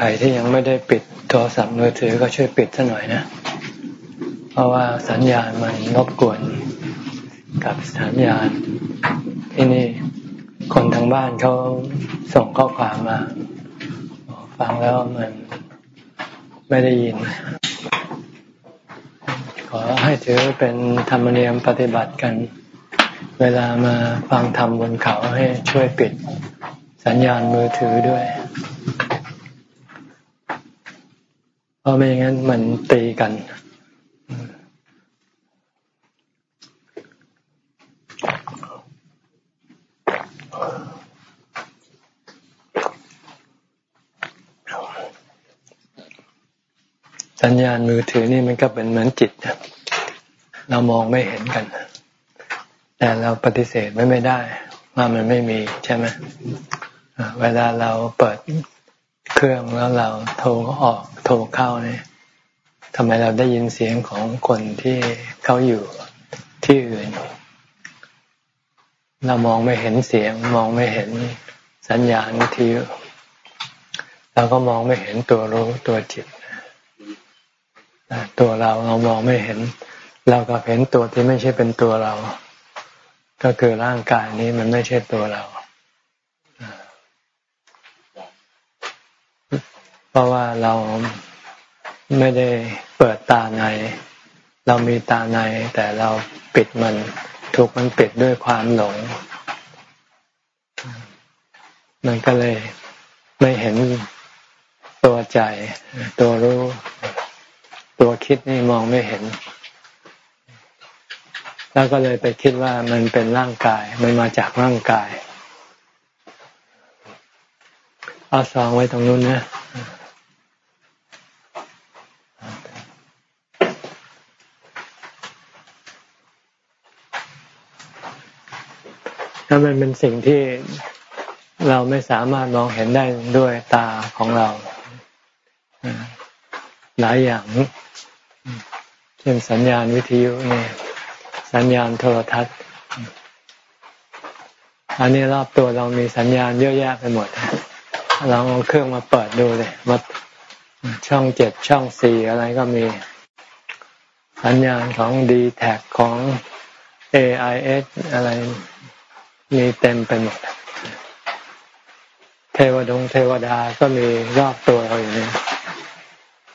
ใครที่ยังไม่ได้ปิดโทรศัพท์มือถือก็ช่วยปิดซะหน่อยนะ เพราะว่าสัญญาณมันรบกวนกับสัญญาณที่นี่คนทางบ้านเขาส่งข้อความมา ฟังแล้วมันไม่ได้ยิน ขอให้ถือเป็นธรรมเนียมปฏิบัติกัน เวลามาฟังธรรมบนเขาให้ช่วยปิดสัญญาณมือถือด้วย เพ ราะไม่อย่างนั้นมันตีกันสัญญาณมือถือนี่มันก็เป็นเหมือนจิต เรามองไม่เห็นกัน แต่เราปฏิเสธไม่ไม่ได้ ว่ามันไม่มีใช่ไหมเวลาเราเปิดเครื่องแล้วเราโทรออก โทรเข้าเนี่ยทำไมเราได้ยินเสียงของคนที่เขาอยู่ที่อื่น เรามองไม่เห็นเสียง มองไม่เห็นสัญญาณวิทยุเราก็มองไม่เห็นตัวรู้ตัวจิตตัวเราเรามองไม่เห็น เราก็เห็นตัวที่ไม่ใช่เป็นตัวเรา ก็คือร่างกายนี้มันไม่ใช่ตัวเรา เพ ราะว่าเราไม่ได้เปิดตาใน เรามีตาใน แต่เราปิดมัน ถูกมันปิดด้วยความหลง มันก็เลยไม่เห็นตัวใจตัวรู้ ตัวคิดนี่มองไม่เห็น แล้วก็เลยไปคิดว่ามันเป็นร่างกาย มันมาจากร่างกายเอาซองไว้ตรงนู้นนะ ถ้ามันเป็นสิ่งที่เราไม่สามารถมองเห็นได้ด้วยตาของเรา หลายอย่าง เช่นสัญญาณวิทยุนี่สัญญาณโทรทัศน์ อันนี้รอบตัวเรามีสัญญาณเยอะแยะไปหมด เราเอาเครื่องมาเปิดดูเลยมาช่องเจ็ดช่องสี่อะไรก็มี สัญญาณของดีแท็ของ AIS อะไร มีเต็มไปหมด เทวดงเทวดาก็มีรอบตัวเราอยู่นี่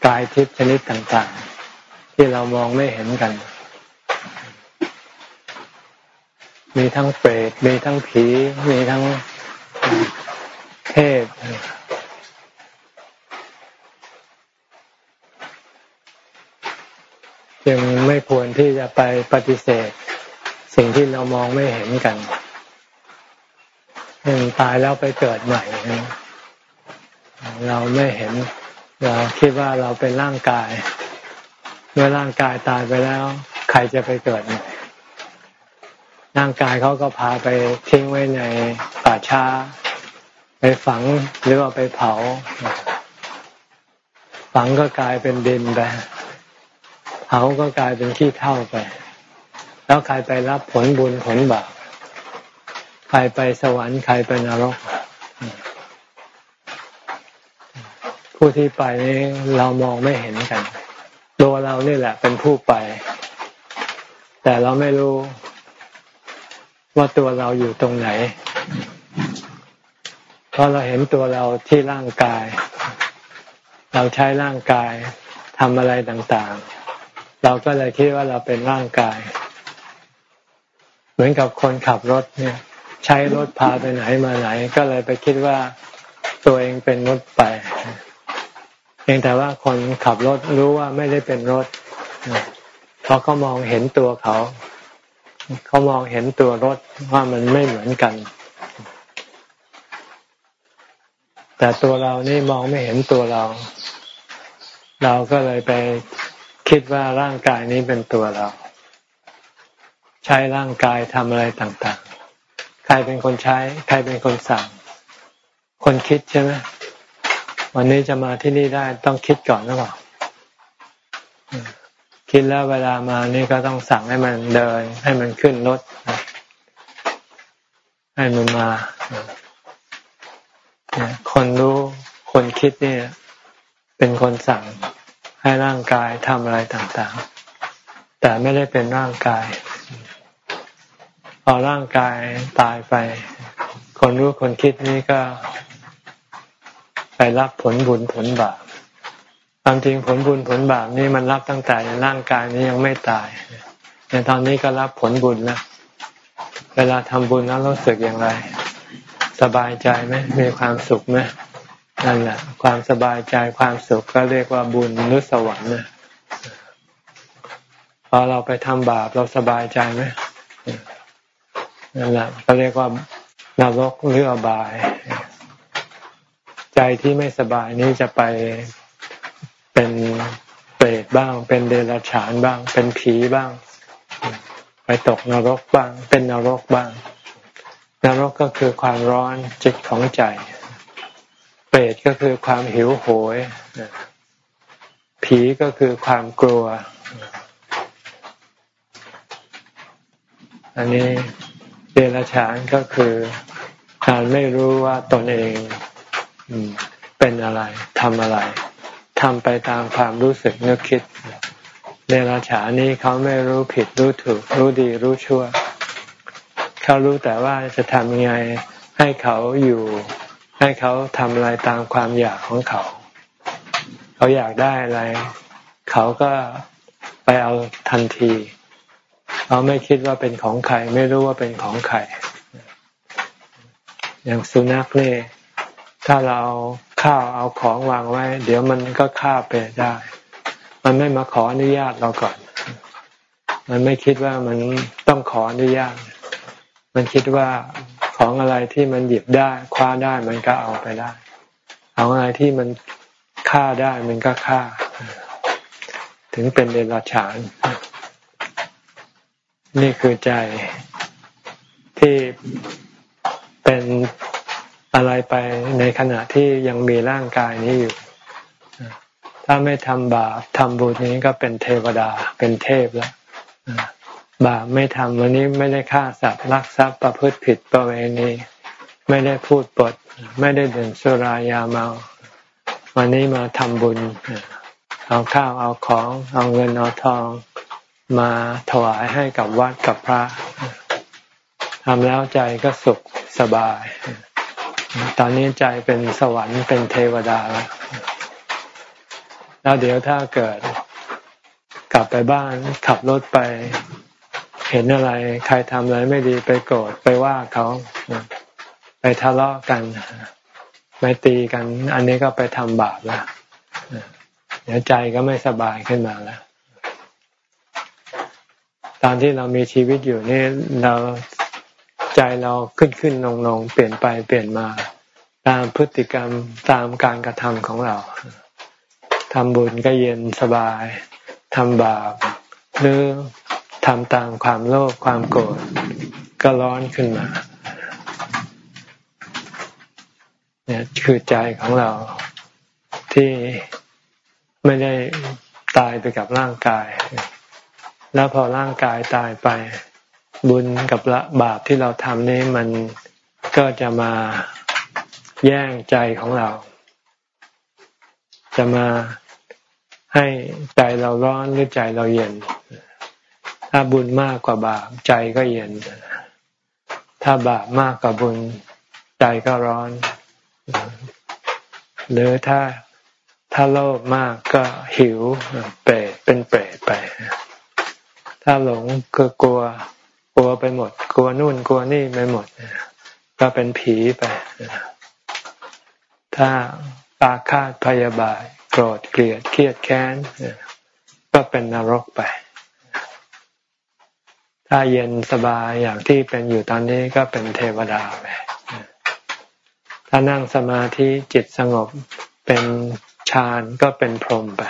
กายทิพย์ชนิดต่างๆ ที่เรามองไม่เห็นกัน มีทั้งเปรตมีทั้งผี มีทั้งเทพจึงไม่ควรที่จะไปปฏิเสธ สิ่งที่เรามองไม่เห็นกันเห็น ตายแล้วไปเกิดใหม่ เราไม่เห็น เราคิดว่าเราเป็นร่างกาย เมื่อร่างกายตายไปแล้ว ใครจะไปเกิดใหม่ ร่างกายเขาก็พาไปทิ้งไว้ในป่าช้า ไปฝังหรือว่าไปเผา ฝังก็กลายเป็นดินไป เผาก็กลายเป็นขี้เท่าไป แล้วใครไปรับผลบุญผลบาป รไปสวรรค์ใครไปนรก ผู้ที่ไปนี้เรามองไม่เห็นกัน ตัวเรานี่แหละเป็นผู้ไป แต่เราไม่รู้ ว่าตัวเราอยู่ตรงไหน เพราะเราเห็นตัวเราที่ร่างกาย เราใช้ร่างกายทำอะไรต่างๆ เราก็เลยคิดว่าเราเป็นร่างกาย เหมือนกับคนขับรถเนี่ย ใช้รถพาไปไหนมาไหน ก็เลยไปคิดว่าตัวเองเป็นรถไปเพียงแต่ว่าคนขับรถรู้ว่าไม่ได้เป็นรถเพราะเขามองเห็นตัวเขาเขามองเห็นตัวรถว่ามันไม่เหมือนกัน แต่ตัวเรานี่มองไม่เห็นตัวเรา เราก็เลยไปคิดว่าร่างกายนี้เป็นตัวเรา ใช้ร่างกายทำอะไรต่าง ใครเป็นคนใช้ ใครเป็นคนสั่ง คนคิดใช่ไหมวันนี้จะมาที่นี่ได้ต้องคิดก่อนหรือเปล่าคิดแล้วเวลามานี่ก็ต้องสั่งให้มันเดิน ให้มันขึ้นรถให้มันมาคนรู้คนคิดเนี่ย เป็นคนสั่งให้ร่างกายทำอะไรต่าง ๆ แต่ไม่ได้เป็นร่างกาย พอร่างกายตายไป คนรู้คนคิดนี้ก็ ไปรับผลบุญผลบาปความจริงผลบุญผลบาปนี่มันรับตั้งแต่ในร่างกายนี้ยังไม่ตายในตอนนี้ก็รับผลบุญนะเวลาทำบุญแล้วรู้สึกอย่างไร สบายใจไหมมีความสุขไหมนั่นแหละความสบายใจความสุขก็เรียกว่าบุญนุสวรรค์นะพอเราไปทำบาปเราสบายใจไหม นั่นแหละก็เรียกว่านรกหรืออบาย ใจที่ไม่สบายนี้จะไปเป็นเปรตบ้าง เป็นเดรัจฉานบ้าง เป็นผีบ้าง ไปตกนรกบ้าง เป็นนรกบ้าง นรกก็คือความร้อนจิตของใจ เปรตก็คือความหิวโหย ผีก็คือความกลัว อันนี้ เดรัจฉานก็คือการไม่รู้ว่าตนเองเป็นอะไรทำอะไรทำไปตามความรู้สึกนึกคิดเดรัจฉานี้เขาไม่รู้ผิดรู้ถูก รู้ดีรู้ชั่ว เขารู้แต่ว่าจะทำยังไงให้เขาอยู่ ให้เขาทำอะไรตามความอยากของเขา เขาอยากได้อะไร เขาก็ไปเอาทันที เขาไม่คิดว่าเป็นของใครไม่รู้ว่าเป็นของใครอย่างสุนัขนี่ถ้าเราข้าวเอาของวางไว้ เดี๋ยวมันก็ฆ่าไปได้ มันไม่มาขออนุญาตเราก่อน มันไม่คิดว่ามันต้องขออนุญาต มันคิดว่าของอะไรที่มันหยิบได้ คว้าได้มันก็เอาไปได้ ของอะไรที่มันฆ่าได้มันก็ฆ่า ถึงเป็นเดรัจฉาน นี่คือใจที่เป็นอะไรไปในขณะที่ยังมีร่างกายนี้อยู่ ถ้าไม่ทำบาปทำบุญนี้ก็เป็นเทวดาเป็นเทพแล้วบาปไม่ทำวันนี้ไม่ได้ฆ่าสัตว์รักทรัพย์ประพฤติผิดประเวณีไม่ได้พูดปด ไม่ได้ดื่มสุรายาเมา วันนี้มาทำบุญ เอาข้าวเอาของ เอาเงินเอาทอง มาถวายให้กับวัดกับพระทำแล้วใจก็สุขสบาย ตอนนี้ใจเป็นสวรรค์เป็นเทวดาแล้วแล้วเดี๋ยวถ้าเกิดกลับไปบ้านขับรถไป เห็นอะไร ใครทำอะไรไม่ดีไปโกรธไปว่าเขาไปทะเลาะกันไปตีกัน อันนี้ก็ไปทำบาปแล้วเดี๋ยวใจก็ไม่สบายขึ้นมาแล้ว ตอนที่เรามีชีวิตอยู่นี่เราใจเราขึ้นขึ้นลงลงเปลี่ยนไปเปลี่ยนมาตามพฤติกรรมตามการกระทำของเราทำบุญก็เย็นสบายทำบาปหรือทำตามความโลภความโกรธก็ร้อนขึ้นมาเนี่ยคือใจของเราที่ไม่ได้ตายไปกับร่างกาย แล้วพอร่างกายตายไป บุญกับละบาปที่เราทำนี้มันก็จะมาแย่งใจของเรา จะมาให้ใจเราร้อนหรือใจเราเย็น ถ้าบุญมากกว่าบาปใจก็เย็น ถ้าบาปมากกว่าบุญใจก็ร้อน หรือถ้าถ้าโลภมากก็หิวเปรตเป็นเปรตไป ถ้าหลงก็กลัว กลัวไปหมด กลัวนู่นกลัวนี่ไปหมด ก็เป็นผีไป ถ้าตาคาดพยาบาทโกรธเกลียดเครียดแค้นก็เป็นนรกไป ถ้าเย็นสบายอย่างที่เป็นอยู่ตอนนี้ก็เป็นเทวดาไปถ้านั่งสมาธิจิตสงบเป็นฌานก็เป็นพรหมไป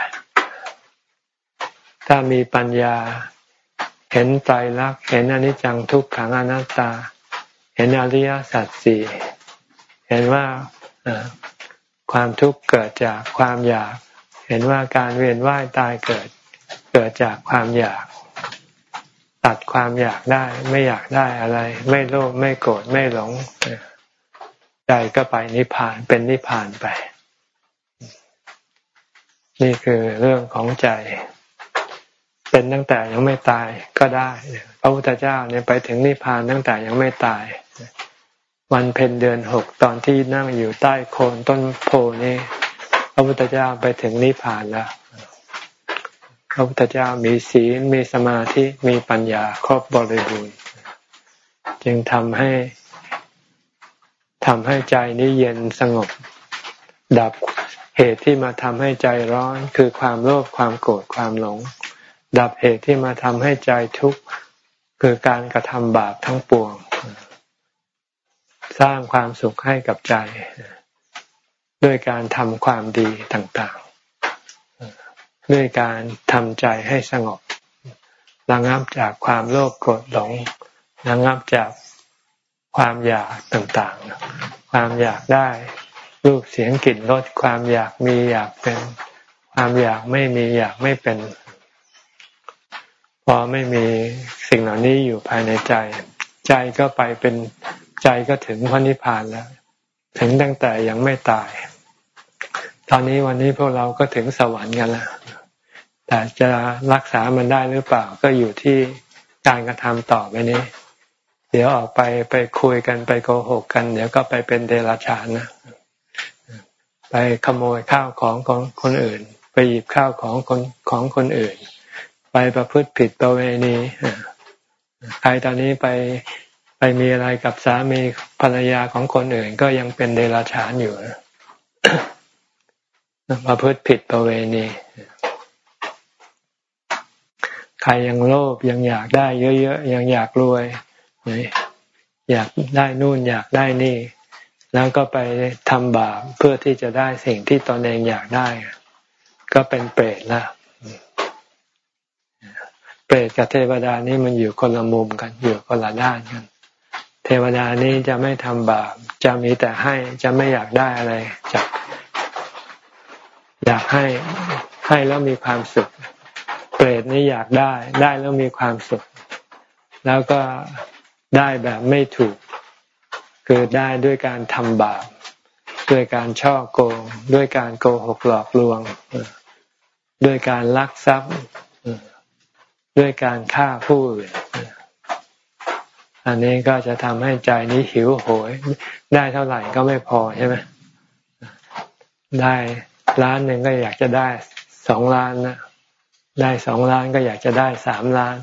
ถ้ามีปัญญา เห็นไตรลักษณ์เห็นอนิจจังทุกขังอนัตตา เห็นอริยสัจสี่เห็นว่าความทุกข์เกิดจากความอยาก เห็นว่าการเวียนว่ายตายเกิด เกิดจากความอยาก ตัดความอยากได้ ไม่อยากได้อะไร ไม่โลภไม่โกรธไม่หลงใจก็ไปนิพพานเป็นนิพพานไป นี่คือเรื่องของใจ เป็นตั้งแต่ยังไม่ตายก็ได้พระพุทธเจ้าเนี่ยไปถึงนิพพานตั้งแต่ยังไม่ตาย วันเพ็ญเดือนหกตอนที่นั่งอยู่ใต้โคนต้นโพนี่พระพุทธเจ้าไปถึงนิพพานแล้วพระพุทธเจ้ามีศีลมีสมาธิมีปัญญาครบบริบูรณ์ จึงทำให้ทำให้ใจนี้เย็นสงบ ดับเหตุที่มาทำให้ใจร้อนคือความโลภความโกรธความหลง ดับเหตุที่มาทำให้ใจทุกข์คือการกระทำบาปทั้งปวง สร้างความสุขให้กับใจ ด้วยการทำความดีต่างๆ ด้วยการทำใจให้สงบระงับจากความโลภโกรธหลงระงับจากความอยากต่างๆ ความอยากได้รูปเสียงกลิ่นรสความอยากมีอยากเป็น ความอยากไม่มีอยากไม่เป็น พอไม่มีสิ่งเหล่านี้อยู่ภายในใจ ใจก็ไปเป็นใจก็ถึงพระนิพพานแล้ว ถึงตั้งแต่ยังไม่ตาย ตอนนี้วันนี้พวกเราก็ถึงสวรรค์กันแล้วแต่จะรักษามันได้หรือเปล่าก็อยู่ที่การกระทำต่อไปนี้ เดี๋ยวออกไปไปคุยกันไปโกหกกัน เดี๋ยวก็ไปเป็นเดรัจฉานนะไปขโมยข้าวของของคนอื่น ไปหยิบข้าวของคนของคนอื่น ไปประพฤติผิดประเวณีใครตอนนี้ไปไปมีอะไรกับสามีภรรยาของคนอื่น ก็ยังเป็นเดรัจฉานอยู่ประพฤติผิดประเวณีใครยังโลภยังอยากได้เยอะๆยังอยากรวยอยากได้นู่นอยากได้นี่ แล้วก็ไปทำบาปเพื่อที่จะได้สิ่งที่ตนเองอยากได้ ก็เป็นเปรตแล้ว รตกับเทวดานี่มันอยู่คนละมุมกันอยู่คนละด้านกัน เทวดานี้จะไม่ทำบาปจะมีแต่ให้จะไม่อยากได้อะไรจากอยากให้ให้แล้วมีความสุข เปรตนี่อยากได้ ได้แล้วมีความสุข แล้วก็ได้แบบไม่ถูกเกิดได้ด้วยการทำบาปด้วยการช่อโกง ด้วยการโกหกหลอกลวง ด้วยการลักทรัพย์ ด้วยการฆ่าผู้อื่นอันนี้ก็จะทำให้ใจนี้หิวโหย ได้เท่าไหร่ก็ไม่พอใช่ไหมได้ล้านหนึ่งก็อยากจะได้สองล้านนะได้สองล้านก็อยากจะได้สามล้าน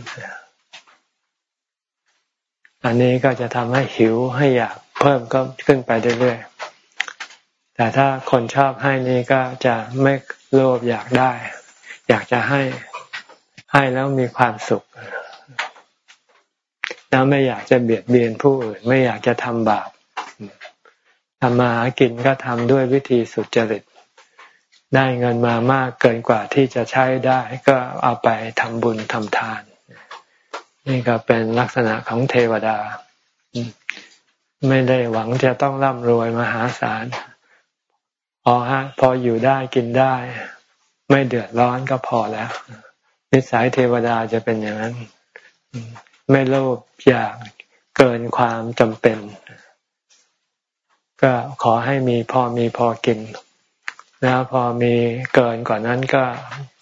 อันนี้ก็จะทำให้หิวให้อยากเพิ่มก็ขึ้นไปเรื่อยๆ แต่ถ้าคนชอบให้นี่ก็จะไม่โลภอยากได้ อยากจะให้ ให้แล้วมีความสุข แล้วไม่อยากจะเบียดเบียนผู้อื่น ไม่อยากจะทำบาปทำมาหากินก็ทำด้วยวิธีสุจริต ได้เงินมามากเกินกว่าที่จะใช้ได้ ก็เอาไปทำบุญทำทาน นี่ก็เป็นลักษณะของเทวดา ไม่ได้หวังจะต้องร่ำรวยมหาศาลพอฮะพออยู่ได้กินได้ ไม่เดือดร้อนก็พอแล้ว นิสัยเทวดาจะเป็นอย่างนั้น ไม่โลภอยากเกินความจำเป็น ก็ขอให้มีพอมีพอกิน แล้วพอมีเกินกว่านั้นก็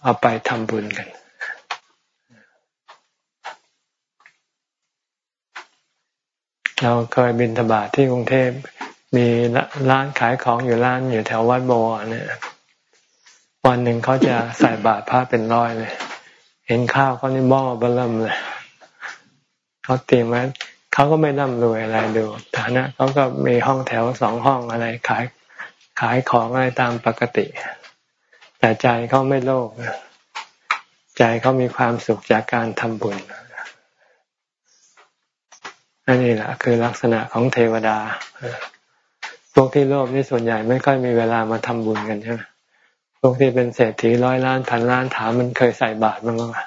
เอาไปทำบุญกันเราเคยบินธบาตที่กรุงเทพมีร้านขายของอยู่ร้านอยู่แถววัดโบเนี่ยวันหนึ่งเขาจะใส่บาตรพระเป็นร้อยเลย เห็นข้าวเขานี่บ้อเบิ่มเลยเขาเตรียมไว้เขาก็ไม่ร่ำรวยอะไรดูฐานะเขาก็มีห้องแถวสองห้องอะไรขายขายของอะไรตามปกติ แต่ใจเขาไม่โลภใจเขามีความสุขจากการทำบุญอันนี้แหละคือลักษณะของเทวดาพวกที่โลภนี่ส่วนใหญ่ไม่ค่อยมีเวลามาทำบุญกันใช่ไหม พวกที่เป็นเศรษฐีร้อยล้านพันล้านถามมันเคยใส่บาตรมั้งไหม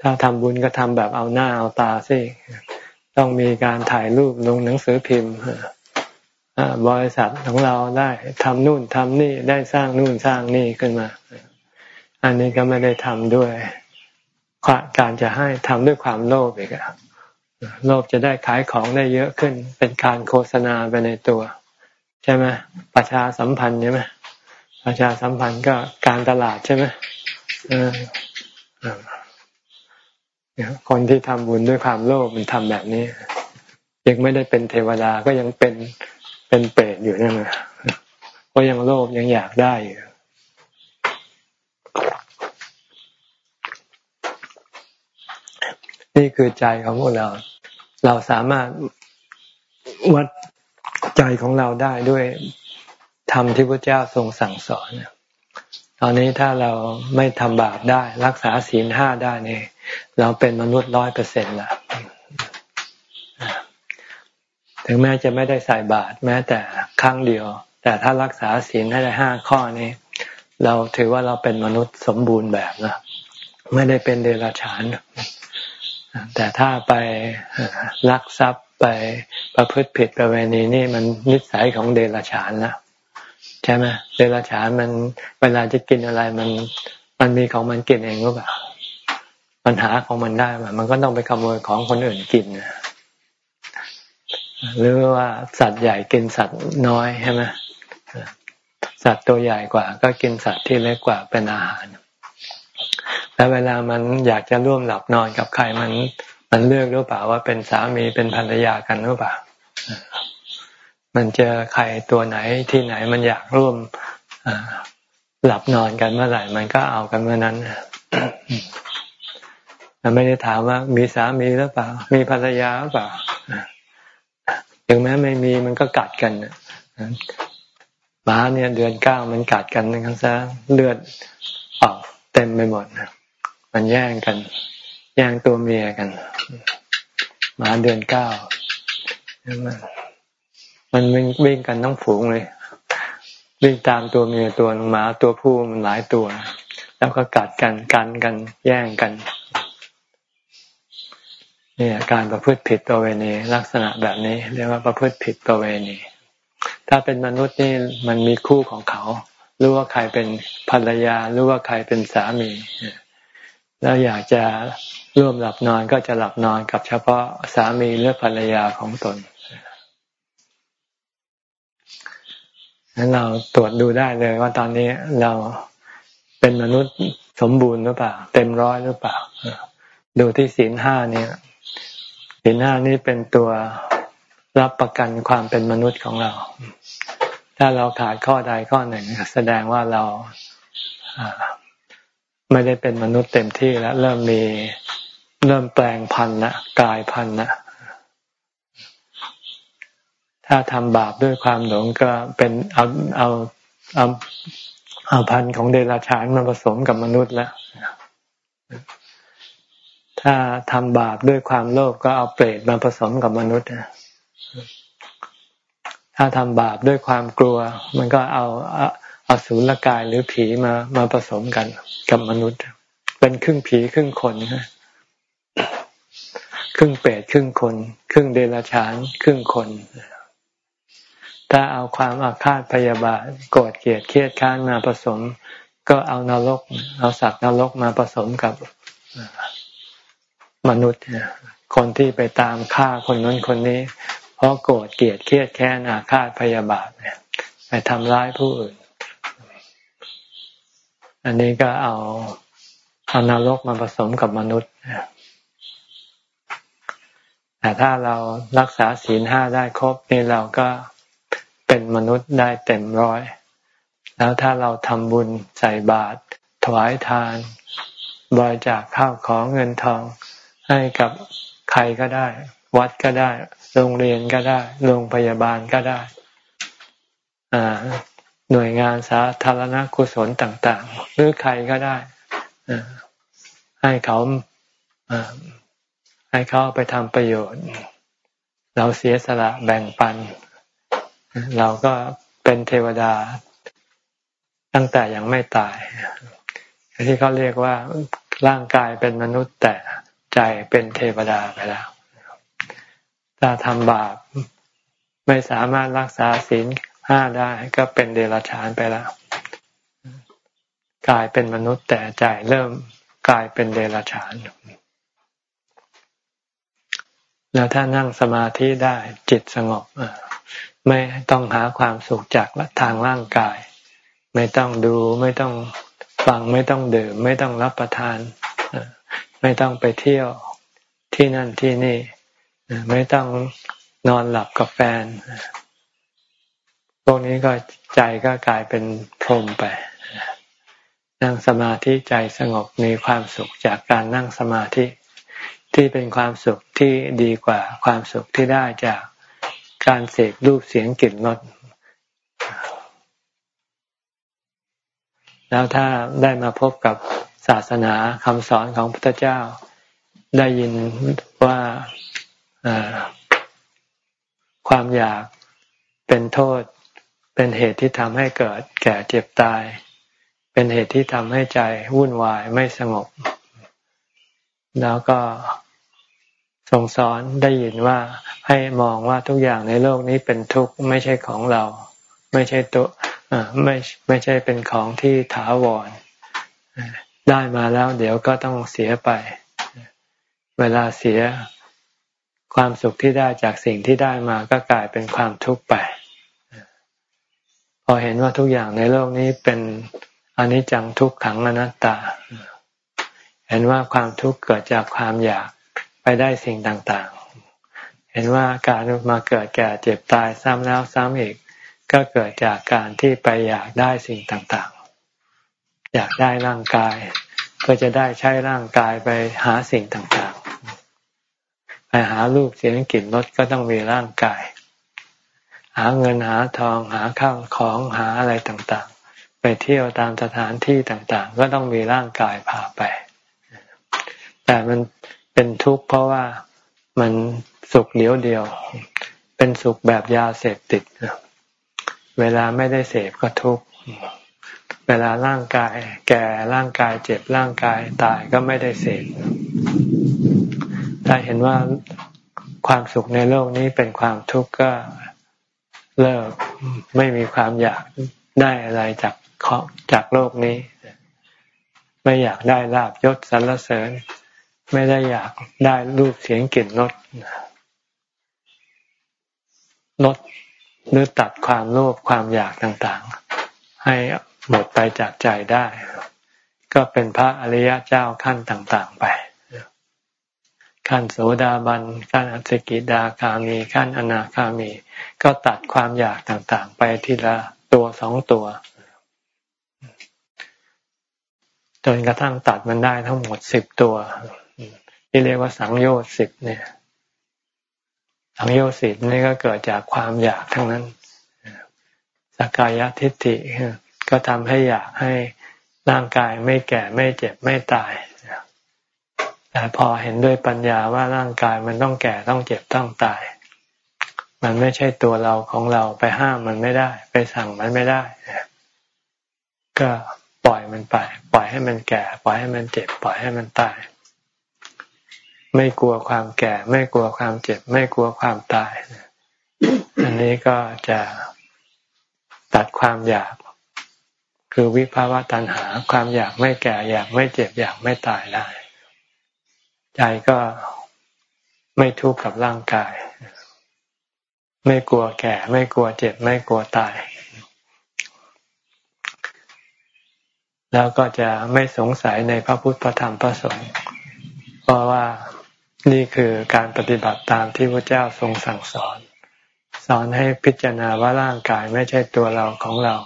ถ้าทำบุญก็ทำแบบเอาหน้าเอาตาสิต้องมีการถ่ายรูปลงหนังสือพิมพ์บริษัทของเราได้ทำนู่นทำนี่ได้สร้างนู่นสร้างนี่ขึ้นมา อันนี้ก็ไม่ได้ทำด้วยการจะให้ทำด้วยความโลภอีกอะโลภจะได้ขายของได้เยอะขึ้น เป็นการโฆษณาไปในตัว ใช่ไหมประชาสัมพันธ์ใช่ไหมประชาสัมพันธ์ก็การตลาดใช่ไหมคนที่ทำบุญด้วยความโลภมันทำแบบนี้ ยังไม่ได้เป็นเทวดาก็ยังเป็นเป็นเปรตอยู่นั่นนะก็ยังโลภยังอยากได้อยู่นี่คือใจของพวกเรา เราสามารถวัด ใจของเราได้ด้วยธรรมที่พระเจ้าทรงสั่งสอนตอนนี้ถ้าเราไม่ทำบาปได้ รักษาศีลห้าได้เนี่ยเราเป็นมนุษย์ร้อยเปอร์เซ็นต์ละถึงแม้จะไม่ได้ใส่บาตรแม้แต่ครั้งเดียว แต่ถ้ารักษาศีลให้ได้ห้าข้อนี้ เราถือว่าเราเป็นมนุษย์สมบูรณ์แบบนะไม่ได้เป็นเดรัจฉานแต่ถ้าไปลักทรัพย์ ไปประพฤติผิดประเวณีนี่มันนิสัยของเดรัจฉานนะใช่ไหมเดรัจฉานมันเวลาจะกินอะไรมัน มันมีของมันกินเองหรือเปล่าปัญหาของมันได้มันก็ต้องไปขโมยของคนอื่นกินหรือว่าสัตว์ใหญ่กินสัตว์น้อยใช่ไหมสัตว์ตัวใหญ่กว่า ก็กินสัตว์ที่เล็กกว่าเป็นอาหาร แล้วเวลามันอยากจะร่วมหลับนอนกับใครมัน มันเลือกหรือเปล่าว่าเป็นสามีเป็นภรรยากันหรือเปล่า มันเจอใครตัวไหนที่ไหนมันอยากร่วมหลับนอนกันเมื่อไหร่ มันก็เอากันเมื่อนั้นมันไม่ได้ถามว่ามีสามีหรือเปล่า มีภรรยาหรือเปล่าถึงแม้ไม่มีมันก็กัดกันหมาเนี่ยเดือนเก้ามันกัดกันนะครับซะเลือดออกเต็มไปหมดมันแย่งกัน แย่งตัวเมียกันหมาเดือนเก้ามันวิ่งวิ่งกันทั้งฝูงเลยวิ่งตามตัวเมียตัวหมาตัวผู้มันหลายตัว แล้วก็กัดกันกันกันแย่งกันนี่การประพฤติผิดตัวเวณีลักษณะแบบนี้ เรียกว่าประพฤติผิดตัวเวณี ถ้าเป็นมนุษย์นี่มันมีคู่ของเขารู้ว่าใครเป็นภรรยารู้ว่าใครเป็นสามี แล้วอยากจะ ร่วมหลับนอนก็จะหลับนอนกับเฉพาะสามีหรือภรรยาของตนนั้นเราตรวจดูได้เลยว่าตอนนี้เราเป็นมนุษย์สมบูรณ์หรือเปล่า เต็มร้อยหรือเปล่า ดูที่ศีลห้าเนี่ยศีลห้านี่เป็นตัวรับประกันความเป็นมนุษย์ของเรา ถ้าเราขาดข้อใดข้อหนึ่ง แสดงว่าเราไม่ได้เป็นมนุษย์เต็มที่แล้วเริ่มมี เริ่มแปลงพันธุ์นะกายพันธุ์นะถ้าทำบาปด้วยความหลงก็เป็นเอาเอาเอาเอาพันธ์ของเดรัจฉานมาผสมกับมนุษย์แล้วถ้าทำบาปด้วยความโลภก็เอาเปรตมาผสมกับมนุษย์ถ้าทำบาปด้วยความกลัว มันก็เอาเอาสูรกายหรือผีมามาผสมกันกับมนุษย์ เป็นครึ่งผีครึ่งคน ครึ่งเปรตครึ่งคน ครึ่งเดรัจฉาน ครึ่งคน ถ้าเอาความอาฆาตพยาบาทโกรธเกลียดเครียดค้านมาผสม ก็เอานรก เอาสัตว์นรกมาผสมกับมนุษย์คนที่ไปตามฆ่าคนนั้นคนนี้ เพราะโกรธเกลียดเครียดแค้นอาฆาตพยาบาทเนี่ยไปทำร้ายผู้อื่น อันนี้ก็เอาเอานรกมาผสมกับมนุษย์ แต่ถ้าเรารักษาศีลห้าได้ครบนี่เราก็เป็นมนุษย์ได้เต็มร้อย แล้วถ้าเราทำบุญใส่บาตรถวายทานบริจาคข้าวของเงินทองให้กับใครก็ได้ วัดก็ได้ โรงเรียนก็ได้ โรงพยาบาลก็ได้หน่วยงานสาธารณกุศลต่าง ๆ หรือใครก็ได้ให้เขา ให้เขาไปทำประโยชน์ เราเสียสละแบ่งปัน เราก็เป็นเทวดาตั้งแต่ยังไม่ตายที่เขาเรียกว่าร่างกายเป็นมนุษย์แต่ใจเป็นเทวดาไปแล้ว ถ้าทำบาปไม่สามารถรักษาศีลห้าได้ก็เป็นเดรัจฉานไปแล้ว กลายเป็นมนุษย์แต่ใจเริ่มกลายเป็นเดรัจฉาน แล้วถ้านั่งสมาธิได้จิตสงบไม่ต้องหาความสุขจากทางร่างกาย ไม่ต้องดูไม่ต้องฟังไม่ต้องดื่ม ไม่ต้องรับประทาน ไม่ต้องไปเที่ยวที่นั่นที่นี่ ไม่ต้องนอนหลับกับแฟนพวกนี้ก็ใจก็กลายเป็นพรมไป นั่งสมาธิใจสงบมีความสุขจากการนั่งสมาธิ ที่เป็นความสุขที่ดีกว่าความสุขที่ได้จากการเสกรูปเสียงกลิ่นรสแล้วถ้าได้มาพบกับศาสนาคำสอนของพระพุทธเจ้า ได้ยินว่าความอยากเป็นโทษ เป็นเหตุที่ทำให้เกิดแก่เจ็บตาย เป็นเหตุที่ทำให้ใจวุ่นวายไม่สงบ แล้วก็ ทรงสอนได้ยินว่าให้มองว่าทุกอย่างในโลกนี้เป็นทุกข์ไม่ใช่ของเรา ไม่ใช่ตัวไม่ไม่ใช่เป็นของที่ถาวรได้มาแล้ว เดี๋ยวก็ต้องเสียไป เวลาเสียความสุขที่ได้จากสิ่งที่ได้มาก็กลายเป็นความทุกข์ไป พอเห็นว่าทุกอย่างในโลกนี้เป็นอนิจจังทุกขังอนัตตา เห็นว่าความทุกข์เกิดจากความอยาก ไปได้สิ่งต่างๆ เห็นว่าการมาเกิดแก่เจ็บตายซ้ำแล้วซ้ำอีก ก็เกิดจากการที่ไปอยากได้สิ่งต่างๆ อยากได้ร่างกายก็จะได้ใช้ร่างกายไปหาสิ่งต่างๆ ไปหารูปเสียงกลิ่นรสก็ต้องมีร่างกาย หาเงินหาทองหาข้าวของหาอะไรต่างๆ ไปเที่ยวตามสถานที่ต่างๆ ก็ต้องมีร่างกายพาไป แต่มัน เป็นทุกข์เพราะว่ามันสุขเดียวเดียว เป็นสุขแบบยาเสพติด เวลาไม่ได้เสพก็ทุกข์เวลาร่างกาย แก่ร่างกายเจ็บร่างกายตายก็ไม่ได้เสพถ้าเห็นว่าความสุขในโลกนี้เป็นความทุกข์ก็เลิกไม่มีความอยากได้อะไรจากจากโลกนี้ ไม่อยากได้ลาบยศสรรเสริญ ไม่ได้อยากได้รูปเสียงกลิ่นรสลดหรือตัดความโลภความอยากต่างๆ ให้หมดไปจากใจได้ ก็เป็นพระอริยเจ้าขั้นต่างๆไปขั้นโสดาบันขั้นอสกิดาคามีขั้นอนาคามี ก็ตัดความอยากต่างๆ ไปทีละตัวสองตัว จนกระทั่งตัดมันได้ทั้งหมดสิบตัว ที่เรียกว่าสังโยชน์สิบเนี่ย สังโยชน์สิบนี่ก็เกิดจากความอยากทั้งนั้นสกายทิฏฐิก็ทำให้อยากให้ร่างกายไม่แก่ไม่เจ็บไม่ตายแต่พอเห็นด้วยปัญญาว่าร่างกายมันต้องแก่ต้องเจ็บต้องตาย มันไม่ใช่ตัวเราของเราไปห้ามมันไม่ได้ ไปสั่งมันไม่ได้ ก็ปล่อยมันไป ปล่อยให้มันแก่ ปล่อยให้มันเจ็บ ปล่อยให้มันตาย ไม่กลัวความแก่ ไม่กลัวความเจ็บ ไม่กลัวความตาย อันนี้ก็จะตัดความอยาก คือวิภาวะตัณหา ความอยากไม่แก่อยากไม่เจ็บอยากไม่ตายได้ ใจก็ไม่ทุกข์กับร่างกาย ไม่กลัวแก่ ไม่กลัวเจ็บ ไม่กลัวตาย แล้วก็จะไม่สงสัยในพระพุทธพระธรรมพระสงฆ์เพราะว่า นี่คือการปฏิบัติตามที่พระเจ้าทรงสั่งสอน สอนให้พิจารณาว่าร่างกายไม่ใช่ตัวเราของเรา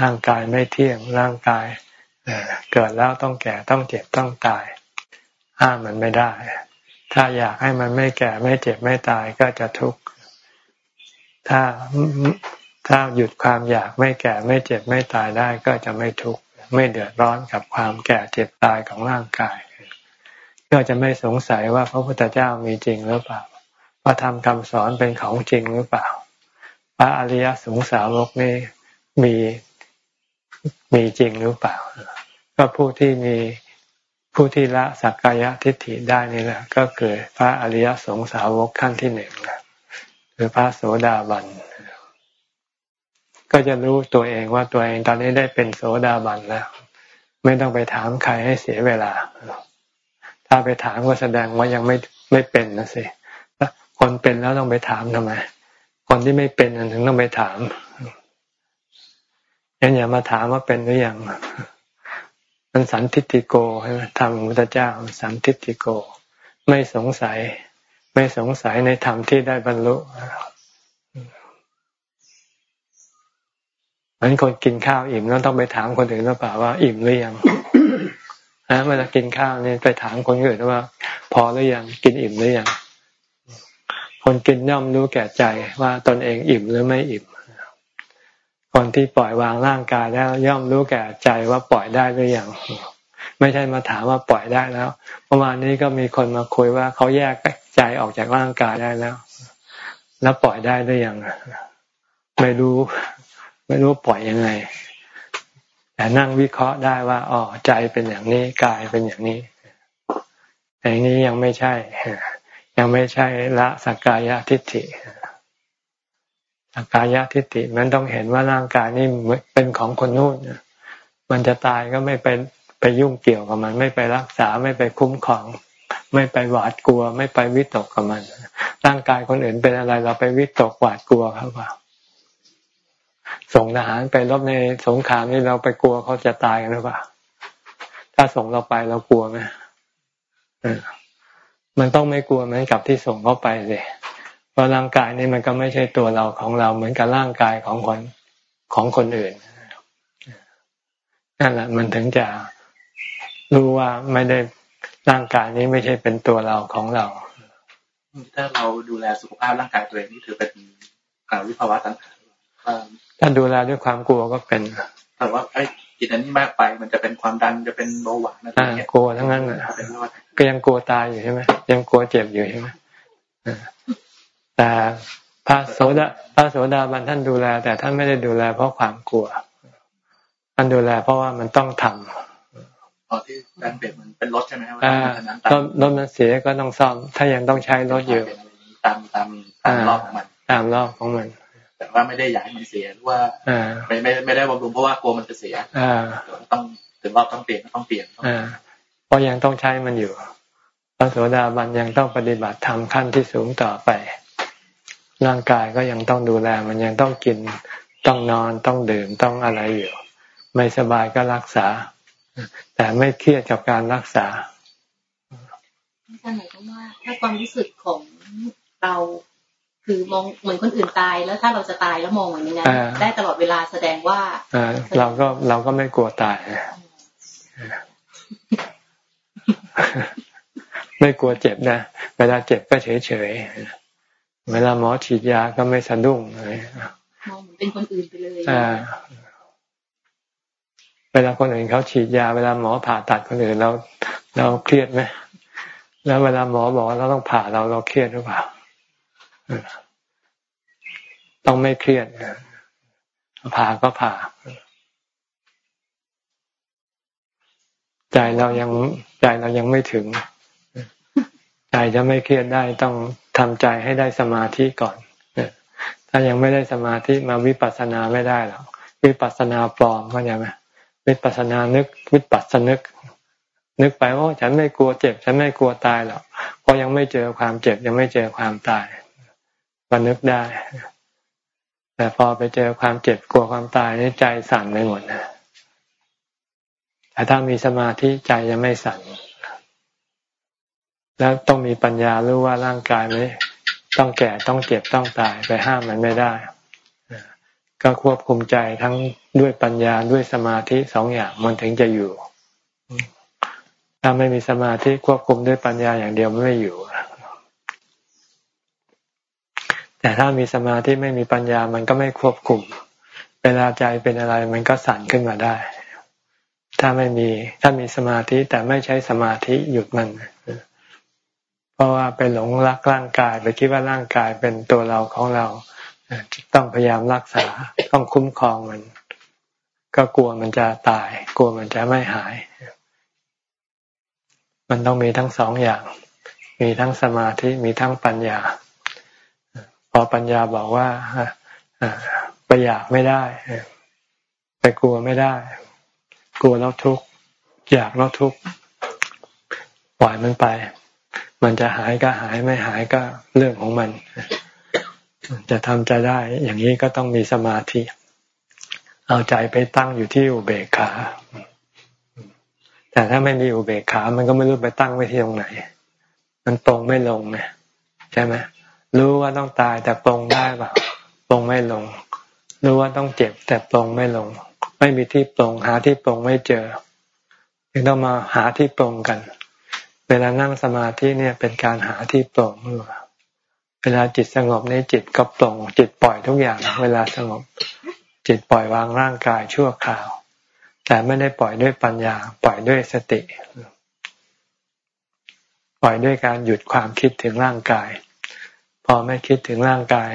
ร่างกายไม่เที่ยงร่างกายเกิดแล้วต้องแก่ต้องเจ็บต้องตาย ห้ามมันไม่ได้ ถ้าอยากให้มันไม่แก่ไม่เจ็บไม่ตายก็จะทุกข์ถ้าถ้าหยุดความอยากไม่แก่ไม่เจ็บไม่ตายได้ก็จะไม่ทุกข์ไม่เดือดร้อนกับความแก่เจ็บตายของร่างกาย ก็จะไม่สงสัยว่าพระพุทธเจ้ามีจริงหรือเปล่าพระธรรมคำสอนเป็นของจริงหรือเปล่า พระอริยสงสาวกนี่มีมีจริงหรือเปล่า ก็ผู้ที่มีผู้ที่ละสักกายทิฏฐิได้นี่แหละ ก็คือพระอริยสงสาวกขั้นที่หนึ่งคือพระโสดาบันก็จะรู้ตัวเองว่าตัวเองตอนนี้ได้เป็นโสดาบันแล้ว ไม่ต้องไปถามใครให้เสียเวลา ถ้าไปถามก็แสดงว่ายังไม่ไม่เป็นนะสิคนเป็นแล้วต้องไปถามทำไม คนที่ไม่เป็นถึงต้องไปถามงั้นอย่ามาถามว่าเป็นหรือยังมันสันทิติโกใช่ไหมธรรมพุทธเจ้า สันทิติโก ไม่สงสัย ไม่สงสัยในธรรมที่ได้บรรลุเหมือนคนกินข้าวอิ่มแล้วต้องไปถามคนอื่นหรือเปล่าว่าอิ่มหรือยัง นะเวลากินข้าวนี่ไปถามคนอื่นว่า พอหรือยังกินอิ่มหรือยังคนกินย่อมรู้แก่ใจว่าตนเองอิ่มหรือไม่อิ่มคนที่ปล่อยวางร่างกายแล้วย่อมรู้แก่ใจว่าปล่อยได้หรือยังไม่ใช่มาถามว่าปล่อยได้แล้วเมื่อวานนี้ก็มีคนมาคุยว่าเขาแยกใจออกจากร่างกายได้แล้ว แล้วปล่อยได้หรือยังไม่รู้ ไม่รู้ปล่อยยังไง แต่นั่งวิเคราะห์ได้ว่าอ๋อใจเป็นอย่างนี้กายเป็นอย่างนี้อย่างนี้ยังไม่ใช่ ยังไม่ใช่ละสักกายทิฏฐิสักกายทิฏฐิมันต้องเห็นว่าร่างกายนี่เป็นของคนนู้นมันจะตายก็ไม่ไปไปยุ่งเกี่ยวกับมัน ไม่ไปรักษาไม่ไปคุ้มครอง ไม่ไปหวาดกลัว ไม่ไปวิตกกับมัน ร่างกายคนอื่นเป็นอะไรเราไปวิตกหวาดกลัวเขาเปล่า ส่งทหารไปรบในสงครามนี่เราไปกลัวเขาจะตายกันหรือเปล่า ถ้าส่งเราไปเรากลัวไหมมันต้องไม่กลัวเหมือนกับที่ส่งเขาไปเลยเพราะร่างกายนี่มันก็ไม่ใช่ตัวเราของเราเหมือนกับร่างกายของคนของคนอื่นนั่นแหละมันถึงจะรู้ว่าไม่ได้ร่างกายนี้ไม่ใช่เป็นตัวเราของเรา ถ้าเราดูแลสุขภาพร่างกายตัวเองนี่ถือเป็นการวิภาวะตัณหา ถ้าดูแลด้วยความกลัวก็เป็นแต่ว่าไอ้กินอันนี้มากไป มันจะเป็นความดันจะเป็นเบาหวานอะไรเงี้ยกลัวทั้งนั้นอะก็ยังกลัวตายอยู่ใช่ไหมยังกลัวเจ็บอยู่ใช่ไหมแต่พระโสดาพระโสดาบันท่านดูแล แต่ท่านไม่ได้ดูแล เพราะความกลัวท่านดูแล เพราะว่ามันต้องทำอ๋อที่การเปลี่ยนมันเป็นรถใช่ไหมครับรถรถมันเสียก็ต้องซ่อม ถ้ายังต้องใช้รถอยู่ตามตามตามรอบของมันตามรอบของมัน แต่ว่าไม่ได้อยากให้มันเสียหรือว่าไม่ไม่ไม่ได้บำรุงเพราะว่ากลัวมันจะเสียต้องถึงรอบต้องเปลี่ยนต้องเปลี่ยนเพราะยังต้องใช้มันอยู่พระโสดาบันยังต้องปฏิบัติธรรมขั้นที่สูงต่อไป ร่างกายก็ยังต้องดูแล มันยังต้องกินต้องนอนต้องดื่มต้องอะไรอยู่ ไม่สบายก็รักษา แต่ไม่เครียดกับการรักษาอาจารย์หมายความว่าถ้าความรู้สึกของเรา คือมองเหมือนคนอื่นตายแล้วถ้าเราจะตายแล้วมองเหมือนอย่างนั้นได้ตลอดเวลาแสดงว่าเราก็เราก็ไม่กลัวตาย ไม่กลัวเจ็บนะเวลาเจ็บก็เฉยเฉยเวลาหมอฉีดยาก็ไม่สะดุ้งเลยมองเป็นคนอื่นไปเลยเวลาคนอื่นเขาฉีดยา เวลาหมอผ่าตัดคนอื่นเราเราเครียดไหมแล้วเวลาหมอบอกเราต้องผ่าเราเราเครียดหรือเปล่า ต้องไม่เครียดผ่าก็ผ่า ใจเรายังใจเรายังไม่ถึง ใจจะไม่เครียดได้ต้องทำใจให้ได้สมาธิก่อน ถ้ายังไม่ได้สมาธิมาวิปัสสนาไม่ได้หรอกวิปัสสนาปลอมเข้าใจไหมวิปัสสนานึกวิปัสสนึก นึกไปว่าฉันไม่กลัวเจ็บ ฉันไม่กลัวตายหรอกเพราะยังไม่เจอความเจ็บยังไม่เจอความตาย ก็นึกได้ แต่พอไปเจอความเจ็บกลัวความตายนี่ใจสั่นไปหมดนะแต่ถ้ามีสมาธิใจจะไม่สั่นแล้วต้องมีปัญญารู้ว่าร่างกายไม่ต้องแก่ต้องเจ็บต้องตายไปห้ามมันไม่ได้ก็ควบคุมใจทั้งด้วยปัญญาด้วยสมาธิสองอย่างมันถึงจะอยู่ ถ้าไม่มีสมาธิควบคุมด้วยปัญญาอย่างเดียวไม่อยู่ แต่ถ้ามีสมาธิไม่มีปัญญามันก็ไม่ควบคุม เวลาใจเป็นอะไรมันก็สั่นขึ้นมาได้ ถ้าไม่มีถ้ามีสมาธิแต่ไม่ใช้สมาธิหยุดมัน เพราะว่าไปหลงรักร่างกาย ไปคิดว่าร่างกายเป็นตัวเราของเรา ต้องพยายามรักษาต้องคุ้มครองมัน ก็กลัวมันจะตาย กลัวมันจะไม่หาย มันต้องมีทั้งสองอย่าง มีทั้งสมาธิมีทั้งปัญญา อปัญญาบอกว่าไปอยากไม่ได้ไปกลัวไม่ได้ กลัวแล้วทุกข์อยากแล้วทุกข์ปล่อยมันไป มันจะหายก็หายไม่หายก็เรื่องของมัน จะทำใจได้ อย่างนี้ก็ต้องมีสมาธิ เอาใจไปตั้งอยู่ที่อุเบกขา แต่ถ้าไม่มีอุเบกขา มันก็ไม่รู้ไปตั้งไว้ที่ตรงไหน มันตรงไม่ลงไงใช่ไหม รู้ว่าต้องตายแต่ตรงได้เปล่าตรงไม่ลง รู้ว่าต้องเจ็บแต่ตรงไม่ลง ไม่มีที่ตรงหาที่ตรงไม่เจอจึงต้องมาหาที่ตรงกัน เวลานั่งสมาธิเนี่ยเป็นการหาที่ตรงเวลาจิตสงบในจิตก็ตรงจิตปล่อยทุกอย่าง เวลาสงบ จิตปล่อยวางร่างกายชั่วคราว แต่ไม่ได้ปล่อยด้วยปัญญา ปล่อยด้วยสติ ปล่อยด้วยการหยุดความคิดถึงร่างกาย พอไม่คิดถึงร่างกาย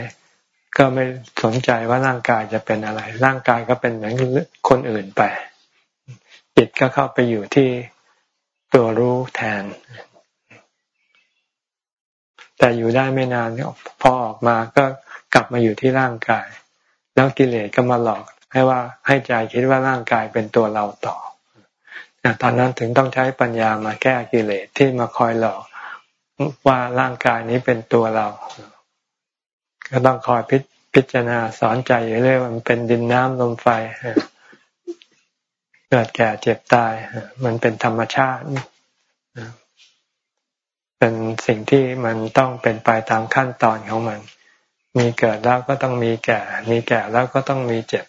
ก็ไม่สนใจว่าร่างกายจะเป็นอะไร ร่างกายก็เป็นเหมือนคนอื่นไป จิตก็เข้าไปอยู่ที่ตัวรู้แทน แต่อยู่ได้ไม่นานพอออกมาก็กลับมาอยู่ที่ร่างกาย แล้วกิเลสก็มาหลอกให้ว่าให้ใจคิดว่าร่างกายเป็นตัวเราต่อตอนนั้นถึงต้องใช้ปัญญามาแก้กิเลสที่มาคอยหลอก ว่าร่างกายนี้เป็นตัวเรา ก็ต้องคอยพิพจารณาสอนใจอยู่เรื่อยมันเป็นดินน้ำลมไฟเกิดแก่เจ็บตายมันเป็นธรรมชาติเป็นสิ่งที่มันต้องเป็นไปตามขั้นตอนของมัน มีเกิดแล้วก็ต้องมีแก่ มีแก่แล้วก็ต้องมีเจ็บ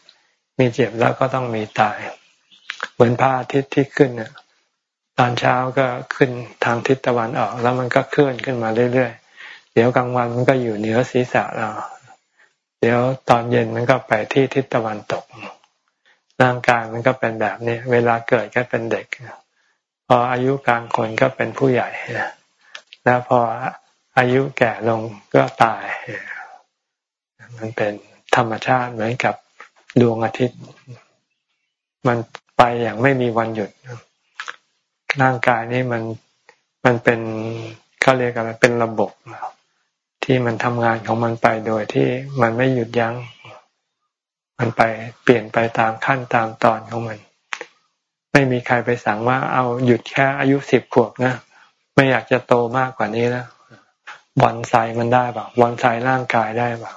มีเจ็บแล้วก็ต้องมีตาย เหมือนพระอาทิตย์ที่ขึ้นเนี่ย ตอนเช้าก็ขึ้นทางทิศตะวันออก แล้วมันก็เคลื่อนขึ้นมาเรื่อยๆ เดี๋ยวกลางวันมันก็อยู่เหนือศีรษะเรา เดี๋ยวตอนเย็นมันก็ไปที่ทิศตะวันตก ร่างกายมันก็เป็นแบบนี้ เวลาเกิดก็เป็นเด็ก พออายุกลางคนก็เป็นผู้ใหญ่ แล้วพออายุแก่ลงก็ตาย มันเป็นธรรมชาติเหมือนกับดวงอาทิตย์ มันไปอย่างไม่มีวันหยุด ร่างกายนี้มันมันเป็นเขาเรียกอะไรเป็นระบบที่มันทำงานของมันไปโดยที่มันไม่หยุดยัง้ง มันไปเปลี่ยนไปตามขั้นตามตอนของมัน ไม่มีใครไปสั่งว่าเอาหยุดแค่อายุสิบขวบนะ ไม่อยากจะโตมากกว่านี้แล้วบอลไซมันได้เปล่าบอลไซร่างกายได้เปล่า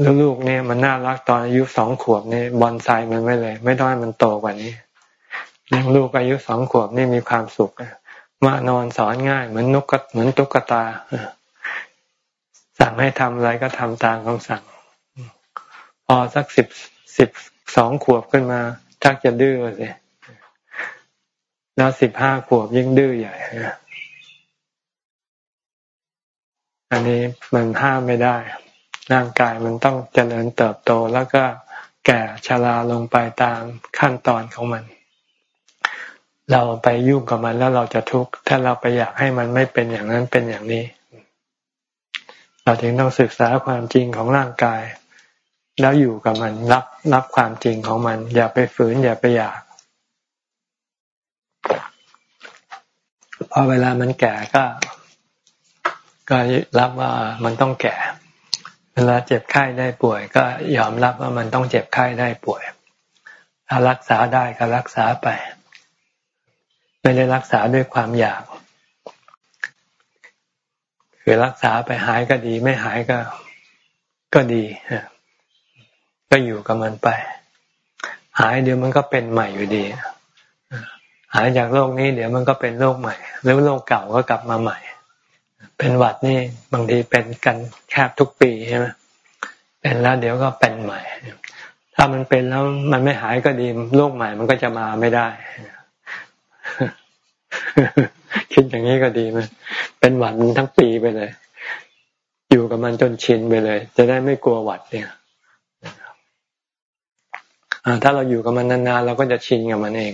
แล้วลูกเนี่ยมันน่ารักตอนอายุสองขวบนี่บอลไซมันไม่เลย ไม่ต้องให้มันโตกว่านี้ ยงลูกอายุสองขวบนี่มีความสุขมานอนสอนง่าย เหมือนนกกเหมือนตุ๊กตา สั่งให้ทำอะไรก็ทำตามคำสั่ง พอสักสิบสิบสองขวบขึ้นมาชักจะดื้อเลยแล้วสิบห้าขวบยิ่งดื้อใหญ่อันนี้มันห้ามไม่ได้ ร่างกายมันต้องเจริญเติบโตแล้วก็แก่ชราลงไปตามขั้นตอนของมัน เราไปยุ่งกับมันแล้วเราจะทุกข์ถ้าเราไปอยากให้มันไม่เป็นอย่างนั้นเป็นอย่างนี้ เราจึงต้องศึกษาความจริงของร่างกาย แล้วอยู่กับมันรับรับความจริงของมัน อย่าไปฝืน อย่าไปอยากพอเวลามันแก่ก็ ก็รับว่ามันต้องแก่ เวลาเจ็บไข้ได้ป่วย ก็ยอมรับว่ามันต้องเจ็บไข้ได้ป่วย ถ้ารักษาได้ก็รักษาไป ไม่ได้รักษาด้วยความอยาก คือรักษาไปหายก็ดี ไม่หายก็ก็ดีก็อยู่กับมันไป หายเดี๋ยวมันก็เป็นใหม่อยู่ดีหายจากโรคนี้เดี๋ยวมันก็เป็นโรคใหม่ แล้วโรคเก่าก็กลับมาใหม่ เป็นหวัดนี่บางทีเป็นกันแคบทุกปีใช่ไหมเป็นแล้วเดี๋ยวก็เป็นใหม่ ถ้ามันเป็นแล้วมันไม่หายก็ดีโรคใหม่มันก็จะมาไม่ได้ คิดอย่างนี้ก็ดีมันเป็นหวัดมันทั้งปีไปเลย อยู่กับมันจนชินไปเลย จะได้ไม่กลัวหวัดเนี่ยถ้าเราอยู่กับมันนานๆเราก็จะชินกับมันเอง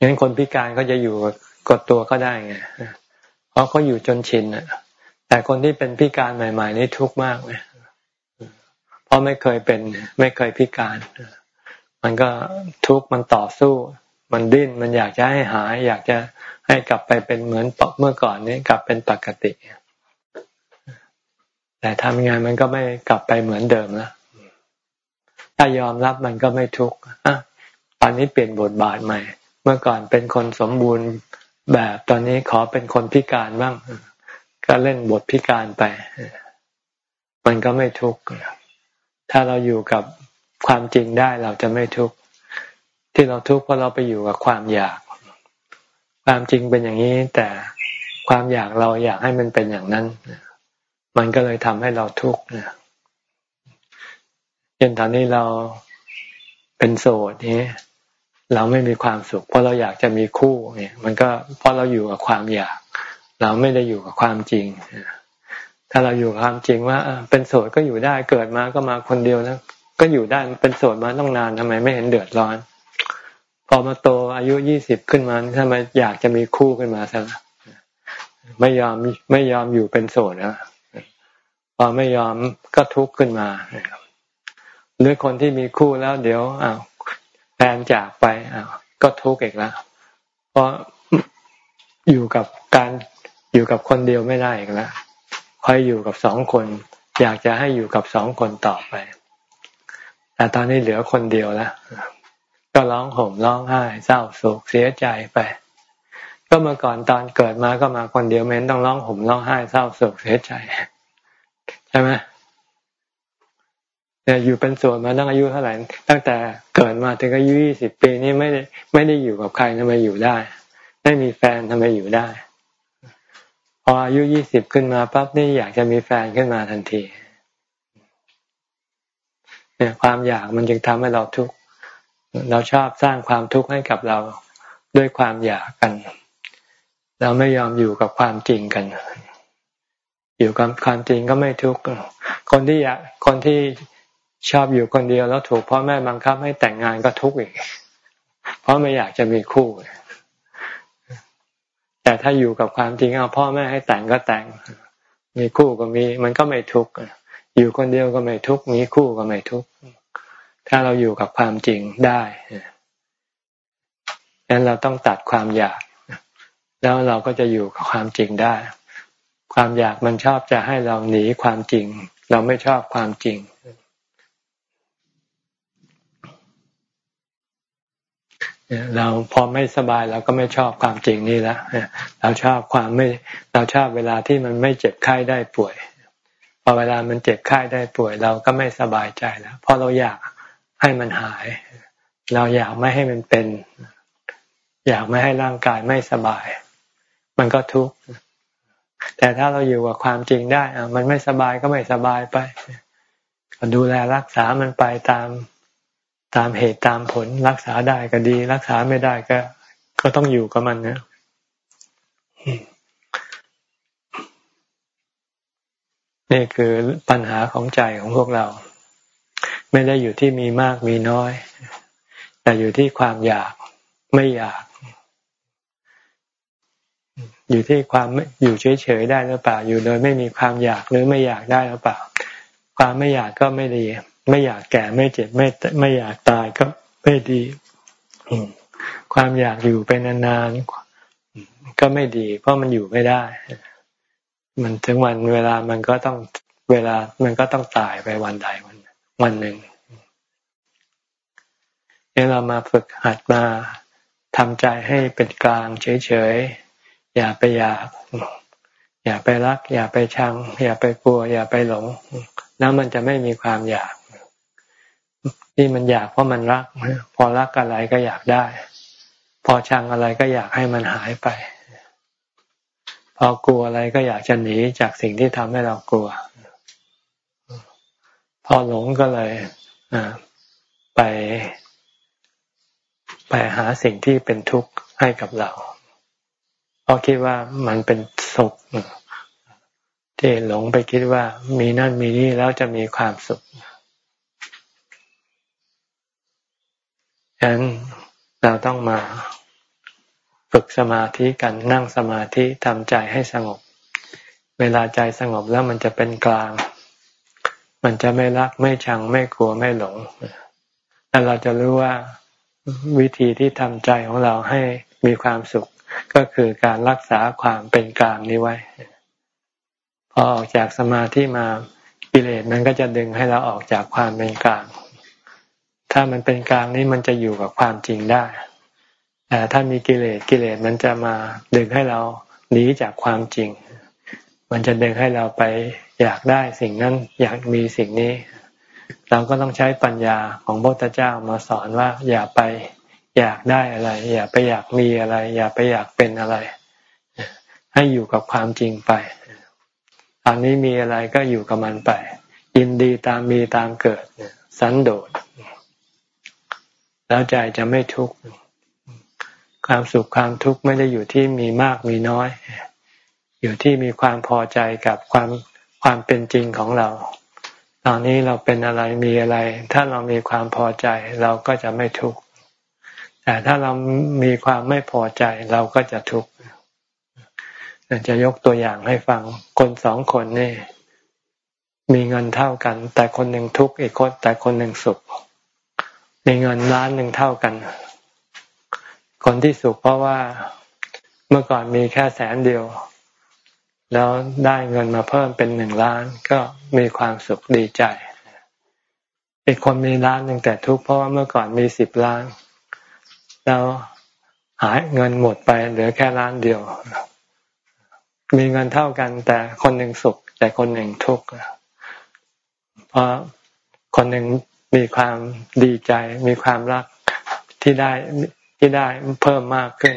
งั้นคนพิการก็จะอยู่กับตัวก็ได้ไงเพราะเขาอยู่จนชินอะ แต่คนที่เป็นพิการใหม่ ๆ นี่ทุกข์มากเลยเพราะไม่เคยเป็น ไม่เคยพิการ มันก็ทุกข์มันต่อสู้ มันดิ้นมันอยากจะให้หาย อยากจะให้กลับไปเป็นเหมือนเมื่อก่อนนี้กลับเป็นปกติ แต่ทำงานมันก็ไม่กลับไปเหมือนเดิมแล้วถ้ายอมรับมันก็ไม่ทุกข์ตอนนี้เปลี่ยนบทบาทใหม่ เมื่อก่อนเป็นคนสมบูรณ์แบบตอนนี้ขอเป็นคนพิการบ้าง ก็เล่นบทพิการไป มันก็ไม่ทุกข์ถ้าเราอยู่กับความจริงได้เราจะไม่ทุกข์ ที่เราทุกข์เพราะเราไปอยู่กับความอยาก ความจริงเป็นอย่างนี้ แต่ความอยากเราอยากให้มันเป็นอย่างนั้น มันก็เลยทำให้เราทุกข์เนี่ยเช่นตอนนี้เราเป็นโสดนี้เราไม่มีความสุข เพราะเราอยากจะมีคู่เนี่ย มันก็เพราะเราอยู่กับความอยาก เราไม่ได้อยู่กับความจริงถ้าเราอยู่กับความจริงว่าเป็นโสดก็อยู่ได้เกิดมาก็มาคนเดียวนะก็อยู่ได้เป็นโสดมาต้องนานทำไมไม่เห็นเดือดร้อน พอมาโตอายุยี่สิบขึ้นมาทำไมอยากจะมีคู่ขึ้นมาซะไม่ยอมไม่ยอมอยู่เป็นโสดนะพอไม่ยอมก็ทุกข์ขึ้นมาหรือคนที่มีคู่แล้วเดี๋ยวอ้าวแฟนจากไปอ้าวก็ทุกข์อีกแล้วเพราะอยู่กับการอยู่กับคนเดียวไม่ได้อีกแล้วคอยอยู่กับสองคน อยากจะให้อยู่กับสองคนต่อไป แต่ตอนนี้เหลือคนเดียวแล้ว ก็ร้องห่มร้องไห้เศร้าโศกเสียใจไป ก็เมื่อก่อนตอนเกิดมาก็มาคนเดียวไม่ต้องร้องห่มร้องไห้เศร้าโศกเสียใจ ใช่ไหมเนี่ยอยู่เป็นส่วนมาตั้งอายุเท่าไหร่ตั้งแต่เกิดมาถึงอายุยี่สิบปีนี่ไม่ได้ไม่ได้อยู่กับใครทำไมอยู่ได้ ไม่มีแฟนทำไมอยู่ได้ พออายุยี่สิบขึ้นมาปั๊บนี่อยากจะมีแฟนขึ้นมาทันทีเนี่ยความอยากมันจึงทำให้เราทุกข์ เราชอบสร้างความทุกข์ให้กับเราด้วยความอยากกัน เราไม่ยอมอยู่กับความจริงกัน อยู่กับความจริงก็ไม่ทุกข์คนที่อยากคนที่ชอบอยู่คนเดียวแล้วถูกพ่อแม่บังคับให้แต่งงานก็ทุกข์อีก เพราะไม่อยากจะมีคู่ แต่ถ้าอยู่กับความจริงเอาพ่อแม่ให้แต่งก็แต่ง มีคู่ก็มี มันก็ไม่ทุกข์อยู่คนเดียวก็ไม่ทุกข์มีคู่ก็ไม่ทุกข์ ถ้าเราอยู่กับความจริงได้ดังนั้นเราต้องตัดความอยาก แล้วเราก็จะอยู่กับความจริงได้ ความอยากมันชอบจะให้เราหนีความจริง เราไม่ชอบความจริงเราพอไม่สบายเราก็ไม่ชอบความจริงนี่แล้วเราชอบความไม่ เราชอบเวลาที่มันไม่เจ็บไข้ได้ป่วย พอเวลามันเจ็บไข้ได้ป่วย เราก็ไม่สบายใจแล้วเพราะเราอยาก ให้มันหาย เราอยากไม่ให้มันเป็น อยากไม่ให้ร่างกายไม่สบาย มันก็ทุกข์แต่ถ้าเราอยู่กับความจริงได้อะมันไม่สบายก็ไม่สบายไปก็ดูแลรักษามันไปตามตามเหตุตามผลรักษาได้ก็ดี รักษาไม่ได้ก็ ก็ต้องอยู่กับมันนะนี่คือปัญหาของใจของพวกเรา ไม่ได้อยู่ที่มีมากมีน้อย แต่อยู่ที่ความอยากไม่อยาก อยู่ที่ความอยู่เฉยๆได้หรือเปล่า อยู่โดยไม่มีความอยากหรือไม่อยากได้หรือเปล่า ความไม่อยากก็ไม่ดี ไม่อยากแก่ไม่เจ็บไม่ไม่อยากตายก็ไม่ดีความอยากอยู่ไปนานๆก็ไม่ดี เพราะมันอยู่ไม่ได้ มันถึงวันเวลามันก็ต้องเวลามันก็ต้องตายไปวันใดวัน วันหนึ่งนี่เรามาฝึกหัดมาทำใจให้เป็นกลางเฉยๆ อย่าไปอยาก อย่าไปรัก อย่าไปชัง อย่าไปกลัว อย่าไปหลง แล้วมันจะไม่มีความอยากที่มันอยากเพราะมันรัก พอรักอะไรก็อยากได้ พอชังอะไรก็อยากให้มันหายไป พอกลัวอะไรก็อยากจะหนีจากสิ่งที่ทำให้เรากลัว อหลงก็เลยไปไปหาสิ่งที่เป็นทุกข์ให้กับเราเพราะคิดว่ามันเป็นสุขที่หลงไปคิดว่ามีนั่นมีนี่แล้วจะมีความสุขฉะนั้นเราต้องมาฝึกสมาธิกันนั่งสมาธิทำใจให้สงบ เวลาใจสงบแล้วมันจะเป็นกลาง มันจะไม่รักไม่ชังไม่กลัวไม่หลงแล้วเราจะรู้ว่าวิธีที่ทำใจของเราให้มีความสุขก็คือการรักษาความเป็นกลางนี้ไว้ พอออกจากสมาธิมากิเลสมันก็จะดึงให้เราออกจากความเป็นกลาง ถ้ามันเป็นกลางนี้มันจะอยู่กับความจริงได้แต่ถ้ามีกิเลสกิเลสมันจะมาดึงให้เราหนีจากความจริง มันจะดึงให้เราไปอยากได้สิ่งนั้นอยากมีสิ่งนี้ เราก็ต้องใช้ปัญญาของพระพุทธเจ้ามาสอนว่า อย่าไปอยากได้อะไร อย่าไปอยากมีอะไร อย่าไปอยากเป็นอะไร ให้อยู่กับความจริงไปตอนนี้มีอะไรก็อยู่กับมันไปยินดีตามมีตามเกิดสันโดษแล้วใจจะไม่ทุกข์ความสุขความทุกข์ไม่ได้อยู่ที่มีมากมีน้อย อยู่ที่มีความพอใจกับความความเป็นจริงของเรา ตอนนี้เราเป็นอะไรมีอะไร ถ้าเรามีความพอใจเราก็จะไม่ทุกข์แต่ถ้าเรามีความไม่พอใจเราก็จะทุกข์จะยกตัวอย่างให้ฟังคนสองคนนี่มีเงินเท่ากัน แต่คนหนึ่งทุกข์อีกคนแต่คนหนึ่งสุข มีเงินล้านหนึ่งเท่ากัน คนที่สุขเพราะว่าเมื่อก่อนมีแค่แสนเดียว แล้วได้เงินมาเพิ่มเป็นหนึ่งล้านก็มีความสุขดีใจ อีกคนมีล้านหนึ่งแต่ทุกข์เพราะว่าเมื่อก่อนมีสิบล้าน แล้วหายเงินหมดไปเหลือแค่ล้านเดียว มีเงินเท่ากันแต่คนหนึ่งสุข แต่คนหนึ่งทุกข์เพราะคนหนึ่งมีความดีใจ มีความรักที่ได้ที่ได้เพิ่มมากขึ้น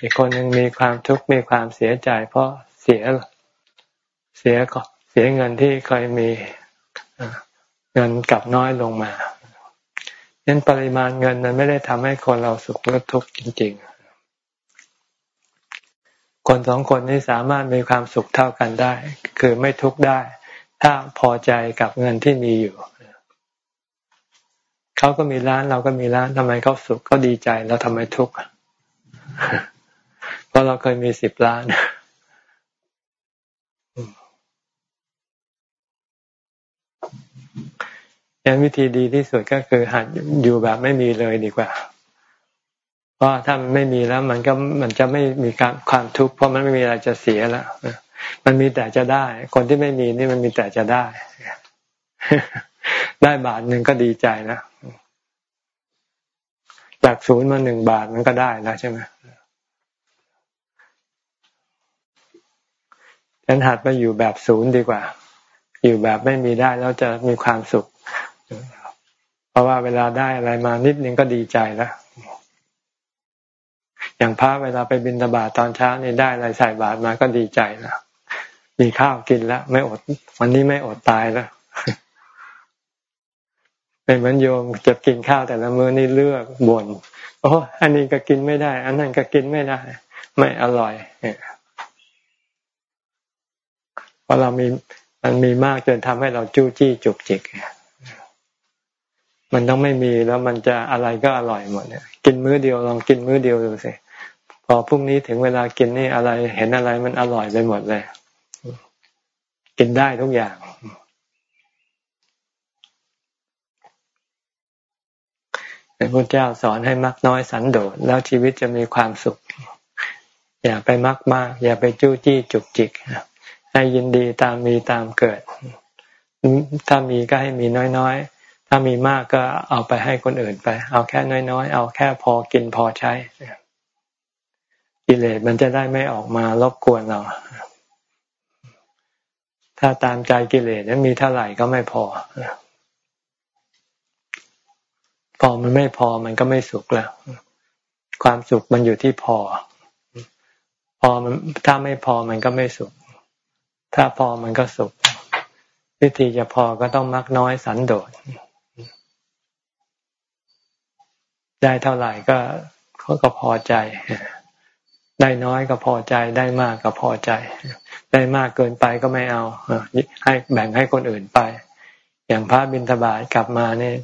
อีกคนหนึ่งมีความทุกข์มีความเสียใจ เพราะ เสียเสียเสียเงินที่เคยมีเงินกลับน้อยลงมาเนั้นปริมาณเงินนั้นไม่ได้ทำให้คนเราสุขหรือทุกข์จริง ๆ คนสองคนนี้สามารถมีความสุขเท่ากันได้ คือไม่ทุกข์ได้ ถ้าพอใจกับเงินที่มีอยู่เขาก็มีร้านเราก็มีร้านทำไมเขาสุขก็ดีใจแล้วทำไมทุกข์เพราะเราเคยมีสิบล้าน ยังวิธีดีที่สุดก็คือหัดอยู่แบบไม่มีเลยดีกว่า เพราะถ้ามันไม่มีแล้ว มันก็มันจะไม่มีการความทุกข์เพราะมันไม่มีอะไรจะเสียแล้วมันมีแต่จะได้ คนที่ไม่มีนี่มันมีแต่จะได้ ได้บาทหนึ่งก็ดีใจนะจากศูนย์มาหนึ่งบาทมันก็ได้แล้วใช่ไหมฉันหัดไปอยู่แบบศูนย์ดีกว่า อยู่แบบไม่มีได้แล้วจะมีความสุข ราะว่าเวลาได้อะไรมานิดนึงก็ดีใจแล้ว อย่างพระเวลาไปบิณฑบาตตอนเช้านี่ได้อะไรใส่บาตรมาก็ดีใจแล้วมีข้าวกินแล้ว ไม่อด วันนี้ไม่อดตายแล้ว เป็นเหมือนโยมจะกินข้าวแต่ละมื้อนี่เลือกบ่นโอ้อันนี้ก็กินไม่ได้ อันนั้นก็กินไม่ได้ ไม่อร่อยเพราะเรามีมันมีมากจนทำให้เราจู้จี้จุกจิก มันต้องไม่มีแล้วมันจะอะไรก็อร่อยหมดเนี่ยกินมื้อเดียวลองกินมื้อเดียวดูสิพอพรุ่งนี้ถึงเวลากินนี่อะไรเห็นอะไรมันอร่อยไปหมดเลย กินได้ทุกอย่าง พระพุทธเจ้าสอนให้มักน้อยสันโดษแล้วชีวิตจะมีความสุข อย่าไปมักมาก อย่าไปจู้จี้จุกจิกให้ยินดีตามมีตามเกิด ถ้ามีก็ให้มีน้อยๆ ถ้ามีมากก็เอาไปให้คนอื่นไป เอาแค่น้อยๆ เอาแค่พอกินพอใช้กิเลสมันจะได้ไม่ออกมารบกวนเรา ถ้าตามใจกิเลสนั้นมีเท่าไหร่ก็ไม่พอ พอมันไม่พอมันก็ไม่สุขแล้ว ความสุขมันอยู่ที่พอ พอมันถ้าไม่พอมันก็ไม่สุข ถ้าพอมันก็สุข วิธีจะพอก็ต้องมักน้อยสันโดษ ได้เท่าไหร่ก็เขาก็พอใจ ได้น้อยก็พอใจ ได้มากก็พอใจ ได้มากเกินไปก็ไม่เอาให้แบ่งให้คนอื่นไป อย่างพระบิณฑบาตกลับมาเนี่ย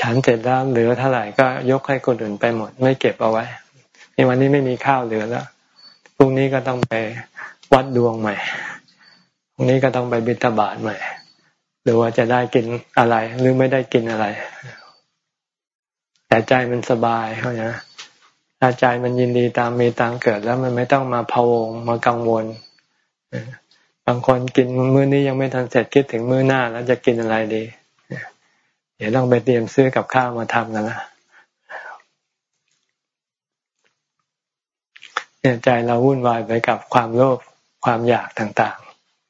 ฉันเสร็จแล้วเหลือเท่าไหร่ก็ยกให้คนอื่นไปหมด ไม่เก็บเอาไว้ในวันนี้ไม่มีข้าวเหลือแล้วพรุ่งนี้ก็ต้องไปวัดดวงใหม่พรุ่งนี้ก็ต้องไปบิณฑบาตใหม่ หรือว่าจะได้กินอะไรหรือไม่ได้กินอะไร แต่ใจมันสบายเขานะถ้าใจมันยินดีตามมีตามเกิดแล้วมันไม่ต้องมาพะวงมากังวลบางคนกินมื้อนี้ยังไม่ทันเสร็จคิดถึงมื้อหน้าแล้วจะกินอะไรดีเดี๋ยวต้องไปเตรียมซื้อกับข้าวมาทำกันละเนี่ยใจเราวุ่นวายไปกับความโลภความอยากต่าง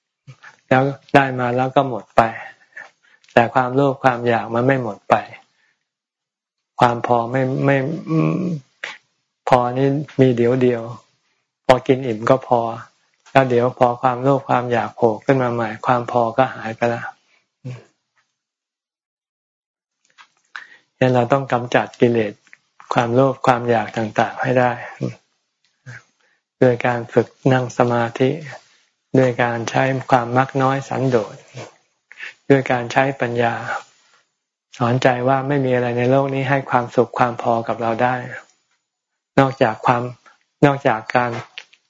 ๆ แล้วได้มาแล้วก็หมดไป แต่ความโลภความอยากมันไม่หมดไป ความพอไม่ไม่พอนี่มีเดี๋ยวเดียว พอกินอิ่มก็พอ แล้วเดี๋ยวพอความโลภความอยากโผล่ขึ้นมาใหม่ ความพอก็หายไปแล้วยังเราต้องกำจัดกิเลสความโลภความอยากต่าง ๆ ให้ได้ด้วยการฝึกนั่งสมาธิด้วยการใช้ความมักน้อยสันโดษด้วยการใช้ปัญญา สอนใจว่าไม่มีอะไรในโลกนี้ให้ความสุขความพอกับเราได้ นอกจากความนอกจากการ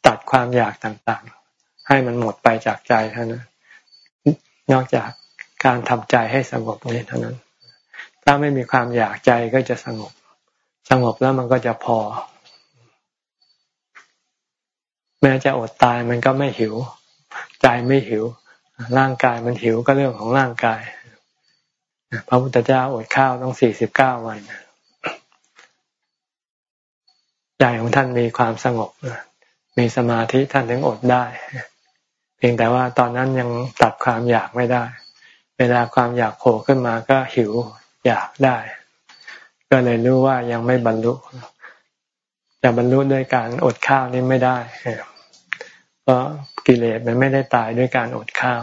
ตัดความอยากต่างๆ ให้มันหมดไปจากใจเท่านั้นนอกจากการทำใจให้สงบนี้เท่านั้น ถ้าไม่มีความอยากใจก็จะสงบ สงบแล้วมันก็จะพอ แม้จะอดตายมันก็ไม่หิว ใจไม่หิว ร่างกายมันหิวก็เรื่องของร่างกาย พระพุทธเจ้าอดข้าวต้องสี่สิบเก้าวันใจของท่านมีความสงบมีสมาธิท่านถึงอดได้ เพียงแต่ว่าตอนนั้นยังตัดความอยากไม่ได้ เวลาความอยากโผล่ขึ้นมาก็หิวอยากได้ ก็เลยรู้ว่ายังไม่บรรลุจะบรรลุด้วยการอดข้าวนี้ไม่ได้เพราะกิเลสมันไม่ได้ตายด้วยการอดข้าว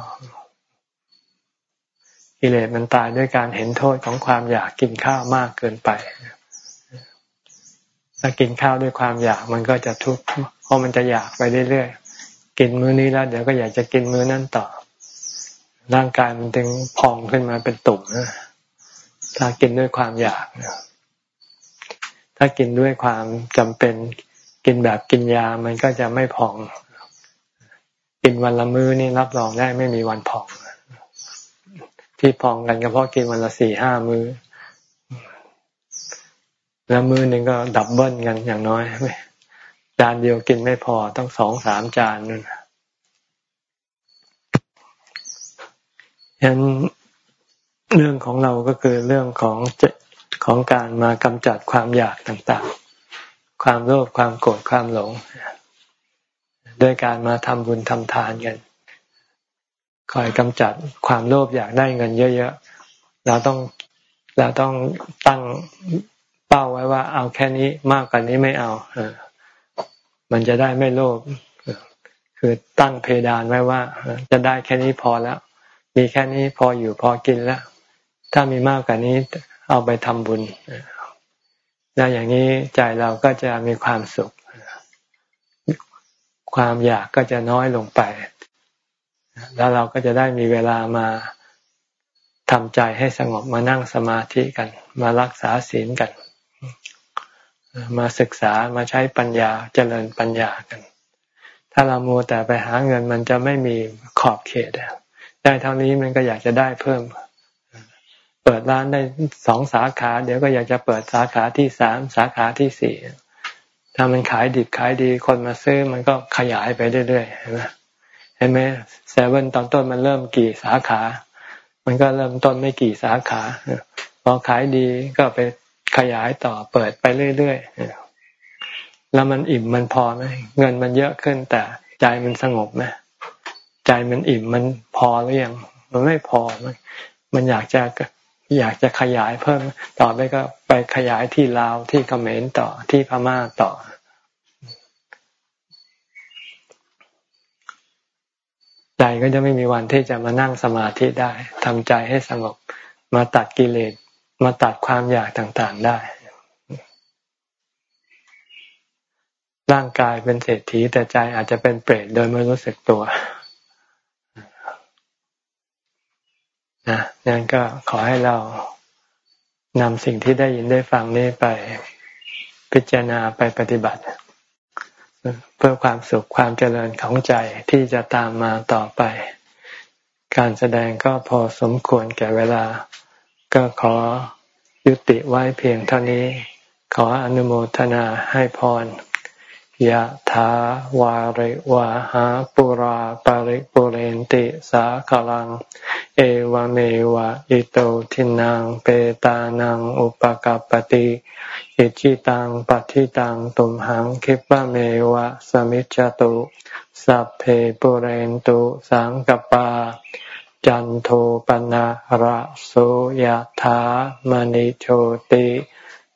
กิเลสมันตายด้วยการเห็นโทษของความอยากกินข้าวมากเกินไป ถ้ากินข้าวด้วยความอยากมันก็จะทุกข์เพราะมันจะอยากไปเรื่อยๆ กินมื้อนี้แล้วเดี๋ยวก็อยากจะกินมื้อนั้นต่อ ร่างกายมันถึงพองขึ้นมาเป็นตุ่มนะถ้ากินด้วยความอยากถ้ากินด้วยความจำเป็นกินแบบกินยามันก็จะไม่พอง กินวันละมื้อนี่รับรองได้ไม่มีวันพอง ที่พองกันก็เพราะกินวันละสี่ห้ามื้อ แล้วมื้อหนึ่งก็ดับเบิลกันอย่างน้อยจานเดียวกินไม่พอต้องสองสามจานนั่นยันเรื่องของเราก็คือเรื่องของของการมากำจัดความอยากต่างๆ ความโลภความโกรธความหลง ด้วยการมาทำบุญทำทานกัน คอยกำจัดความโลภอยากได้เงินเยอะๆ เราต้องเราต้องตั้งเป้าไว้ว่า เอาแค่นี้มากกว่านี้ไม่เอาเออมันจะได้ไม่โลภคือตั้งเพดานไว้ว่า จะได้แค่นี้พอแล้ว มีแค่นี้พออยู่พอกินแล้ว ถ้ามีมากกว่านี้เอาไปทำบุญแล้วอย่างนี้ใจเราก็จะมีความสุข ความอยากก็จะน้อยลงไป แล้วเราก็จะได้มีเวลามาทำใจให้สงบมานั่งสมาธิกัน มารักษาศีลกัน มาศึกษามาใช้ปัญญาเจริญปัญญากัน ถ้าเรามัวแต่ไปหาเงินมันจะไม่มีขอบเขตได้เท่านี้มันก็อยากจะได้เพิ่ม เปิดร้านได้สองสาขา เดี๋ยวก็อยากจะเปิดสาขาที่สามสาขาที่สี่ถ้ามันขายดิบขายดีคนมาซื้อมันก็ขยายไปเรื่อยๆเห็นไหม เห็นไหมเซเว่นตอนต้นมันเริ่มกี่สาขา มันก็เริ่มต้นไม่กี่สาขาพอขายดีก็ไปขยายต่อเปิดไปเรื่อยๆแล้วมันอิ่มมันพอไหมเงินมันเยอะขึ้นแต่ใจมันสงบไหมใจมันอิ่มมันพอหรือยังมันไม่พอมันมันอยากจะอยากจะขยายเพิ่ม ต่อไปก็ไปขยายที่ลาวที่เขมรต่อที่พม่าต่อ ใจก็จะไม่มีวันที่จะมานั่งสมาธิได้ทำใจให้สงบมาตัดกิเลสมาตัดความอยากต่างๆได้ ร่างกายเป็นเศรษฐีแต่ใจอาจจะเป็นเปรตโดยไม่รู้สึกตัวนะนั่นก็ขอให้เรานำสิ่งที่ได้ยินได้ฟังนี้ไปพิจารณาไปปฏิบัติ เพื่อความสุขความเจริญของใจที่จะตามมาต่อไป การแสดงก็พอสมควรแก่เวลา ก็ขอยุติไว้เพียงเท่านี้ ขออนุโมทนาให้พร ยะถาวาริวะหาปุราปาริปุเรนติสาคลัง เอวเมวะอิโตทินังเปตานังอุปกัปติอิจิตังปฏิตังตุมหังคิปะเมวะสมิจจตุสัพเพปุเรนตุสังกปา จันโทปนะระโสยธามณิโชติ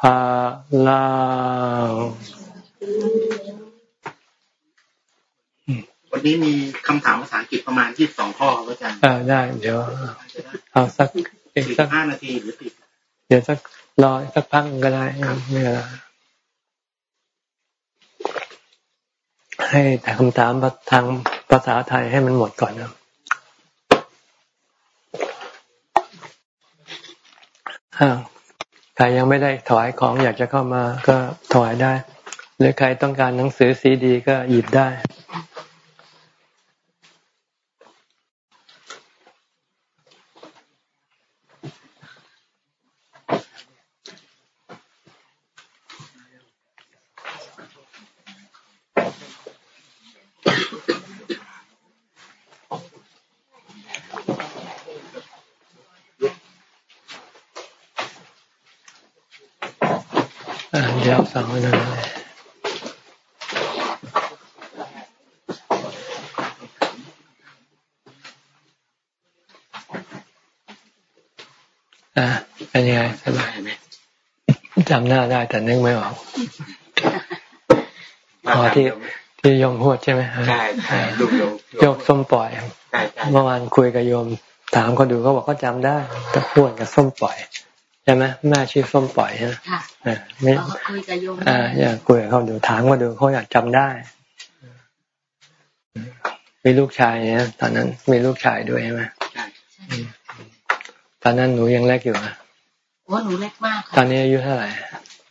ภาลังวันนี้มีคำถามภาษาอังกฤษประมาณที่สองข้อครับอาจารย์อ่าได้ เดี๋ยวเอาสักอีกสักห้านาทีหรือสิบเดี๋ยวสักรอสักพักก็ได้ไม่เป็นไรให้แต่คำถามทางภาษาไทยให้มันหมดก่อนนะใครยังไม่ได้ถวายของอยากจะเข้ามาก็ถวายได้ หรือใครต้องการหนังสือซีดี ก็หยิบได้ยวฟังไว้หน่อย อ่าเป็นยังไงสบายไหมจำหน้าได้แต่นึกไม่ออกอ๋อที่ที่ยมพูดใช่ไหมใช่ใช่ลูกโยมโยกส้มปล่อยเมื่อวานคุยกับโยมถามเขาดูเขาบอกเขาจำได้ตะพูดกับส้มปล่อยใช่ไหมแม่ชื่อส้มปล่อยใช่ไหมค่ะไม่คุยกับโยมอ่าอยากคุยกับเขาดูถามเขาดูเขาอยากจำได้ มีลูกชายเนี่ยตอนนั้นมีลูกชายด้วยใช่ไหมใช่ ตอนนั้นหนูยังเล็กอยู่อะว่าหนูเล็กมากค่ะตอนนี้อายุเท่าไหร่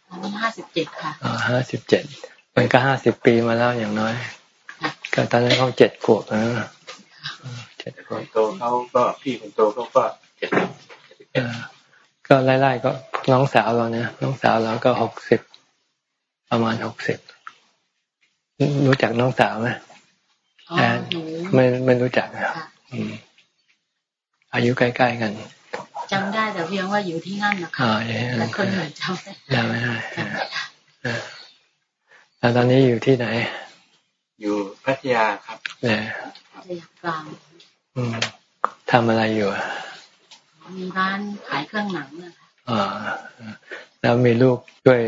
ตอนนี้ห้าสิบเจ็ดค่ะอ๋อห้าสิบเจ็ดมันก็ห้าสิบปีมาแล้วอย่างน้อยก็ตอนนั้นเขาเจ็ดขวบนะเจ็ดขวบโตเขาก็พี่คนโตเขาก็เจ็ดก็ไล่ๆก็น้องสาวเราเนี่ยน้องสาวเราก็หกสิบประมาณหกสิบรู้จักน้องสาวไหมแอนไม่ไม่รู้จักครับอายุใกล้ๆกัน จำได้แต่เพียงว่าอยู่ที่นั่นนะคะแต่คนอื่นจำได้ไม่ได้แล้วตอนนี้อยู่ที่ไหน อยู่พัทยาครับเนี่ยพัทยากลางทำอะไรอยู่มีร้านขายเครื่องหนังนะคะอ่าแล้วมีลูกด้วย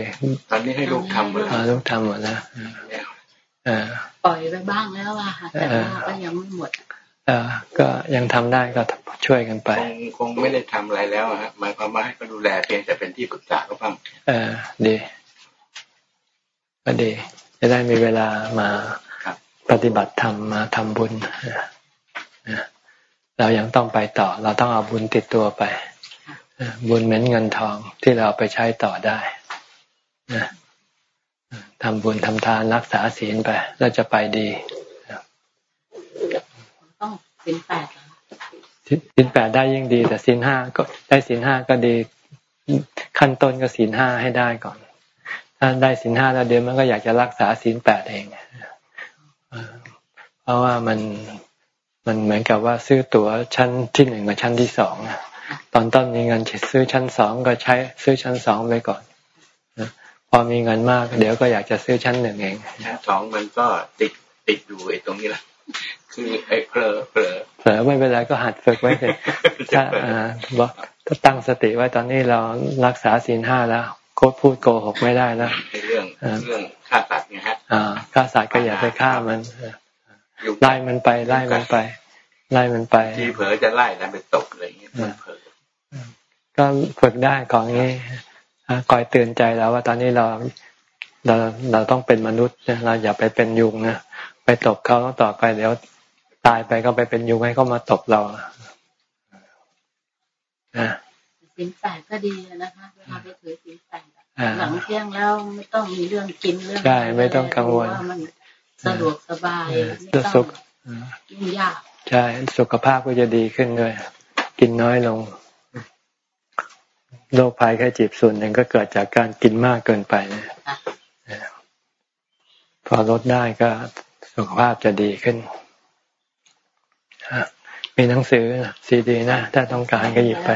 ตอนนี้ให้ลูกทำหมดลูกทำหมดนะอ่าปล่อยไปบ้างแล้วอะค่ะแต่ว่าก็ยังไม่หมด อ่าก็ยังทำได้ก็ช่วยกันไป คงคงไม่ได้ทำอะไรแล้วฮะหมายความว่าให้เขาดูแลเพียงแต่เป็นที่ปรึกษาก็ฟังเออดีก็ดี จะได้มีเวลามาปฏิบัติธรรมมาทำบุญเรายังต้องไปต่อ เราต้องเอาบุญติดตัวไปบุญเหมือนเงินทองที่เราไปใช้ต่อได้ทำบุญทำทานรักษาศีลไป เราจะไปดี ต้องศีลแปดศีลแปดได้ยิ่งดี แต่ศีลห้าก็ได้ศีลห้าก็ดี ขั้นต้นก็ศีลห้าให้ได้ก่อน ถ้าได้ศีลห้าแล้วเดี๋ยวมันก็อยากจะรักษาศีลแปดเองเพราะว่ามันมันเหมือนกับว่าซื้อตั๋วชั้นที่หนึ่งกับชั้นที่สองตอนต้นมีเงินซื้อชั้นสองก็ใช้ซื้อชั้นสองไปก่อนพอมีเงินมาก เดี๋ยวก็อยากจะซื้อชั้นหนึ่งเองชั้นสองมันก็ติดติดอยู่ไอ้ตรงนี้แหละ คือไอ้เผลอเผลอเผลอไม่เป็นไรก็หัดฝึกไว้เลยถ้าบอกถ้าตั้งสติไว้ตอนนี้เรารักษาศีลห้าแล้วโคพูดโกหกไม่ได้แล้วเรื่องเรื่องฆ่าสัตว์ไงฮะฆ่าสัตว์ก็อย่าไปฆ่ามันไล่มันไปไล่มันไปไล่มันไปที่เผลอจะไล่แล้วไปตกอะไรอย่างเงี้ยเผลอก็ฝึกได้ของนี้คอยเตือนใจแล้วว่าตอนนี้เราเราเราต้องเป็นมนุษย์เราอย่าไปเป็นยุงนะไปตบเขาต่อไปเดี๋ยว ตายไปก็ไปเป็นยุงให้เขามาตบเราสินแปดก็ดีนะคะเวลาไปถือสินแปดหลังเที่ยงแล้วไม่ต้องมีเรื่องกินเรื่องใช่ไม่ต้องกังวลสะดวกสบายไม่ต้องยุ่งยากใช่สุขภาพก็จะดีขึ้นด้วยกินน้อยลงโรคภัยแค่จีบส่วนหนึ่งก็เกิดจากการกินมากเกินไปนะพอลดได้ก็สุขภาพจะดีขึ้น มีหนังสือซีดีนะ ถ้าต้องการก็หยิบไป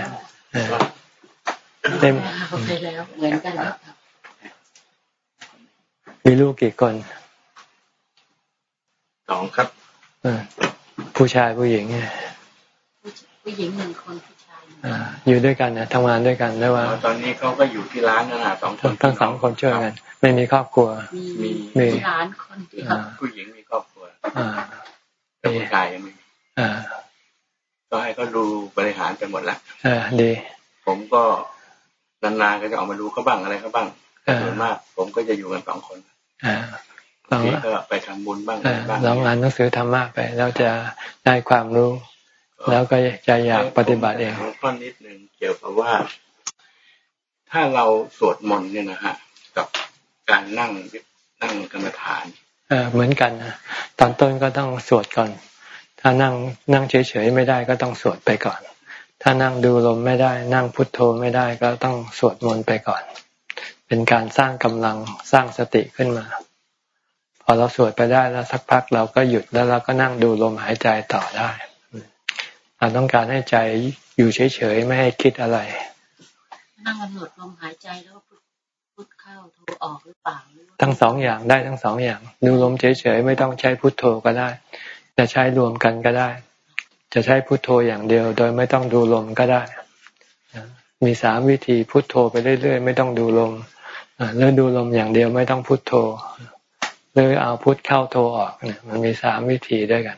เต็มไปแล้วเหมือนกันมีลูกกี่คนสองครับผู้ชายผู้หญิงผู้หญิงหนึ่งคนผู้ชายอยู่ด้วยกันนะทำงานด้วยกันได้ว่า ตอนนี้เขาก็อยู่ที่ร้านนะฮะสองคนทั้งสองคนช่วยกัน ไม่มีครอบครัว มีมีร้านคนเดียวผู้หญิงมีครอบครัวแต่ผู้ชายยังไม่ ก็ให้เขาดูบริหารไปหมดแล้วอ่าดี ผมก็นานๆก็จะออกมาดูเขาบ้างอะไรเขาบ้างส่วนมาก ผมก็จะอยู่กันสองคนอ่าบางทีก็ไปทำบุญบ้างบ้างลองอ่านหนังสือธรรมะไปแล้วจะได้ความรู้ แล้วก็จะอยากปฏิบัติเองข้อนิดหนึ่งเกี่ยวกับว่า ถ้าเราสวดมนต์เนี่ยนะฮะ กับการนั่งนั่งกรรมฐาน เออเหมือนกันนะตอนต้นก็ต้องสวดก่อน ถ้านั่งนั่งเฉยๆไม่ได้ก็ต้องสวดไปก่อน ถ้านั่งดูลมไม่ได้ นั่งพุทโธไม่ได้ก็ต้องสวดมนต์ไปก่อน เป็นการสร้างกำลังสร้างสติขึ้นมา พอเราสวดไปได้แล้วสักพักเราก็หยุดแล้วเราก็นั่งดูลมหายใจต่อได้เราต้องการให้ใจอยู่เฉยๆไม่ให้คิดอะไร นั่งกำหนดลมหายใจแล้วพุทเข้าโทออกหรือเปล่าทั้งสองอย่างได้ทั้งสองอย่างดูลมเฉยๆไม่ต้องใช้พุทโธก็ได้ จะใช้รวมกันก็ได้ จะใช้พุทโธอย่างเดียว โดยไม่ต้องดูลมก็ได้ มีสามวิธีพุทโธไปเรื่อยๆ ไม่ต้องดูลมเลือดูลมอย่างเดียวไม่ต้องพุทโธหรือเอาพุทเข้าโทออกเนี่ยมันมีสามวิธีด้วยกัน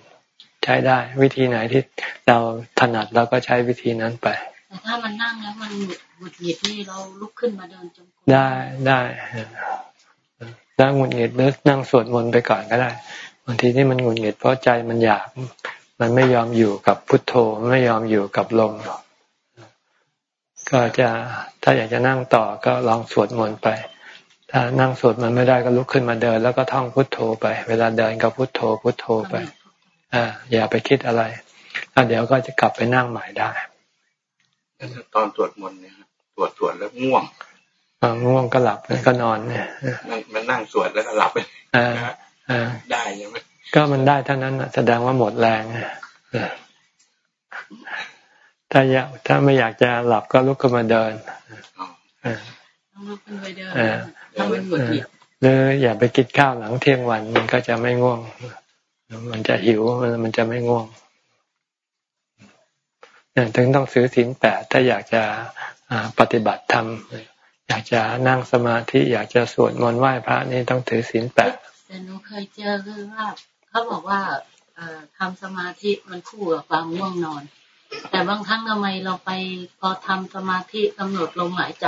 ใช้ได้ วิธีไหนที่เราถนัดเราก็ใช้วิธีนั้นไปแต่ถ้ามันนั่งแล้วมันหงุดหงิดนี่เราลุกขึ้นมาเดินจงกรมได้ได้นั่งหงุดหงิดหรือนั่งสวดมนต์ไปก่อนก็ได้ บางทีที่มันหงุดหงิดเพราะใจมันอยาก มันไม่ยอมอยู่กับพุทโธไม่ยอมอยู่กับลมก็จะถ้าอยากจะนั่งต่อก็ลองสวดมนต์ไป ถ้านั่งสวดมันไม่ได้ก็ลุกขึ้นมาเดิน แล้วก็ท่องพุทโธไป เวลาเดินก็พุทโธพุทโธไป อ่า อย่าไปคิดอะไรแล้วเดี๋ยวก็จะกลับไปนั่งใหม่ได้ตอนตรวจมนต์เนี่ยตรวจตรวจแล้วง่วงอ่าง่วงก็หลับก็นอนเนี่ยมันนั่งสวดแล้วก็หลับไปอ่าอ่า ได้ยังไหมก็มันได้เท่านั้นแสดงว่าหมดแรงถ้าอยากถ้าไม่อยากจะหลับก็ลุกขึ้นมาเดินอ่าลุกขึ้นไปเดินถ้ามันหงุดหงิดหรืออย่าไปกินข้าวหลังเที่ยงวันมันก็จะไม่ง่วง มันจะหิวมันจะไม่ง่วงถึงต้องซื้อศีลแปดถ้าอยากจะปฏิบัติธรรมอยากจะนั่งสมาธิอยากจะสวดมนต์ไหว้พระนี่ต้องถือศีลแปด แต่หนูเคยเจอคือว่าเขาบอกว่าทำสมาธิมันคู่กับความง่วงนอน แต่บางครั้งทำไมเราไปพอทำสมาธิกำหนดลมหายใจ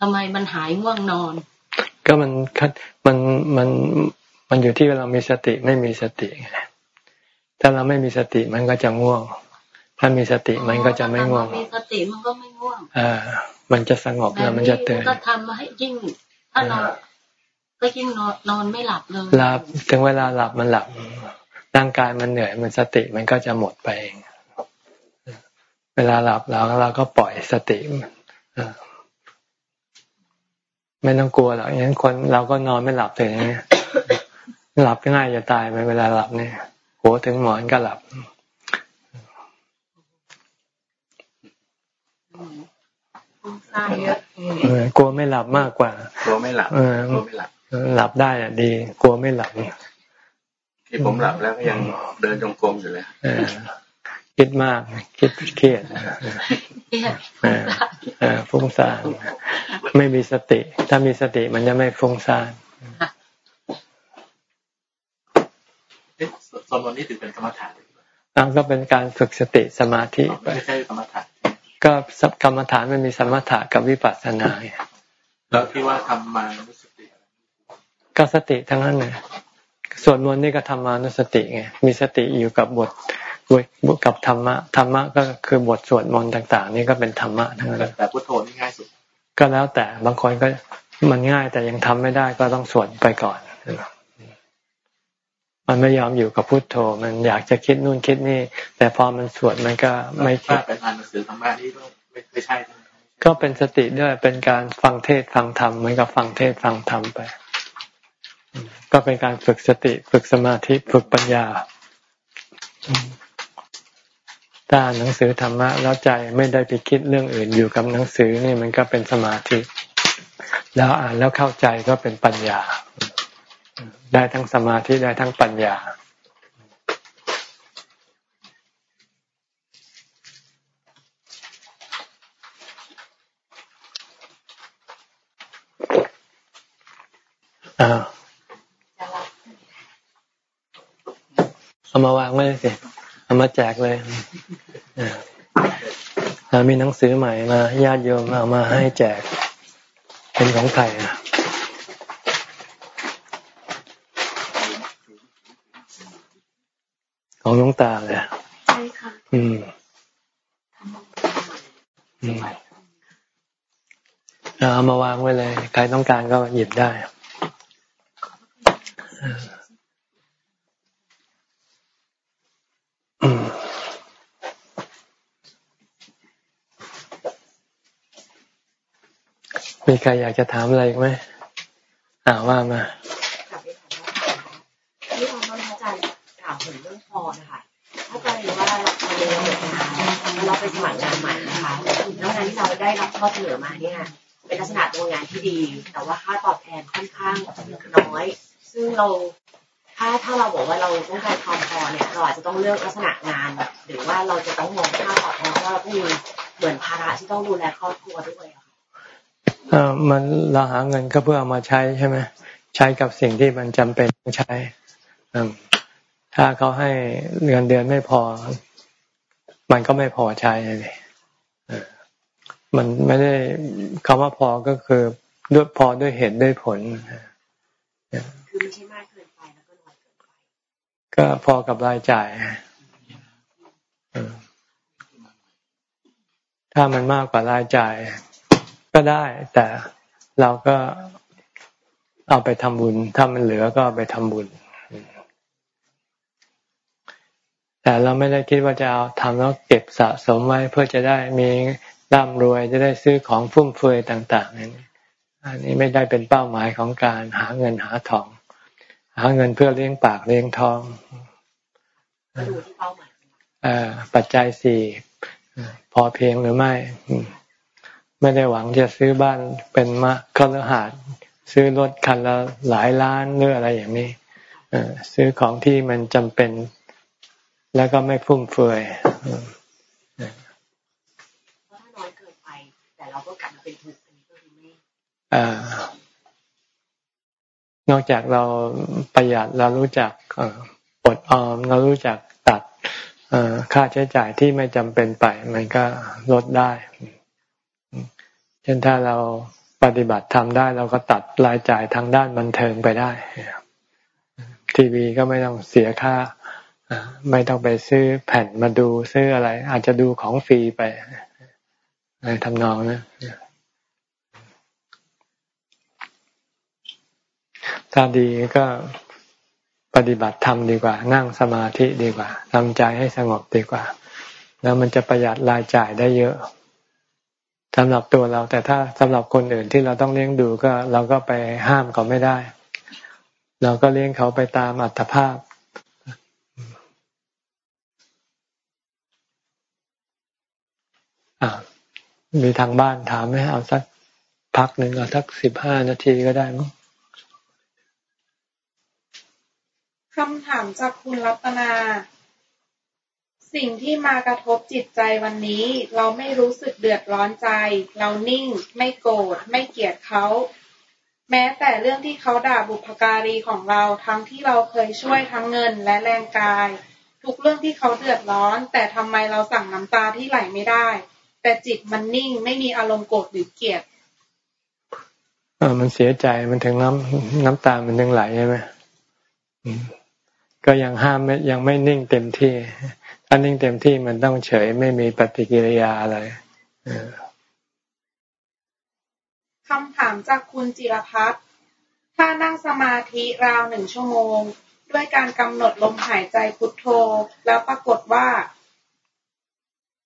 ทำไมมันหายง่วงนอน ก็มันมันมันมันอยู่ที่เรามีสติไม่มีสติไงถ้าเราไม่มีสติมันก็จะง่วง ถ้ามีสติมันก็จะไม่ง่วงมีสติมันก็ไม่ง่วงอ่ามันจะสงบแล้วมันจะตื่นก็ทำให้ยิ่งถ้าเรา ก็ยิ่งนอนนอนไม่หลับเลยหลับถึงเวลาหลับมันหลับร่างกายมันเหนื่อยมันสติมันก็จะหมดไปเองเวลาหลับแล้วเราก็ปล่อยสติไม่ต้องกลัวหรอกอย่างนั้นคนเราก็นอนไม่หลับเลยเนี่ยหลับง่ายจะตายไปเวลาหลับเนี่ยหัวถึงหมอนก็หลับกลัวไม่หลับมากกว่า กลัวไม่หลับเออหลับ ได้อะ ดี กลัวไม่หลับที่ผมหลับแล้วก็ยังเดินจงกรมอยู่เลยคิดมาก คิดเครียดฟุ้งซ่านไม่มีสติ ถ้ามีสติมันจะไม่ฟุ้งซ่านสมมตินี่ถือเป็นกรรมฐานก็เป็นการฝึกสติสมาธิไม่ใช่กรรมฐานก็กรรมฐานมันมีสมถะกับวิปัสสนาแล้วที่ว่าทำมานุสติ ก็สติทั้งนั้นเลยส่วนมนต์นี่ก็ทำมานุสติไงมีสติอยู่กับบทบทกับธรรมะธรรมะก็คือบทสวดมนต์ต่าง ๆ นี่ก็เป็นธรรมะทั้งนั้นแต่พุทโธนี่ง่ายสุด ก็แล้วแต่บางคนก็มันง่ายแต่ยังทำไม่ได้ก็ต้องสวดไปก่อนมันไม่ยอมอยู่กับพุทโธ มันอยากจะคิดนู่นคิดนี่ แต่พอมันสวดมันก็ไม่คิดไปอ่านหนังสือธรรมะนี่ก็ไม่ใช่ก็เป็นสติด้วยเป็นการฟังเทศฟังธรรมเหมือนกับฟังเทศฟังธรรมไป ก็เป็นการฝึกสติฝึกสมาธิฝึกปัญญา ถ้าอ่านหนังสือธรรมะแล้วใจไม่ได้ไปคิดเรื่องอื่นอยู่กับหนังสือนี่มันก็เป็นสมาธิ แล้วอ่านแล้วเข้าใจก็เป็นปัญญา ได้ทั้งสมาธิได้ทั้งปัญญา เอามาวางไว้สิเอามาแจกเลยเรามีหนังสือใหม่มาญาติโยมเอามาให้แจก เป็นของใครอะของลุงตาเลยใช่ค่ะอืมอืมเอามาวางไว้เลย ใครต้องการก็หยิบได้ มีใครอยากจะถามอะไรไหมอ่าว่ามาที่เราองอาจารย์ถามถึงเรื่องพอนะคะถ้าใจว่าเราเรียนงานเราไปสมัครงานใหม่นะคะแล้วงานที่เราได้รับข้อเสนอมาเนี่ยเป็นลักษณะตัวงานที่ดี แต่ว่าค่าตอบแทนค่อนข้างน้อย ซึ่งเราถ้าถ้าเราบอกว่าเราต้องการความพอเนี่ยเราอาจจะต้องเลือกลักษณะงาน หรือว่าเราจะต้องมองค่าตอบแทนเพราะเราต้องมีเหมือนภาระที่ต้องดูแลครอบครัวด้วยเออ มันเราหาเงินก็เพื่อเอามาใช้ใช่ไหมใช้กับสิ่งที่มันจำเป็นต้องใช้ถ้าเขาให้เงินเดือนไม่พอ มันก็ไม่พอใช้เลยมันไม่ได้คำว่าพอก็คือด้วยพอด้วยเหตุด้วยผลคือไม่ใช่มากเกินไปแล้วก็น้อยเกินไปก็พอกับรายจ่ายถ้ามันมากกว่ารายจ่าย ก็ได้ แต่เราก็เอาไปทำบุญ ถ้ามันเหลือก็ไปทำบุญ แต่เราไม่ได้คิดว่าจะเอาทำแล้วเก็บสะสมไว้เพื่อจะได้มีร่ำรวยจะได้ซื้อของฟุ่มเฟือยต่างๆนี่อันนี้ไม่ได้เป็นเป้าหมายของการหาเงินหาทอง หาเงินเพื่อเลี้ยงปากเลี้ยงท้องปัจจัยสี่พอเพียงหรือไม่ ไม่ได้หวังจะซื้อบ้านเป็นมะคฤหาสน์ซื้อรถคันละหลายล้านหรืออะไรอย่างนี้ซื้อของที่มันจำเป็น แล้วก็ไม่ฟุ่มเฟือยนอกจากเราประหยัดเรารู้จักอดออม เรารู้จักตัดค่าใช้จ่ายที่ไม่จำเป็นไป มันก็ลดได้ ช่นถ้าเราปฏิบัติทำได้ เราก็ตัดรายจ่ายทางด้านบันเทิงไปได้ ทีวีก็ไม่ต้องเสียค่า ไม่ต้องไปซื้อแผ่นมาดูซื้ออะไร อาจจะดูของฟรีไปในทำนองนะถ้าดีก็ปฏิบัติธรรมดีกว่า นั่งสมาธิดีกว่าทำใจให้สงบดีกว่า แล้วมันจะประหยัดรายจ่ายได้เยอะ สำหรับตัวเรา แต่ถ้าสำหรับคนอื่นที่เราต้องเลี้ยงดูก็เราก็ไปห้ามเขาไม่ได้ เราก็เลี้ยงเขาไปตามอัตภาพอ่ามีทางบ้านถามไหมเอาสักพักหนึ่งเอาสักสิบห้านาทีก็ได้มั้งคำถามจากคุณรัตนา สิ่งที่มากระทบจิตใจวันนี้ เราไม่รู้สึกเดือดร้อนใจ เรานิ่ง ไม่โกรธไม่เกลียดเขา แม้แต่เรื่องที่เขาด่าบุพการีของเราทั้งที่เราเคยช่วยทั้งเงินและแรงกาย ทุกเรื่องที่เขาเดือดร้อน แต่ทำไมเราสั่งน้ำตาที่ไหลไม่ได้ แต่จิตมันนิ่งไม่มีอารมณ์โกรธหรือเกลียดมันเสียใจมันถึงน้ำน้ำตามันถึงไหลใช่ไหมก็ยังห้ามยังไม่นิ่งเต็มที่ ถ้านิ่งเต็มที่มันต้องเฉยไม่มีปฏิกิริยาอะไรคำถามจากคุณจิรพัฒน์ถ้านั่งสมาธิราวหนึ่งชั่วโมง ด้วยการกำหนดลมหายใจพุทโธ แล้วปรากฏว่า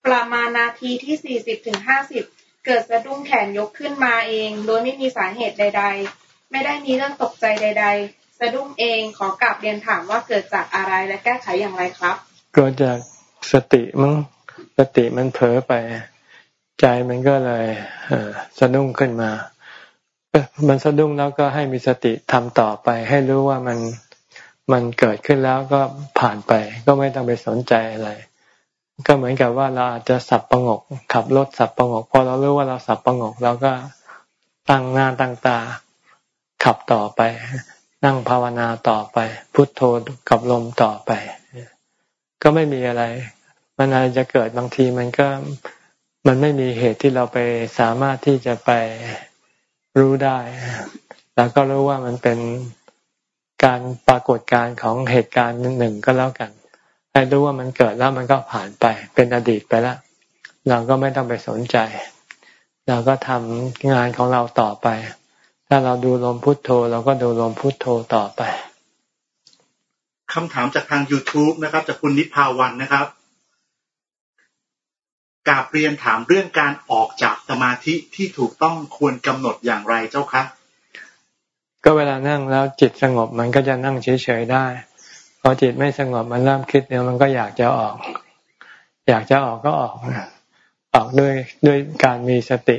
ประมาณนาทีที่สี่สิบถึงห้าสิบเกิดสะดุ้งแขนยกขึ้นมาเอง โดยไม่มีสาเหตุใด ๆ ไม่ได้มีเรื่องตกใจใด ๆ สะดุ้งเองขอกลับเรียนถามว่าเกิดจากอะไรและแก้ไขอย่างไรครับ เกิดจาก สติมั้งสติมันเผลอไป ใจมันก็เลยสะดุ้งขึ้นมา มันสะดุ้งแล้วก็ให้มีสติทำต่อไป ให้รู้ว่ามันมันเกิดขึ้นแล้วก็ผ่านไป ก็ไม่ต้องไปสนใจอะไร ก็เหมือนกับว่าเราอาจจะสับประงก ขับรถสับประงกพอเรารู้ว่าเราสับประงกเราก็ตั้งหน้าตั้งตา ขับต่อไป นั่งภาวนาต่อไป พุทโธกับลมต่อไป ก็ไม่มีอะไร มันอะไรจะเกิดบางทีมันก็มันไม่มีเหตุที่เราไปสามารถที่จะไปรู้ได้ แล้วก็รู้ว่ามันเป็นการปรากฏการณ์ของเหตุการณ์หนึ่งก็แล้วกัน ให้รู้ว่ามันเกิดแล้วมันก็ผ่านไป เป็นอดีตไปแล้ว เราก็ไม่ต้องไปสนใจ เราก็ทำงานของเราต่อไป ถ้าเราดูลมพุทโธ เราก็ดูลมพุทโธต่อไป คำถามจากทาง YouTube นะครับ จากคุณนิพาวันนะครับกาเรียนถามเรื่องการออกจากสมาธิที่ถูกต้องควรกำหนดอย่างไรเจ้าคะก็เวลานั่งแล้วจิตสงบมันก็จะนั่งเฉยๆได้ พอจิตไม่สงบมันเริ่มคิดเนี่ยมันก็อยากจะออก อยากจะออกก็ออกออกด้วยด้วยการมีสติ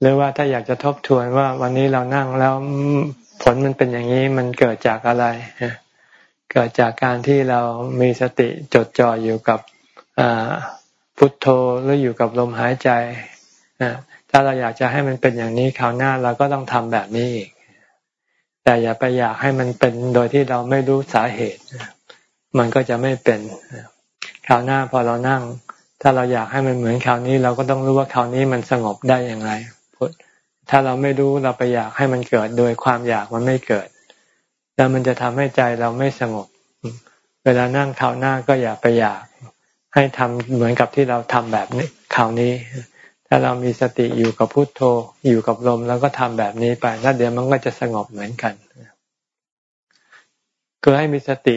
หรือว่าถ้าอยากจะทบทวนว่าวันนี้เรานั่งแล้วผลมันเป็นอย่างนี้มันเกิดจากอะไร เกิดจากการที่เรามีสติจดจ่ออยู่กับพุทโธหรืออยู่กับลมหายใจถ้าเราอยากจะให้มันเป็นอย่างนี้คราวหน้าเราก็ต้องทำแบบนี้อีกแต่อย่าไปอยากให้มันเป็นโดยที่เราไม่รู้สาเหตุ มันก็จะไม่เป็นคราวหน้าพอเรานั่ง ถ้าเราอยากให้มันเหมือนคราวนี้ เราก็ต้องรู้ว่าคราวนี้มันสงบได้อย่างไรถ้าเราไม่รู้เราไปอยากให้มันเกิดโดยความอยากมันไม่เกิด แล้วมันจะทำให้ใจเราไม่สงบ เวลานั่งคราวหน้าก็อย่าไปอยาก ให้ทำเหมือนกับที่เราทำแบบนี้คราวนี้ ถ้าเรามีสติอยู่กับพุโทโธ อยู่กับลมแล้วก็ทำแบบนี้ไปแล้วเดี๋ยวมันก็จะสงบเหมือนกันก็ให้มีสติ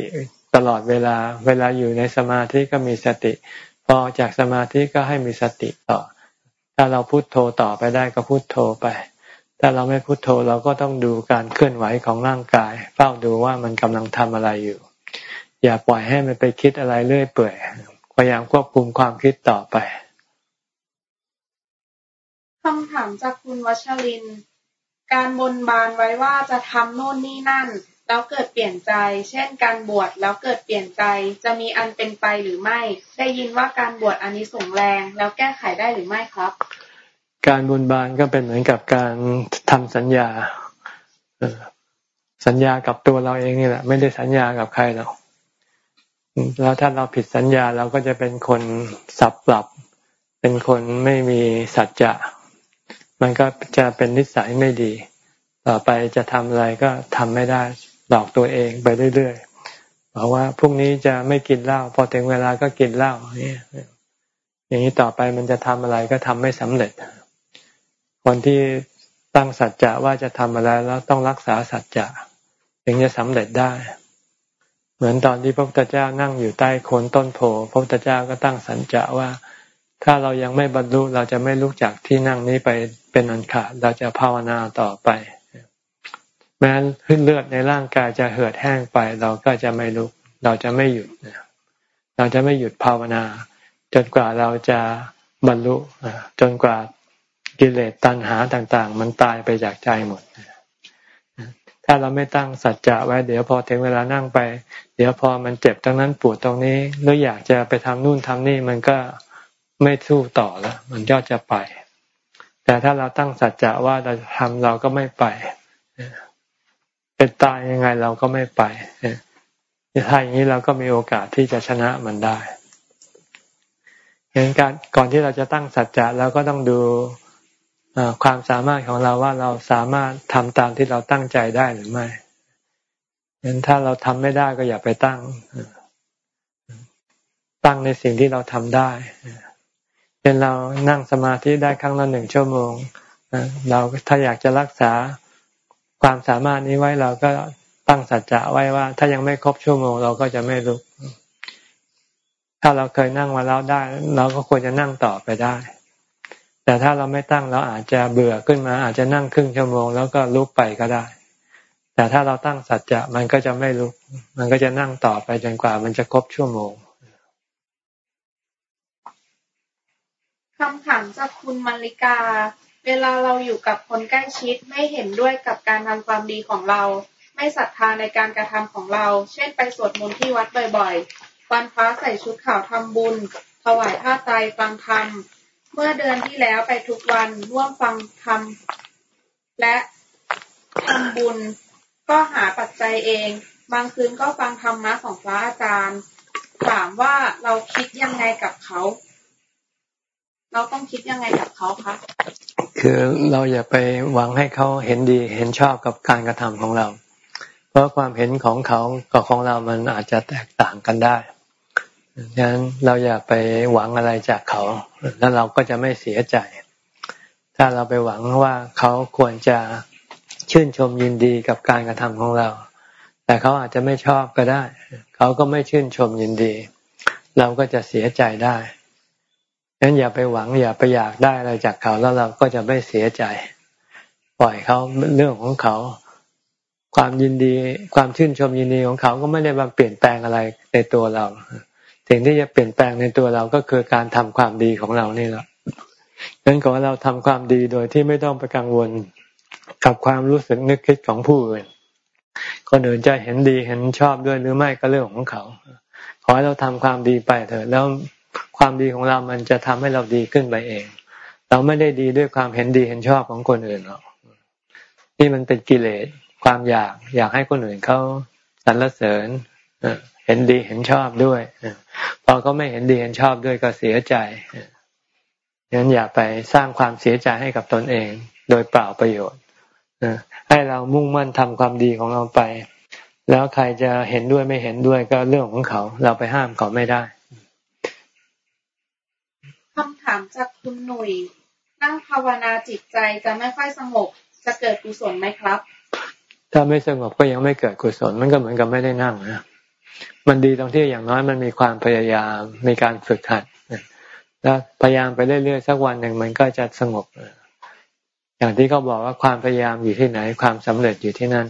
ตลอดเวลา เวลาอยู่ในสมาธิก็มีสติ พอจากสมาธิก็ให้มีสติต่อ ถ้าเราพุโทโธต่อไปได้ก็พุโทโธไป ถ้าเราไม่พุโทโธเราก็ต้องดูการเคลื่อนไหวของร่างกาย เฝ้าดูว่ามันกำลังทำอะไรอยู่ อย่าปล่อยให้มันไปคิดอะไรเรื่อยเปื่อยพยายามควบคุมความคิดต่อไปคำถามจากคุณวัชริน การบนบานไว้ว่าจะทำโน่นนี่นั่น แล้วเกิดเปลี่ยนใจ เช่นการบวชแล้วเกิดเปลี่ยนใจ จะมีอันเป็นไปหรือไม่ ได้ยินว่าการบวชอันนี้ส่งแรง แล้วแก้ไขได้หรือไม่ครับ การบนบานก็เป็นเหมือนกับการทำสัญญาสัญญากับตัวเราเองนี่แหละ ไม่ได้สัญญากับใครหรอกแล้วถ้าเราผิดสัญญาเราก็จะเป็นคนสับปรับ เป็นคนไม่มีสัจจะ มันก็จะเป็นนิสัยไม่ดี ต่อไปจะทำอะไรก็ทำไม่ได้หลอกตัวเองไปเรื่อยๆบอกว่าพรุ่งนี้จะไม่กินเหล้าพอถึงเวลาก็กินเหล้าอย่างนี้ต่อไปมันจะทำอะไรก็ทำไม่สำเร็จ คนที่ตั้งสัจจะว่าจะทำอะไรแล้วต้องรักษาสัจจะถึงจะสำเร็จได้ เหมือนตอนที่พระพุทธเจ้านั่งอยู่ใต้โคนต้นโพพระพุทธเจ้าก็ตั้งสัญจะว่า ถ้าเรายังไม่บรรลุเราจะไม่ลุกจากที่นั่งนี้ไปเป็นอันขาดเราจะภาวนาต่อไป แม้เลือดในร่างกายจะเหือดแห้งไป เราก็จะไม่ลุก เราจะไม่หยุดเราจะไม่หยุดภาวนา จนกว่าเราจะบรรลุจนกว่า กิเลสตัณหาต่าง ๆ มันตายไปจากใจหมด ถ้าเราไม่ตั้งสัจจะไว้ เดี๋ยวพอถึงเวลานั่งไป เดี๋ยวพอมันเจ็บตรงนั้นปวดตรงนี้หรืออยากจะไปทำนู่นทำนี่มันก็ไม่สู้ต่อแล้ว มันก็จะไป แต่ถ้าเราตั้งสัจจะว่าเราจะทำเราก็ไม่ไปเป็นตายยังไงเราก็ไม่ไปถ้าอย่างนี้เราก็มีโอกาสที่จะชนะมันได้เห็นการก่อนที่เราจะตั้งสัจจะเราก็ต้องดู ความสามารถของเราว่าเราสามารถทำตามที่เราตั้งใจได้หรือไม่เห็นถ้าเราทำไม่ได้ก็อย่าไปตั้ง ตั้งในสิ่งที่เราทำได้เป็นเรานั่งสมาธิได้ครั้งละหนึ่งชั่วโมงเราถ้าอยากจะรักษาความสามารถนี้ไว้เราก็ตั้งสัจจะไว้ว่า ถ้ายังไม่ครบชั่วโมง เราก็จะไม่ลุก ถ้าเราเคยนั่งมาแล้วได้ เราก็ควรจะนั่งต่อไปได้ แต่ถ้าเราไม่ตั้งเราอาจจะเบื่อขึ้นมา อาจจะนั่งครึ่งชั่วโมงแล้วก็ลุกไปก็ได้ แต่ถ้าเราตั้งสัจจะมันก็จะไม่ลุก มันก็จะนั่งต่อไปจนกว่ามันจะครบชั่วโมงคำถามจากคุณมาริกา เวลาเราอยู่กับคนใกล้ชิดไม่เห็นด้วยกับการทำความดีของเรา ไม่ศรัทธาในการกระทำของเรา เช่นไปสวดมนต์ที่วัดบ่อยๆ วันพระใส่ชุดขาวทำบุญ ถวายผ้าไตรฟังธรรม เมื่อเดือนที่แล้วไปทุกวันร่วมฟังธรรมและทำบุญก็หาปัจจัยเอง บางคืนก็ฟังธรรมะของพระอาจารย์ ถามว่าเราคิดยังไงกับเขา เราต้องคิดยังไงกับเขาคะคือเราอย่าไปหวังให้เขาเห็นดีเห็นชอบกับการกระทำของเรา เพราะความเห็นของเขากับของเรามันอาจจะแตกต่างกันได้ ดังนั้นเราอย่าไปหวังอะไรจากเขา แล้วเราก็จะไม่เสียใจ ถ้าเราไปหวังว่าเขาควรจะชื่นชมยินดีกับการกระทำของเรา แต่เขาอาจจะไม่ชอบก็ได้ เขาก็ไม่ชื่นชมยินดี เราก็จะเสียใจได้งั้นอย่าไปหวังอย่าไปอยากได้อะไรจากเขาแล้วเราก็จะไม่เสียใจ ปล่อยเขาเรื่องของเขา ความยินดี ความชื่นชมยินดีของเขาก็ไม่ได้มาเปลี่ยนแปลงอะไรในตัวเรา สิ่งที่จะเปลี่ยนแปลงในตัวเราก็คือการทำความดีของเรานี่แหละงั้นขอเราทำความดีโดยที่ไม่ต้องไปกังวลกับความรู้สึกนึกคิดของผู้อื่นคนอื่นจะเห็นดีเห็นชอบด้วยหรือไม่ก็เรื่องของเขา ขอให้เราทำความดีไปเถอะ แล้วความดีของเรามันจะทำให้เราดีขึ้นไปเอง เราไม่ได้ดีด้วยความเห็นดีเห็นชอบของคนอื่นหรอกนี่มันเป็นกิเลสความอยาก อยากให้คนอื่นเขาสรรเสริญ ห็นดีเห็นชอบด้วยพอเขาไม่เห็นดีเห็นชอบด้วยก็เสียใจงั้นอย่าไปสร้างความเสียใจให้กับตนเอง โดยเปล่าประโยชน์ให้เรามุ่งมั่นทำความดีของเราไป แล้วใครจะเห็นด้วยไม่เห็นด้วยก็เรื่องของเขา เราไปห้ามเขาไม่ได้คำถามจากคุณหนุ่ยนั่งภาวนาจิตใจจะไม่ค่อยสงบจะเกิดกุศลไหมครับ ถ้าไม่สงบก็ยังไม่เกิดกุศลมันก็เหมือนกับไม่ได้นั่งนะ มันดีตรงที่อย่างน้อยมันมีความพยายามมีการฝึกหัดแล้วพยายามไปเรื่อยๆสักวันหนึ่งมันก็จะสงบอย่างที่เขาบอกว่าความพยายามอยู่ที่ไหน ความสำเร็จอยู่ที่นั่น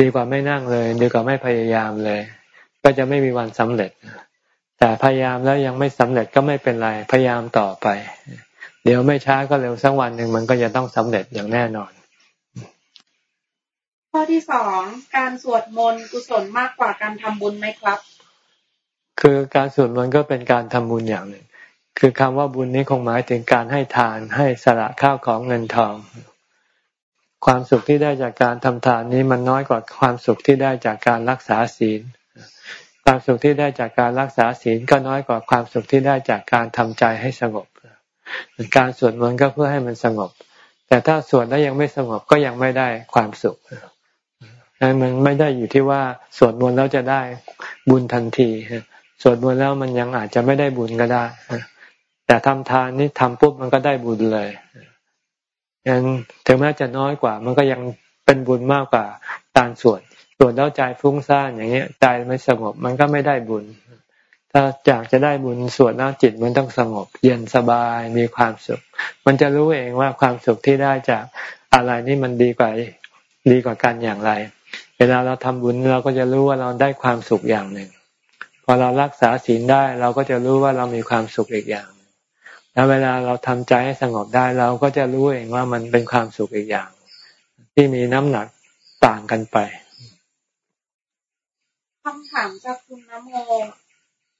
ดีกว่าไม่นั่งเลย ดีกว่าไม่พยายามเลย ก็จะไม่มีวันสำเร็จ แต่พยายามแล้วยังไม่สำเร็จก็ไม่เป็นไร พยายามต่อไป เดี๋ยวไม่ช้าก็เร็วสักวันหนึ่งมันก็จะต้องสำเร็จอย่างแน่นอน ข้อที่สอง การสวดมนต์กุศลมากกว่าการทำบุญไหมครับ คือการสวดมนต์ก็เป็นการทำบุญอย่างหนึ่ง คือคำว่าบุญนี้คงหมายถึงการให้ทานให้สละข้าวของเงินทอง ความสุขที่ได้จากการทำทานนี้มันน้อยกว่าความสุขที่ได้จากการรักษาศีล ความสุขที่ได้จากการรักษาศีลก็น้อยกว่าความสุขที่ได้จากการทำใจให้สงบ การสวดมนต์ก็เพื่อให้มันสงบ แต่ถ้าสวดแล้วยังไม่สงบก็ยังไม่ได้ความสุข มันไม่ได้อยู่ที่ว่าสวดมนต์แล้วจะได้บุญทันทีสวดมนต์แล้วมันยังอาจจะไม่ได้บุญก็ได้แต่ทำทานนี่ทำปุ๊บมันก็ได้บุญเลยงั้นถึงแม้จะน้อยกว่า มันก็ยังเป็นบุญมากกว่าการสวดสวดแล้วใจฟุ้งซ่านอย่างเงี้ยใจไม่สงบมันก็ไม่ได้บุญ ถ้าอยากจะได้บุญสวดแล้วจิตมันต้องสงบ เย็นสบายมีความสุข มันจะรู้เองว่าความสุขที่ได้จากอะไรนี่มันดีกว่าดีกว่ากันอย่างไร เวลาเราทำบุญเราก็จะรู้ว่าเราได้ความสุขอย่างหนึ่ง พอเรารักษาศีลได้เราก็จะรู้ว่าเรามีความสุขอีกอย่าง แล้วเวลาเราทำใจให้สงบได้เราก็จะรู้เองว่ามันเป็นความสุขอีกอย่าง ที่มีน้ำหนักต่างกันไปคำถามจากคุณนโม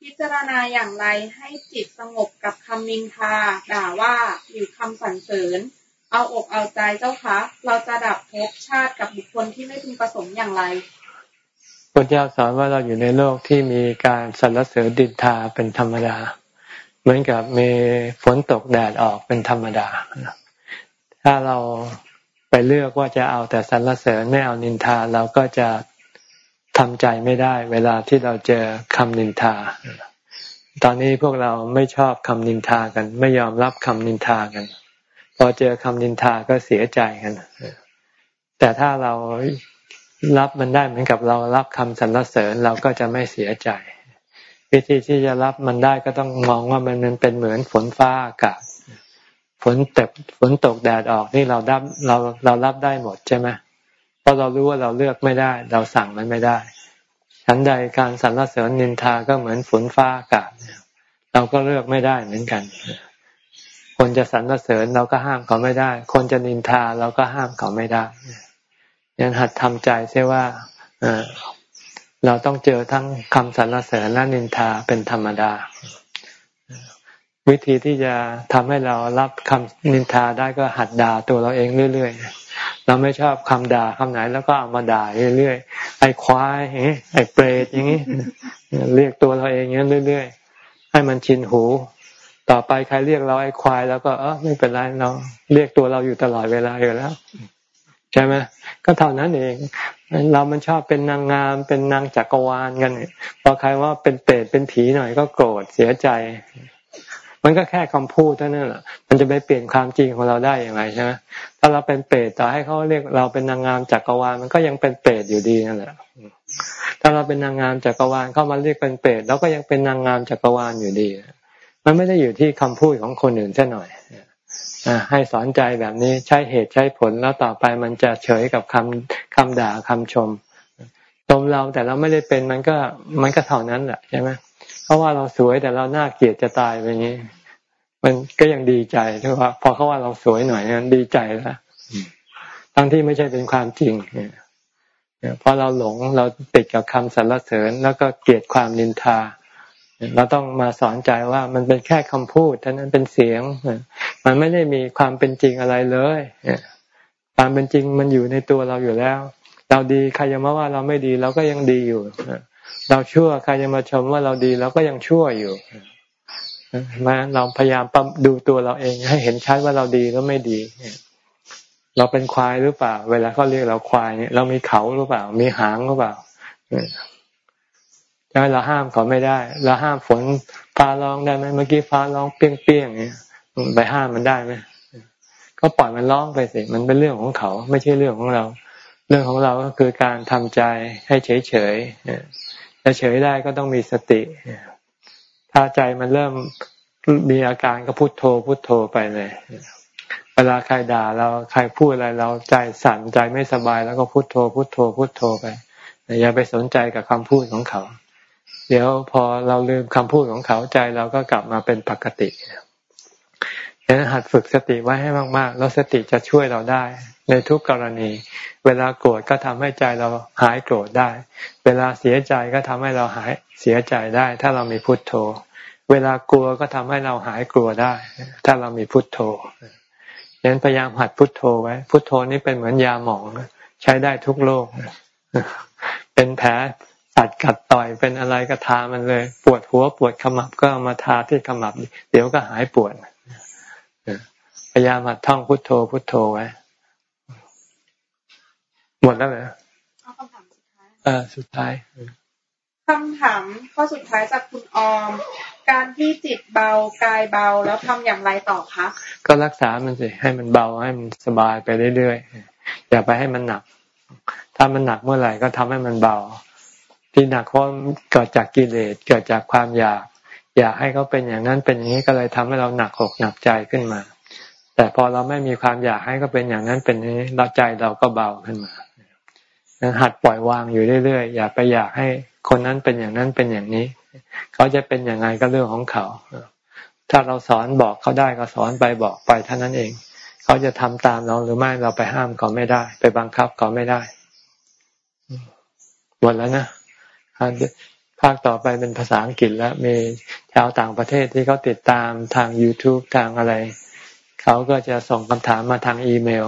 พิจารณาอย่างไรให้จิตสงบกับคำนินทาด่าว่าหรือคำสรรเสริญ เอาอกเอาใจเจ้าคะเราจะดับภพชาติกับบุคคลที่ไม่พึงประสงค์อย่างไรพระเจ้าสอนว่าเราอยู่ในโลกที่มีการสรรเสริญดินทาเป็นธรรมดา เหมือนกับมีฝนตกแดดออกเป็นธรรมดา ถ้าเราไปเลือกว่าจะเอาแต่สรรเสริญไม่เอานินทาเราก็จะทำใจไม่ได้ เวลาที่เราเจอคำนินทา ตอนนี้พวกเราไม่ชอบคำนินทากัน ไม่ยอมรับคำนินทากัน พอเจอคำนินทาก็เสียใจกันแต่ถ้าเรารับมันได้เหมือนกับเรารับคำสรรเสริญเราก็จะไม่เสียใจ วิธีที่จะรับมันได้ก็ต้องมองว่ามันเป็นเหมือนฝนฟ้าอากาศฝนตกฝนตกแดดออกนี่เรารับเราเรารับได้หมดใช่ไหมเพราะเรารู้ว่าเราเลือกไม่ได้ เราสั่งมันไม่ได้ฉันใดการสรรเสริญนินทาก็เหมือนฝนฟ้าอากาศเราก็เลือกไม่ได้เหมือนกัน คนจะสรรเสริญเราก็ห้ามเขาไม่ได้ คนจะนินทาเราก็ห้ามเขาไม่ได้ยันหัดทำใจเสียว่าเราต้องเจอทั้งคำสรรเสริญและนินทาเป็นธรรมดา วิธีที่จะทำให้เรารับคำนินทาได้ก็หัดด่าตัวเราเองเรื่อยๆ เราไม่ชอบคำด่าคำไหนแล้วก็เอามาด่าเรื่อยๆ ไอ้ควายไอ้เปรตอย่างนี้ เรียกตัวเราเองอย่างนี้เรื่อยๆ ให้มันชินหู ต่อไปใครเรียกเราไอ้ควายแล้วก็เออไม่เป็นไรเราเรียกตัวเราอยู่ตลอดเวลาอยู่แล้วใช่ไหมก็เท่านั้นเอง เรามันชอบเป็นนางงามเป็นนางจักรวาลกันพอใครว่าเป็นเปรตเป็นผีหน่อยก็โกรธเสียใจ มันก็แค่คำพูดเท่านั้นแหละมันจะไปเปลี่ยนความจริงของเราได้อย่างไรใช่ไหมถ้าเราเป็นเปรตต่อให้เขาเรียกเราเป็นนางงามจักรวาลมันก็ยังเป็นเปรตอยู่ดีนั่นแหละถ้าเราเป็นนางงามจักรวาลเข้ามาเรียกเป็นเปรตเราก็ยังเป็นนางงามจักรวาลอยู่ดี มันไม่ได้อยู่ที่คำพูดของคนอื่นแค่หน่อยให้สอนใจแบบนี้ใช้เหตุใช้ผลแล้วต่อไปมันจะเฉยกับคำคำด่าคำชมชมเราแต่เราไม่ได้เป็นมันก็มันก็เท่านั้นแหละใช่ไหมเพราะว่าเราสวยแต่เราหน้าเกลียดจะตายไปนี้ มันก็ยังดีใจที่ว่าพอเขาว่าเราสวยหน่อยนั้นดีใจแล้วทั้งที่ไม่ใช่เป็นความจริงเนี่ยพอเราหลงเราติดกับคำสรรเสริญแล้วก็เกลียดความนินทา เราต้องมาสอนใจว่ามันเป็นแค่คำพูดเท่านั้นเป็นเสียง มันไม่ได้มีความเป็นจริงอะไรเลยความเป็นจริงมันอยู่ในตัวเราอยู่แล้ว เราดีใครจะมาว่าเราไม่ดีเราก็ยังดีอยู่เราชั่วใครจะมาชมว่าเราดีเราก็ยังชั่วอยู่มาเราพยายามดูตัวเราเอง ให้เห็นชัดว่าเราดีแล้วไม่ดี เราเป็นควายหรือเปล่า เวลาเขาเรียกเราควายเนี่ยเรามีเขาหรือเปล่า มีหางหรือเปล่า ใช่เราห้ามเขาไม่ได้ เราห้ามฝนฟ้าร้องได้ไหมเมื่อกี้ฟ้าร้องเปี้ยงเปี้ยงเนี่ยไปห้ามมันได้ไหมก็ปล่อยมันร้องไปสิมันเป็นเรื่องของเขา ไม่ใช่เรื่องของเรา เรื่องของเราก็คือการทำใจให้เฉยเฉยจะเฉยได้ก็ต้องมีสติ ถ้าใจมันเริ่มมีอาการก็พุโทโธพุโทโธไปเลย เวลาใครด่าเราใครพูดอะไรเราใจสั่นใจไม่สบาย แล้วก็พุโทโธพุโทโธพุโทโธไปอย่าไปสนใจกับคำพูดของเขา เดี๋ยวพอเราลืมคำพูดของเขาใจเราก็กลับมาเป็นปกติฉะนั้นหัดฝึกสติไว้ให้มากๆ แล้วสติจะช่วยเราได้ ในทุกกรณี เวลาโกรธก็ทำให้ใจเราหายโกรธได้ เวลาเสียใจก็ทำให้เราหายเสียใจได้ ถ้าเรามีพุทโธ เวลากลัวก็ทำให้เราหายกลัวได้ ถ้าเรามีพุทโธฉะนั้นพยายามหัดพุทโธไว้ พุทโธนี่เป็นเหมือนยาหมองใช้ได้ทุกโรคเป็นแผล ตัดกัดต่อยเป็นอะไรก็ทามันเลย ปวดหัวปวดขมับก็เอามาทาที่ขมับ เดี๋ยวก็หายปวดพยายามหัดท่องพุทโธพุทโธไว้หมดแล้วเหรอเอาคำถามสุดท้ายเออสุดท้ายคำถามข้อสุดท้ายจากคุณออม การที่จิตเบากายเบาแล้วทำอย่างไรต่อคะก็รักษามันสิให้มันเบาให้มันสบายไปเรื่อยๆอย่าไปให้มันหนัก ถ้ามันหนักเมื่อไหร่ก็ทำให้มันเบา ที่หนักเพราะเกิดจากกิเลสเกิดจากความอยาก อยากให้เขาเป็นอย่างนั้นเป็นอย่างนี้ก็เลยทำให้เราหนักอกหนักใจขึ้นมา แต่พอเราไม่มีความอยากให้เขาเป็นอย่างนั้นเป็นนี้เราใจเราก็เบาขึ้นมาหัดปล่อยวางอยู่เรื่อยๆอย่าไปอยากให้คนนั้นเป็นอย่างนั้นเป็นอย่างนี้ เขาจะเป็นอย่างไรก็เรื่องของเขา ถ้าเราสอนบอกเขาได้ก็สอนไปบอกไปเท่านั้นเอง เขาจะทำตามเราหรือไม่เราไปห้ามเขาไม่ได้ ไปบังคับเขาไม่ได้หมดแล้วนะ ภาคต่อไปเป็นภาษาอังกฤษแล้วมีชาวต่างประเทศที่เขาติดตามทาง YouTube ทางอะไร เขาก็จะส่งคำถามมาทางอีเมล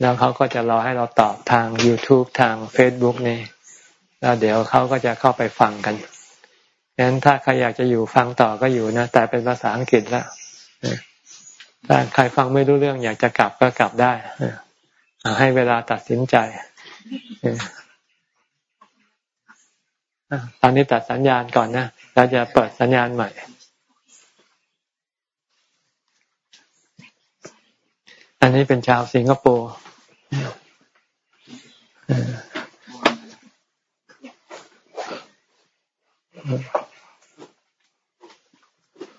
แล้วเขาก็จะรอให้เราตอบทาง YouTube ทาง Facebook นี่แล้วเดี๋ยวเขาก็จะเข้าไปฟังกันฉะนั้นถ้าใครอยากจะอยู่ฟังต่อก็อยู่นะ แต่เป็นภาษาอังกฤษแล้วถ้าใครฟังไม่รู้เรื่องอยากจะกลับก็กลับได้ให้เวลาตัดสินใจ ตอนนี้ตัดสัญญาณก่อนนะเราจะเปิดสัญญาณใหม่ อันนี้เป็นชาวสิงคโปร์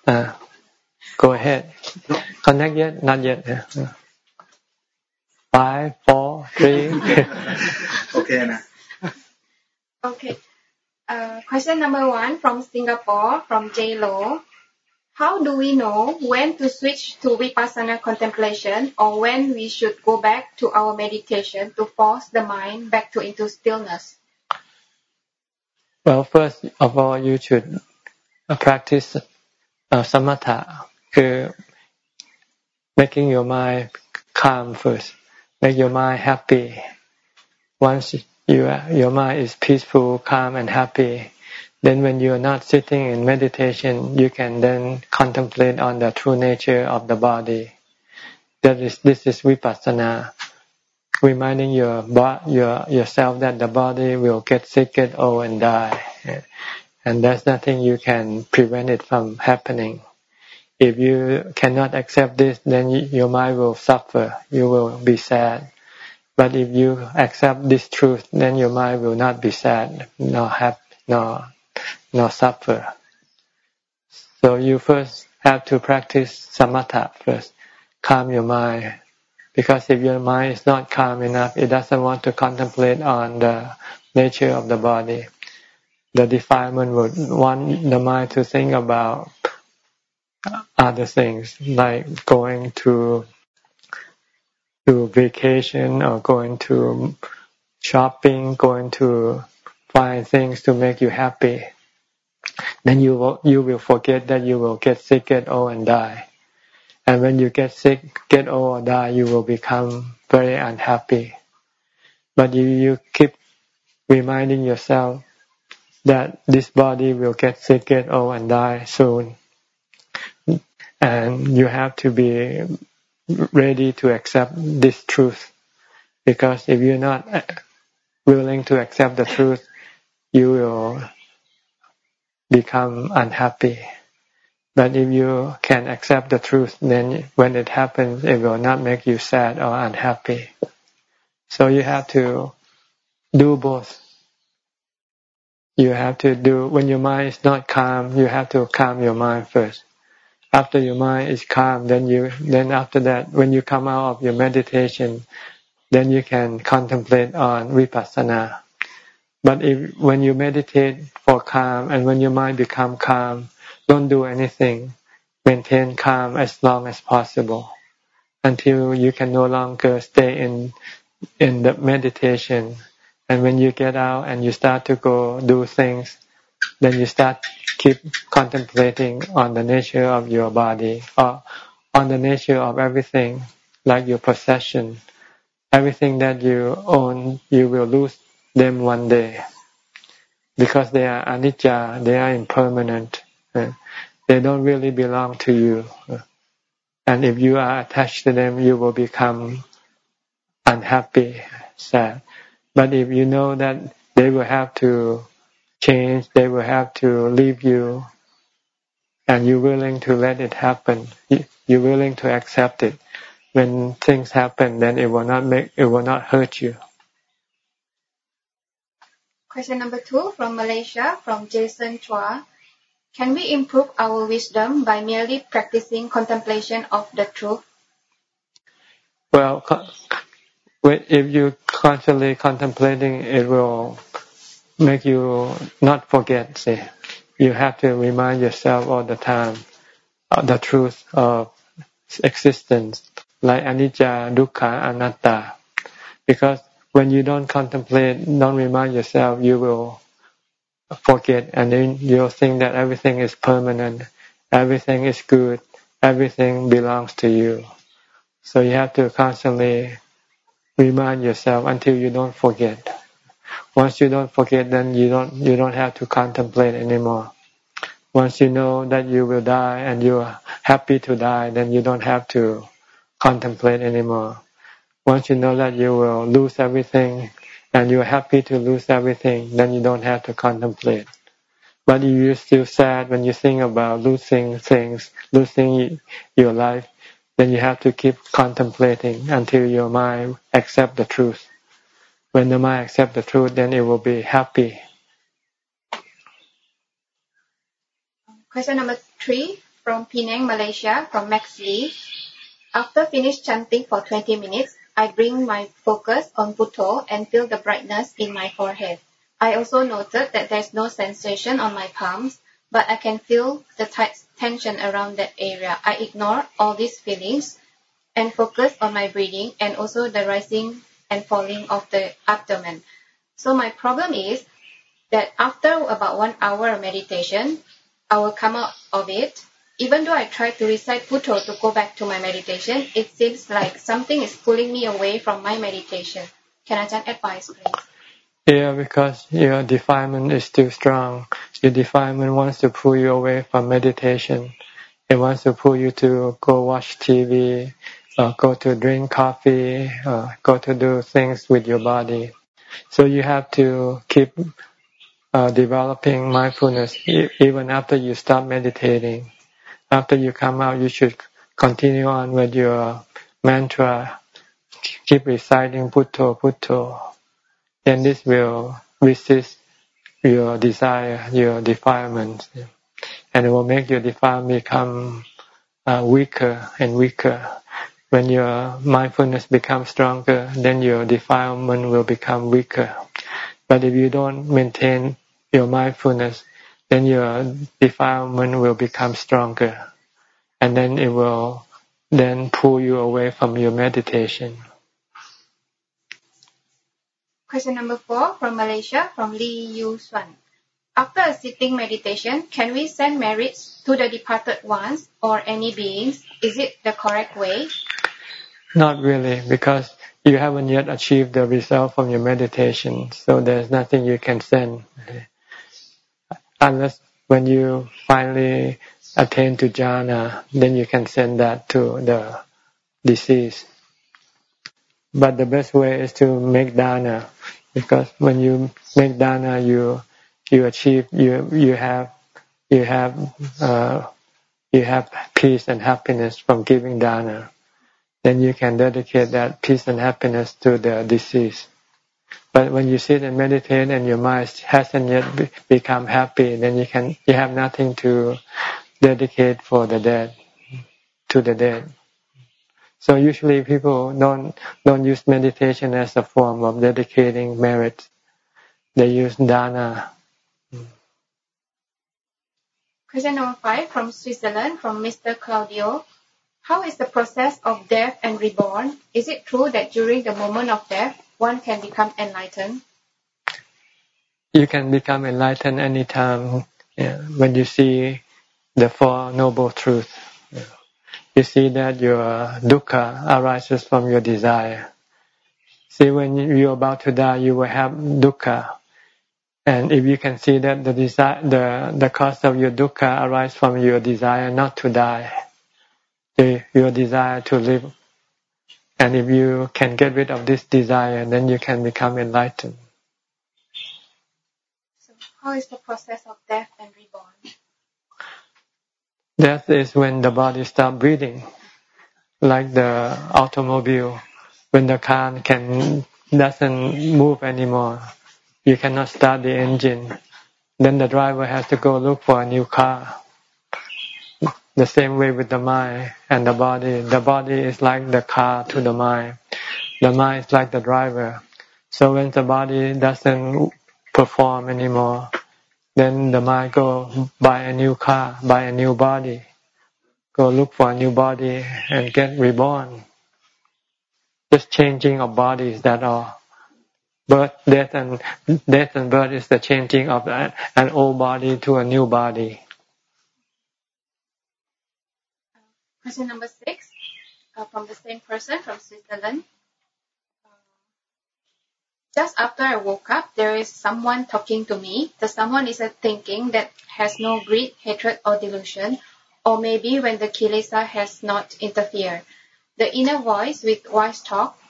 อ่า go ahead connect yet? Not yet. Five, four, three. okay, na. Okay. Uh, question number one from Singapore, from J Lo. How do we know when to switch to vipassana contemplation or when we should go back to our meditation to force the mind back to into stillness? Well, first of all, you should practice uh, samatha, making your mind calm first, make your mind happy. Once you, your mind is peaceful, calm, and happy, then when you are not sitting in meditation, you can then contemplate on the true nature of the body. That is, this is vipassana, reminding your your yourself that the body will get sick, get old, and die, and there's nothing you can prevent it from happening. If you cannot accept this, then your mind will suffer. You will be sad. But if you accept this truth, then your mind will not be sad, nor happy, nor nor suffer. So you first have to practice samatha first, calm your mind. Because if your mind is not calm enough, it doesn't want to contemplate on the nature of the body. The defilement would want the mind to think about other things like going to to vacation or going to shopping, going to find things to make you happy, then you will, you will forget that you will get sick, get old, and die. And when you get sick, get old, or die, you will become very unhappy. But you, you keep reminding yourself that this body will get sick, get old, and die soon and you have to be ready to accept this truth. Because if you're not uh, willing to accept the truth you will become unhappy. But if you can accept the truth then when it happens it will not make you sad or unhappy. So you have to do both. You have to do when your mind is not calm you have to calm your mind first after your mind is calm, then you then after that, when you come out of your meditation, then you can contemplate on vipassana. But if when you meditate for calm and when your mind become calm, don't do anything. Maintain calm as long as possible until you can no longer stay in in the meditation. And when you get out and you start to go do things, then you start keep contemplating on the nature of your body or on the nature of everything like your possession. Everything that you own you will lose them one day. Because they are anicca they are impermanent they don't really belong to you. And if you are attached to them you will become unhappy sad. But if you know that they will have to change, they will have to leave you, and you're willing to let it happen. You're willing to accept it. When things happen, then it will not make, it will not hurt you. Question number two from Malaysia, from Jason Chua. Can we improve our wisdom by merely practicing contemplation of the truth? Well, if you constantly contemplating, it will make you not forget. Say, you have to remind yourself all the time of the truth of existence, like anicca, dukkha, anatta. Because when you don't contemplate, don't remind yourself, you will forget, and then you'll think that everything is permanent, everything is good, everything belongs to you. So you have to constantly remind yourself until you don't forget. Once you don't forget, then you don't you don't have to contemplate anymore. Once you know that you will die and you are happy to die, then you don't have to contemplate anymore. Once you know that you will lose everything and you are happy to lose everything, then you don't have to contemplate. But if you're still sad when you think about losing things, losing your life, then you have to keep contemplating until your mind accept the truth. When the mind accepts the truth, then it will be happy. Question number three from Penang, Malaysia, from Maxi. After finish chanting for 20 minutes, I bring my focus on Bhutto and feel the brightness in my forehead. I also noted that there's no sensation on my palms, but I can feel the tight tension around that area. I ignore all these feelings and focus on my breathing and also the rising and falling of the abdomen. So my problem is that after about one hour of meditation, I will come out of it even though I try to recite Bhutto to go back to my meditation, it seems like something is pulling me away from my meditation. Can I just advise, please? Yeah, because your defilement is still strong. Your defilement wants to pull you away from meditation. It wants to pull you to go watch TV, or go to drink coffee, or go to do things with your body. So you have to keep uh, developing mindfulness even after you stop meditating after you come out, you should continue on with your mantra. Keep reciting Bhutto, Bhutto. Then this will resist your desire, your defilement, and it will make your defilement become uh, weaker and weaker. When your mindfulness becomes stronger, then your defilement will become weaker. But if you don't maintain your mindfulness, then your defilement will become stronger, and then it will then pull you away from your meditation. Question number four from Malaysia, from Lee Yu Suan. After a sitting meditation, can we send merits to the departed ones or any beings? Is it the correct way? Not really, because you haven't yet achieved the result from your meditation, so there's nothing you can send unless when you finally attain to jhana, then you can send that to the deceased. But the best way is to make dana, because when you make dana, you you achieve you you have you have uh, you have peace and happiness from giving dana. Then you can dedicate that peace and happiness to the deceased. But when you sit and meditate and your mind hasn't yet be become happy, then you can you have nothing to dedicate for the dead to the dead. So usually people don't don't use meditation as a form of dedicating merit. They use dana. Question number five from Switzerland from Mr. Claudio. How is the process of death and reborn? Is it true that during the moment of death, one can become enlightened? You can become enlightened anytime yeah, when you see the Four Noble Truths. You see that your dukkha arises from your desire. See, when you're about to die, you will have dukkha. And if you can see that the desire, the, the cause of your dukkha arises from your desire not to die, your desire to live and if you can get rid of this desire, then you can become enlightened. So how is the process of death and reborn? Death is when the body stops breathing, like the automobile. When the car can doesn't move anymore, you cannot start the engine. Then the driver has to go look for a new car. The same way with the mind and the body. The body is like the car to the mind. The mind is like the driver. So when the body doesn't perform anymore, then the mind go buy a new car, buy a new body, go look for a new body and get reborn. Just changing of bodies that all. Birth, death, and death and birth is the changing of an old body to a new body. Question number six uh, from the same person from Switzerland. Uh, just after I woke up, there is someone talking to me. The someone is a thinking that has no greed, hatred, or delusion, or maybe when the kilesa has not interfered. The inner voice with wise talk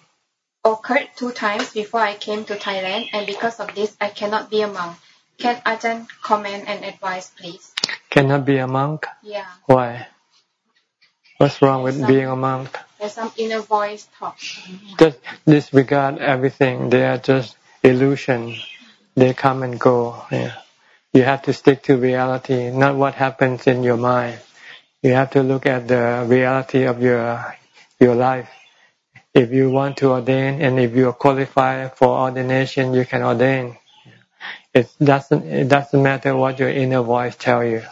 occurred two times before I came to Thailand, and because of this, I cannot be a monk. Can Ajahn comment and advise, please? Cannot be a monk? Yeah. Why? What's wrong with some, being a monk? There's some inner voice talk. Just disregard everything. They are just illusion. They come and go. Yeah. You have to stick to reality, not what happens in your mind. You have to look at the reality of your your life. If you want to ordain and if you are qualified for ordination, you can ordain. It doesn't it doesn't matter what your inner voice tell you.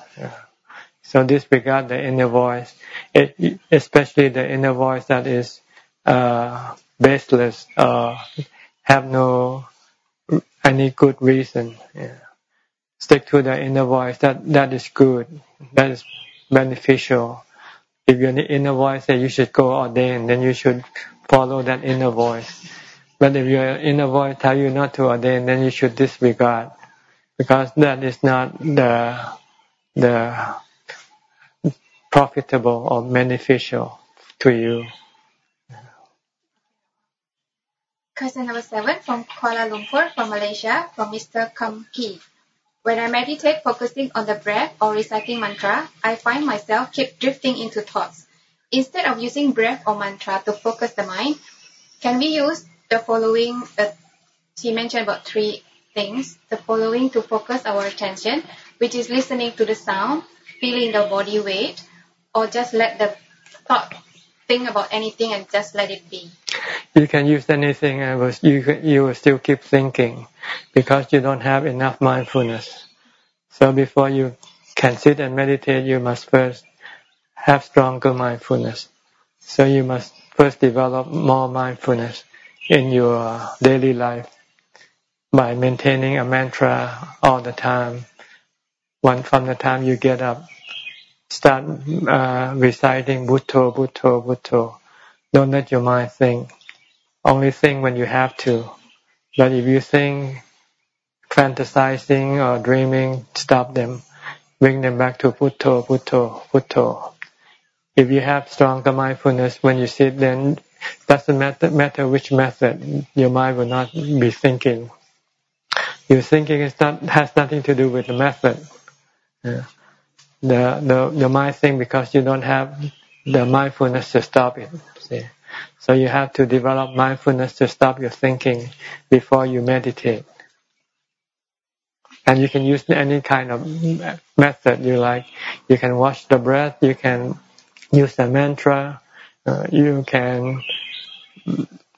So disregard the inner voice, it, especially the inner voice that is uh, baseless, uh, have no any good reason. Yeah. Stick to the inner voice. That that is good. That is beneficial. If your inner voice says you should go ordain, then you should follow that inner voice. But if your inner voice tell you not to ordain, then you should disregard, because that is not the the profitable or beneficial to you. Question number seven from Kuala Lumpur, from Malaysia, from Mr. Kamki. When I meditate focusing on the breath or reciting mantra, I find myself keep drifting into thoughts. Instead of using breath or mantra to focus the mind, can we use the following? Uh, she mentioned about three things. The following to focus our attention, which is listening to the sound, feeling the body weight, or just let the thought think about anything and just let it be. You can use anything and you you will still keep thinking because you don't have enough mindfulness. So before you can sit and meditate, you must first have stronger mindfulness. So you must first develop more mindfulness in your daily life by maintaining a mantra all the time. One from the time you get up start uh, reciting Bhutto, Bhutto, Bhutto. Don't let your mind think. Only think when you have to. But if you think fantasizing or dreaming, stop them. Bring them back to Bhutto, Bhutto, Bhutto. If you have stronger mindfulness when you sit, then doesn't matter, matter which method, your mind will not be thinking. Your thinking is not has nothing to do with the method. Yeah the the the mind thing because you don't have the mindfulness to stop it. See? So you have to develop mindfulness to stop your thinking before you meditate. And you can use any kind of method you like. You can watch the breath. You can use the mantra. Uh, you can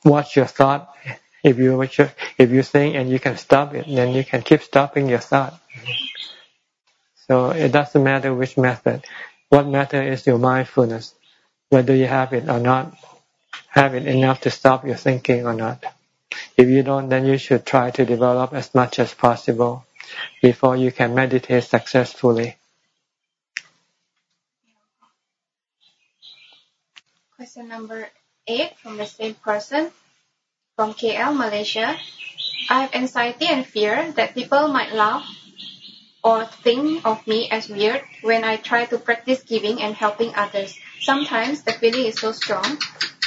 watch your thought. If you if you think and you can stop it, then you can keep stopping your thought. So it doesn't matter which method. What matters is your mindfulness, whether you have it or not, have it enough to stop your thinking or not. If you don't, then you should try to develop as much as possible before you can meditate successfully. Question number eight from the same person from KL, Malaysia. I have anxiety and fear that people might laugh or think of me as weird when I try to practice giving and helping others. Sometimes the feeling is so strong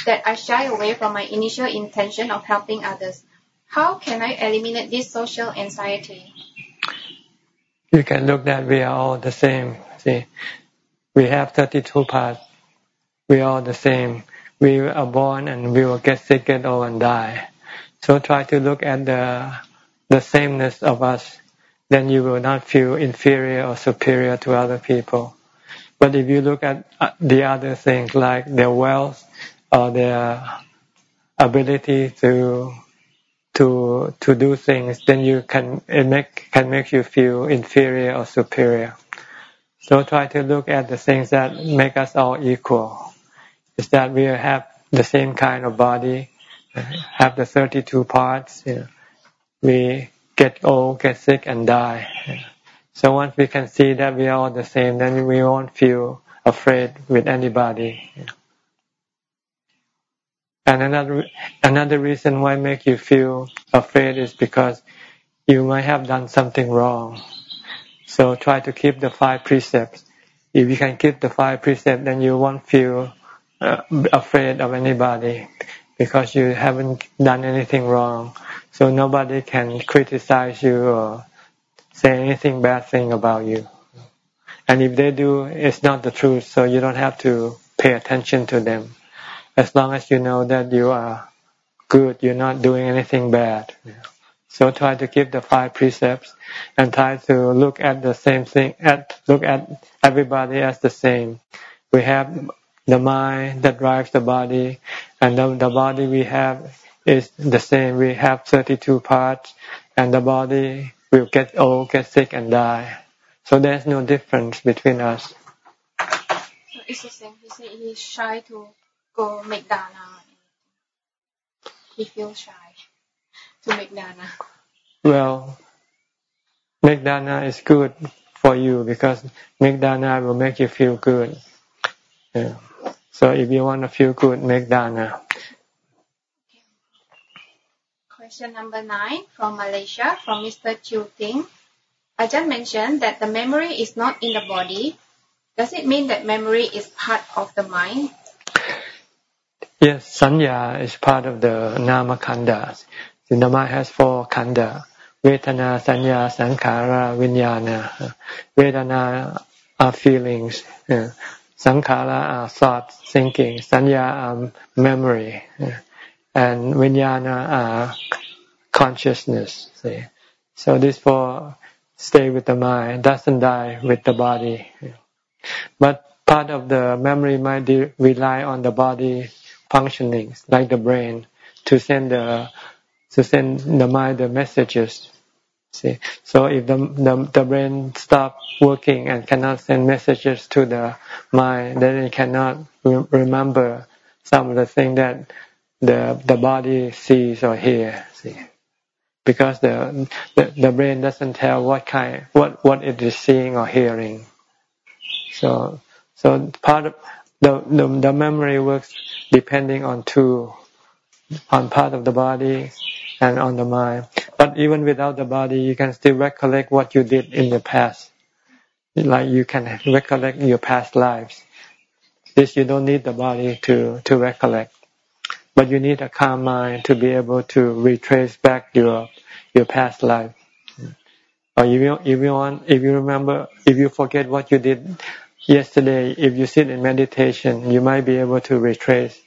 that I shy away from my initial intention of helping others. How can I eliminate this social anxiety? You can look that we are all the same. See, we have 32 parts. We are all the same. We are born and we will get sick, get old, and die. So try to look at the the sameness of us then you will not feel inferior or superior to other people. But if you look at uh, the other things like their wealth or their ability to to to do things, then you can it make can make you feel inferior or superior. So try to look at the things that make us all equal. Is that we have the same kind of body, have the 32 parts. You know, we get old, get sick, and die. So once we can see that we are all the same, then we won't feel afraid with anybody. And another another reason why make you feel afraid is because you might have done something wrong. So try to keep the five precepts. If you can keep the five precepts, then you won't feel uh, afraid of anybody because you haven't done anything wrong. So nobody can criticize you or say anything bad thing about you. And if they do, it's not the truth, so you don't have to pay attention to them. As long as you know that you are good, you're not doing anything bad. So try to keep the five precepts and try to look at the same thing, at look at everybody as the same. We have the mind that drives the body, and the, the body we have is the same. We have 32 parts, and the body will get old, get sick, and die. So there's no difference between us. So it's the same. He said he's shy to go make dana. He feels shy to make dana. Well, make dana is good for you because make dana will make you feel good. Yeah. So if you want to feel good, make dana. Question number nine from Malaysia, from Mr. Chiu Ting. I just mentioned that the memory is not in the body. Does it mean that memory is part of the mind? Yes, sanya is part of the nama kanda. The nama has four kanda. Vedana, sanya, sankhara, vinyana. Vedana are feelings. Sankhara are thoughts, thinking. Sanya are memory. And vinyana are consciousness. See? So this four stay with the mind, doesn't die with the body. But part of the memory might rely on the body functioning, like the brain, to send the to send the mind the messages. See, so if the, the the brain stop working and cannot send messages to the mind, then it cannot re remember some of the things that the the body sees or hears. See, because the, the the brain doesn't tell what kind what what it is seeing or hearing. So so part of the the, the memory works depending on two on part of the body and on the mind. But even without the body, you can still recollect what you did in the past. Like you can recollect your past lives. This you don't need the body to, to recollect. But you need a calm mind to be able to retrace back your your past life. Or if you if you want if you remember if you forget what you did yesterday, if you sit in meditation, you might be able to retrace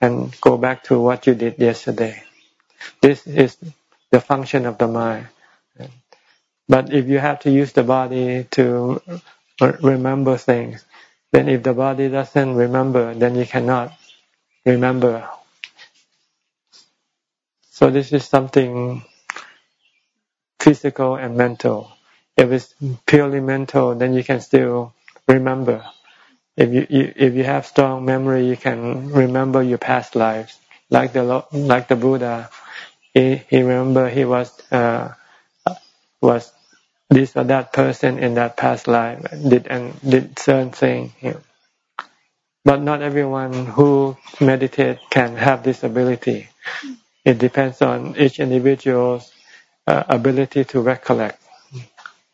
and go back to what you did yesterday. This is the function of the mind. But if you have to use the body to remember things, then if the body doesn't remember, then you cannot remember. So this is something physical and mental. If it's purely mental, then you can still remember. If you, you if you have strong memory, you can remember your past lives, like the like the Buddha he he remember he was uh, was this or that person in that past life did and did certain thing. But not everyone who meditate can have this ability. It depends on each individual's uh, ability to recollect.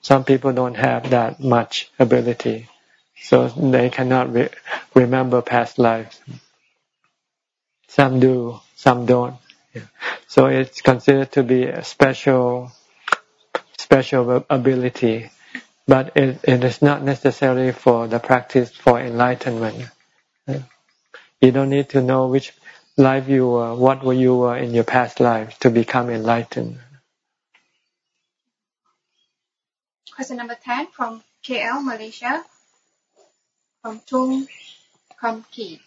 Some people don't have that much ability, so they cannot re remember past lives. Some do, some don't. So it's considered to be a special, special ability, but it, it is not necessary for the practice for enlightenment. You don't need to know which life you were, what were you were in your past life to become enlightened. Question number 10 from KL, Malaysia, from Tung Kamki.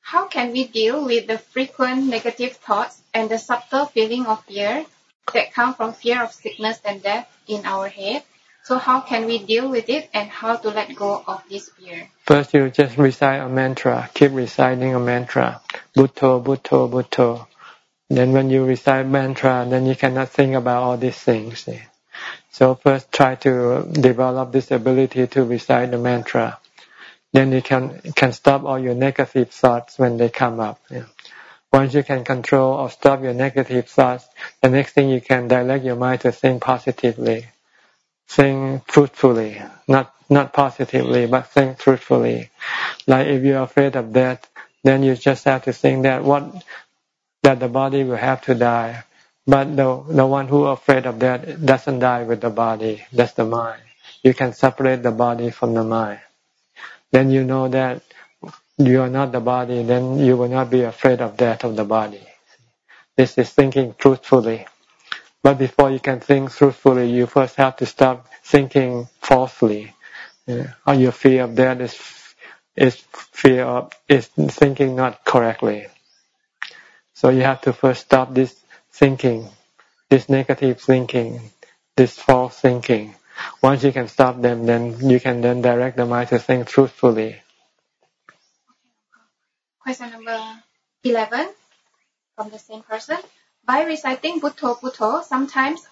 How can we deal with the frequent negative thoughts and the subtle feeling of fear that come from fear of sickness and death in our head? So how can we deal with it and how to let go of this fear? First, you just recite a mantra. Keep reciting a mantra. Butto, butto, butto. Then when you recite mantra, then you cannot think about all these things. So first try to develop this ability to recite the mantra then you can can stop all your negative thoughts when they come up. Once you can control or stop your negative thoughts, the next thing you can direct your mind to think positively, think truthfully, not not positively, but think truthfully. Like if you're afraid of death, then you just have to think that what that the body will have to die, but the the one who afraid of death doesn't die with the body. That's the mind. You can separate the body from the mind then you know that you are not the body, then you will not be afraid of death of the body. This is thinking truthfully. But before you can think truthfully, you first have to stop thinking falsely. Uh, your fear of death is is fear of is thinking not correctly. So you have to first stop this thinking, this negative thinking, this false thinking. Once you can stop them, then you can then direct the mind to think truthfully. Question number 11 from the same person. By reciting Bhutto Bhutto, sometimes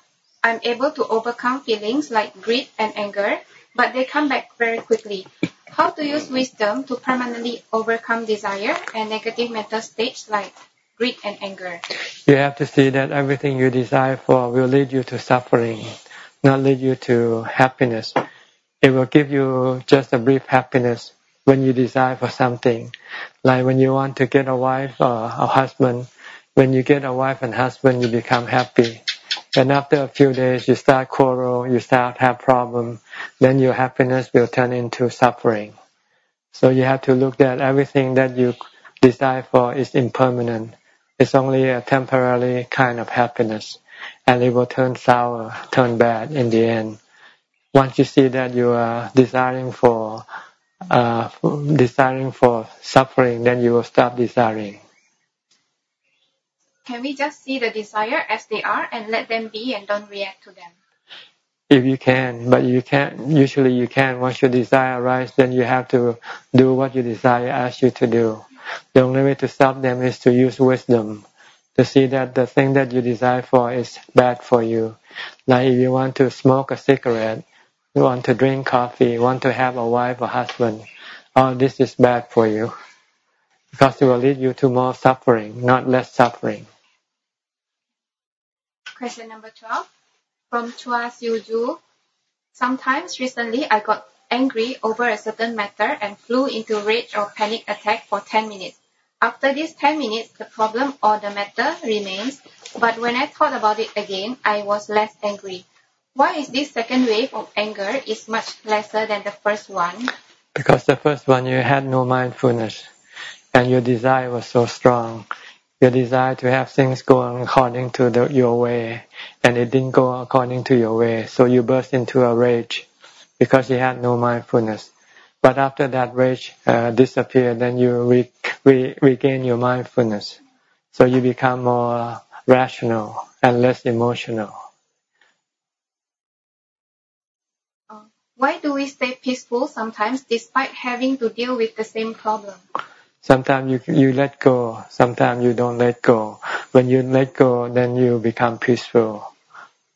I'm able to overcome feelings like greed and anger, but they come back very quickly. How to use wisdom to permanently overcome desire and negative mental states like greed and anger? You have to see that everything you desire for will lead you to suffering, not lead you to happiness. It will give you just a brief happiness when you desire for something. Like when you want to get a wife or a husband, when you get a wife and husband, you become happy. And after a few days, you start quarrel, you start have problem, then your happiness will turn into suffering. So you have to look at everything that you desire for is impermanent. It's only a temporary kind of happiness, and it will turn sour, turn bad in the end. Once you see that you are desiring for uh, desiring for suffering, then you will stop desiring. Can we just see the desire as they are and let them be and don't react to them? If you can, but you can't. Usually, you can. Once your desire arises, then you have to do what your desire asks you to do. The only way to stop them is to use wisdom, to see that the thing that you desire for is bad for you. Like if you want to smoke a cigarette, you want to drink coffee, want to have a wife or husband, all this is bad for you because it will lead you to more suffering, not less suffering. Question number 12 from Chua Siu Sometimes recently I got angry over a certain matter and flew into rage or panic attack for 10 minutes. After these 10 minutes, the problem or the matter remains, but when I thought about it again, I was less angry. Why is this second wave of anger is much lesser than the first one? Because the first one you had no mindfulness and your desire was so strong your desire to have things go according to the, your way, and it didn't go according to your way, so you burst into a rage because you had no mindfulness. But after that rage uh, disappeared, then you re, re, regain your mindfulness, so you become more rational and less emotional. Why do we stay peaceful sometimes despite having to deal with the same problem? Sometimes you you let go. Sometimes you don't let go. When you let go, then you become peaceful.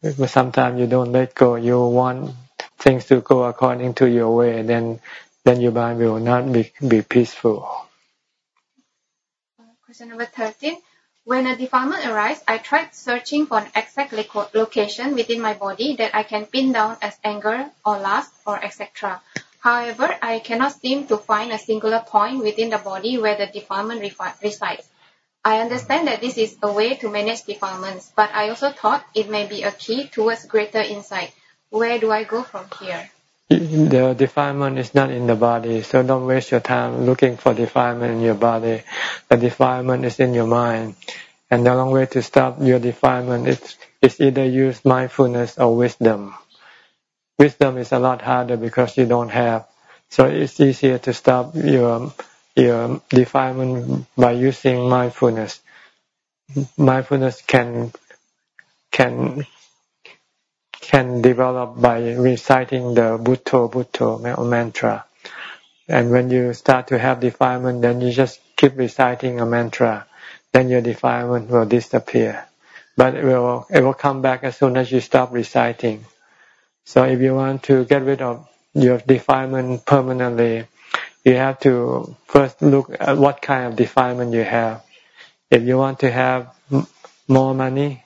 But sometimes you don't let go. You want things to go according to your way. Then then your mind will not be be peaceful. Question number thirteen. When a defilement arises, I tried searching for an exact location within my body that I can pin down as anger or lust or etc. However, I cannot seem to find a singular point within the body where the defilement resides. I understand that this is a way to manage defilements, but I also thought it may be a key towards greater insight. Where do I go from here? The defilement is not in the body, so don't waste your time looking for defilement in your body. The defilement is in your mind. And the only way to stop your defilement is, is either use mindfulness or wisdom. Wisdom is a lot harder because you don't have. So it's easier to stop your your defilement by using mindfulness. Mindfulness can can can develop by reciting the Bhutto Bhutto mantra. And when you start to have defilement, then you just keep reciting a mantra. Then your defilement will disappear. But it will it will come back as soon as you stop reciting. So if you want to get rid of your defilement permanently, you have to first look at what kind of defilement you have. If you want to have more money,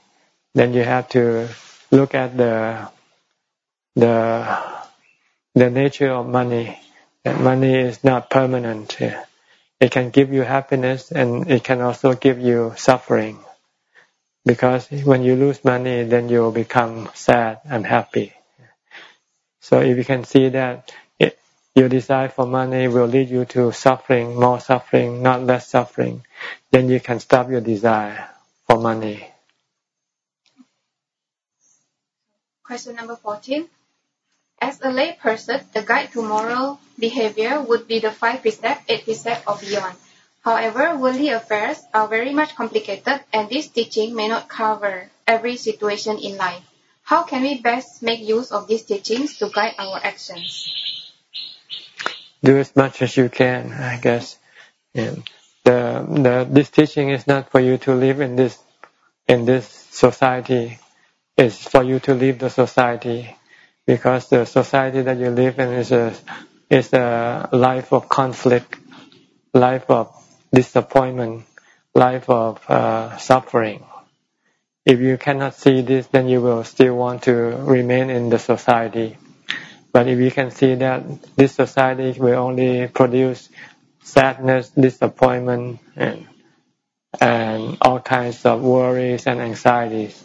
then you have to look at the the the nature of money. That money is not permanent. It can give you happiness and it can also give you suffering. Because when you lose money, then you will become sad and happy. So if you can see that it, your desire for money will lead you to suffering, more suffering, not less suffering, then you can stop your desire for money. Question number 14. As a lay person, the guide to moral behavior would be the five precepts, eight precepts, or beyond. However, worldly affairs are very much complicated, and this teaching may not cover every situation in life. How can we best make use of these teachings to guide our actions? Do as much as you can, I guess. And the the this teaching is not for you to live in this in this society. It's for you to leave the society because the society that you live in is a is a life of conflict, life of disappointment, life of uh, suffering. If you cannot see this, then you will still want to remain in the society. But if you can see that this society will only produce sadness, disappointment, and, and all kinds of worries and anxieties,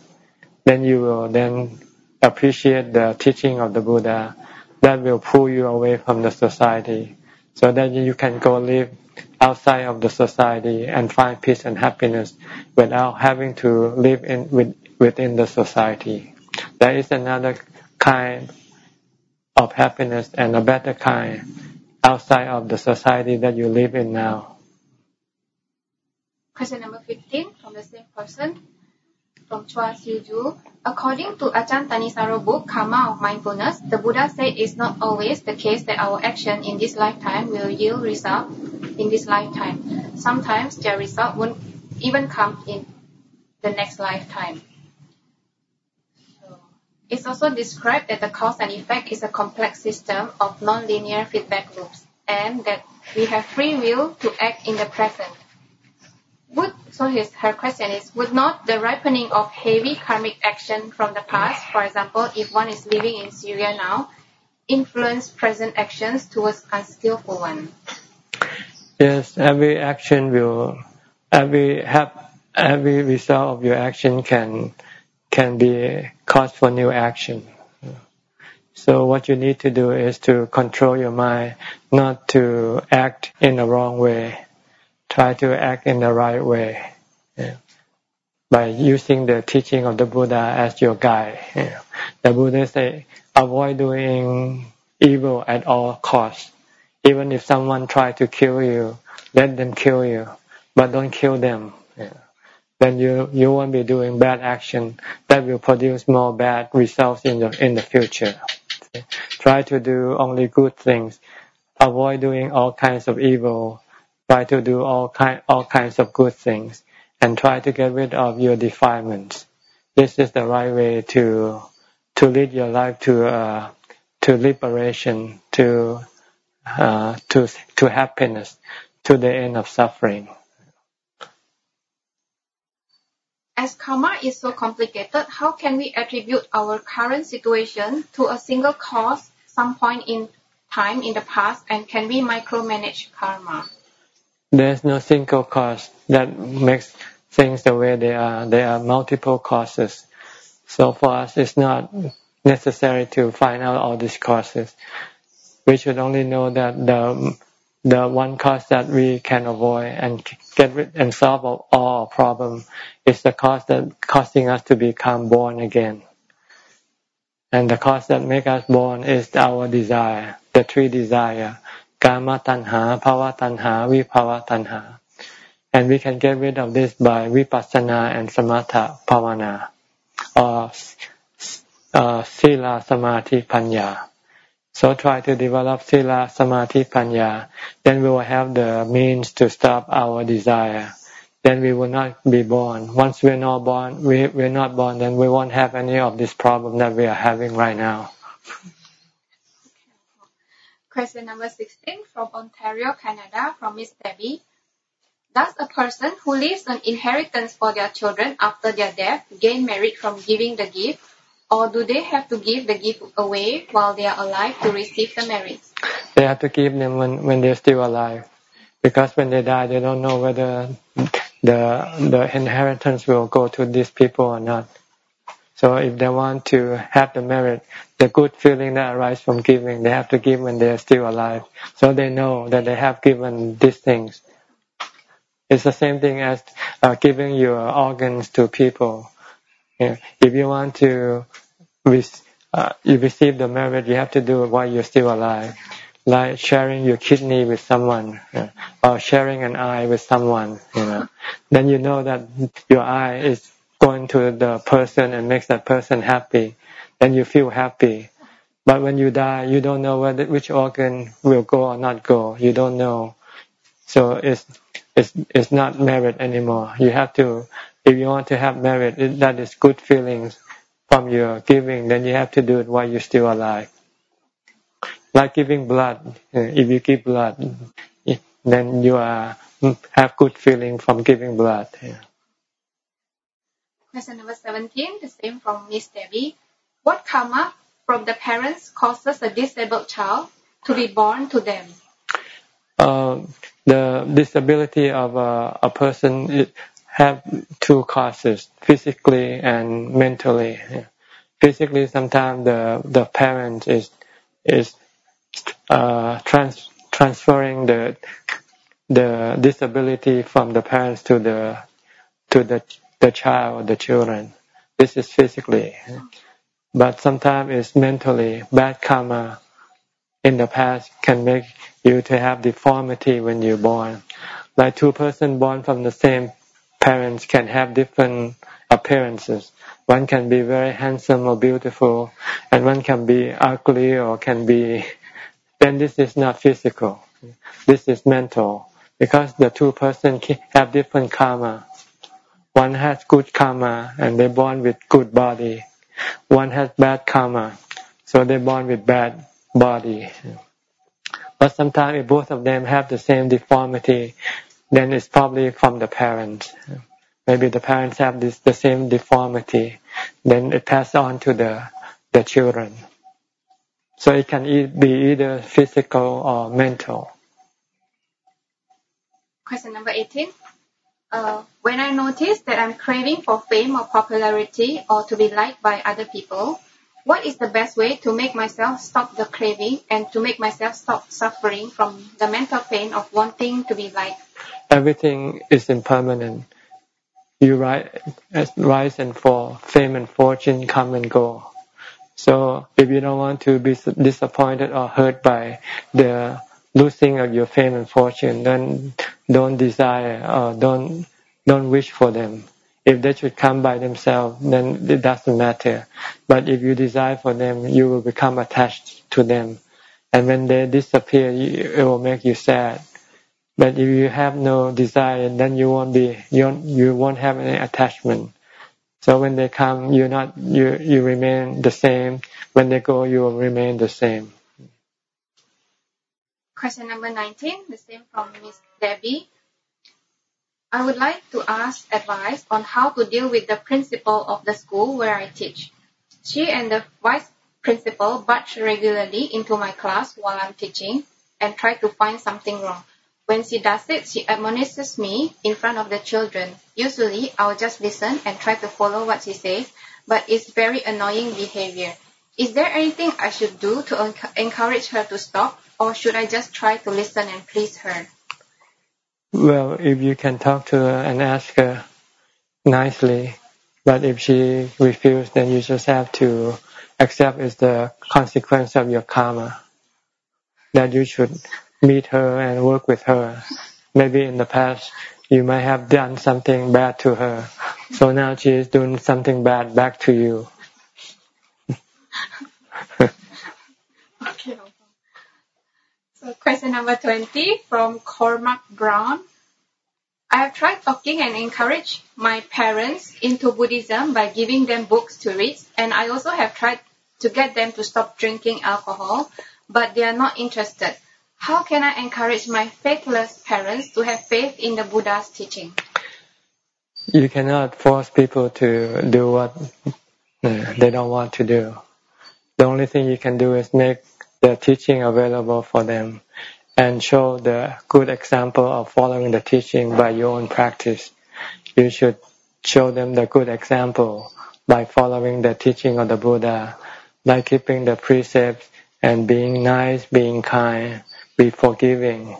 then you will then appreciate the teaching of the Buddha that will pull you away from the society so that you can go live outside of the society and find peace and happiness without having to live in with, within the society. There is another kind of happiness and a better kind outside of the society that you live in now. Question number 15 from the same person from Chua Siu According to Achan Thanisaro book, Karma of Mindfulness, the Buddha said it's not always the case that our action in this lifetime will yield result in this lifetime. Sometimes their result won't even come in the next lifetime. It's also described that the cause and effect is a complex system of non-linear feedback loops and that we have free will to act in the present. Would, so his, her question is, would not the ripening of heavy karmic action from the past, for example, if one is living in Syria now, influence present actions towards unskillful one? Yes, every action will, every have, every result of your action can can be cause for new action. So what you need to do is to control your mind, not to act in the wrong way try to act in the right way yeah. by using the teaching of the Buddha as your guide. Yeah. The Buddha say, avoid doing evil at all costs. Even if someone try to kill you, let them kill you, but don't kill them. Yeah. Then you you won't be doing bad action that will produce more bad results in the in the future. Try to do only good things. Avoid doing all kinds of evil try to do all kind all kinds of good things and try to get rid of your defilements. This is the right way to to lead your life to uh, to liberation, to uh, to to happiness, to the end of suffering. As karma is so complicated, how can we attribute our current situation to a single cause, some point in time in the past, and can we micromanage karma? There's no single cause that makes things the way they are. There are multiple causes. So for us, it's not necessary to find out all these causes. We should only know that the the one cause that we can avoid and get rid and solve all our problem is the cause that causing us to become born again. And the cause that make us born is our desire, the three desire, kama tanha, bhava tanha, vibhava tanha. And we can get rid of this by vipassana and samatha bhavana, or uh, sila, samadhi, panya. So try to develop sila, samadhi, panya. Then we will have the means to stop our desire. Then we will not be born. Once we're not born, we, we're not born, then we won't have any of this problem that we are having right now. Question number 16 from Ontario, Canada, from Miss Debbie. Does a person who leaves an inheritance for their children after their death gain merit from giving the gift, or do they have to give the gift away while they are alive to receive the merit? They have to give them when, when they're still alive, because when they die, they don't know whether the the inheritance will go to these people or not. So if they want to have the merit, the good feeling that arises from giving, they have to give when they are still alive. So they know that they have given these things. It's the same thing as uh, giving your organs to people. if you want to uh, you receive the merit, you have to do it while you're still alive. Like sharing your kidney with someone, or sharing an eye with someone, you know. then you know that your eye is going to the person and makes that person happy. Then you feel happy. But when you die, you don't know whether which organ will go or not go. You don't know. So it's it's it's not merit anymore. You have to, if you want to have merit, that is good feelings from your giving, then you have to do it while you're still alive. Like giving blood, if you give blood, then you are have good feeling from giving blood. Yeah. Question number 17, the same from Miss Debbie. What karma from the parents causes a disabled child to be born to them? Uh, the disability of a, a person have two causes, physically and mentally. Physically, sometimes the the parent is is uh, trans, transferring the the disability from the parents to the to the the child, the children. This is physically, but sometimes it's mentally. Bad karma in the past can make you to have deformity when you're born. Like two person born from the same parents can have different appearances. One can be very handsome or beautiful, and one can be ugly or can be. Then this is not physical. This is mental because the two person have different karma. One has good karma and they're born with good body. One has bad karma, so they're born with bad body. But sometimes if both of them have the same deformity, then it's probably from the parents. Maybe the parents have this the same deformity, then it passes on to the the children. So it can be either physical or mental. Question number 18. Uh, when I notice that I'm craving for fame or popularity or to be liked by other people, what is the best way to make myself stop the craving and to make myself stop suffering from the mental pain of wanting to be liked? Everything is impermanent. You rise, rise and fall. Fame and fortune come and go. So if you don't want to be disappointed or hurt by the losing of your fame and fortune, then don't desire or don't don't wish for them. If they should come by themselves, then it doesn't matter. But if you desire for them, you will become attached to them. And when they disappear, it will make you sad. But if you have no desire, then you won't be you you won't have any attachment. So when they come, you're not you you remain the same. When they go, you will remain the same. Question number 19, the same from Miss Debbie. I would like to ask advice on how to deal with the principal of the school where I teach. She and the vice principal barge regularly into my class while I'm teaching and try to find something wrong. When she does it, she admonishes me in front of the children. Usually, I'll just listen and try to follow what she says, but it's very annoying behavior. Is there anything I should do to encourage her to stop, or should I just try to listen and please her? Well, if you can talk to her and ask her nicely, but if she refuses, then you just have to accept is the consequence of your karma. That you should meet her and work with her. Maybe in the past you might have done something bad to her, so now she is doing something bad back to you. okay. So question number 20 from Cormac Brown. I have tried talking and encourage my parents into Buddhism by giving them books to read, and I also have tried to get them to stop drinking alcohol, but they are not interested. How can I encourage my faithless parents to have faith in the Buddha's teaching? You cannot force people to do what they don't want to do. The only thing you can do is make the teaching available for them and show the good example of following the teaching by your own practice. You should show them the good example by following the teaching of the Buddha, by keeping the precepts and being nice, being kind, be forgiving.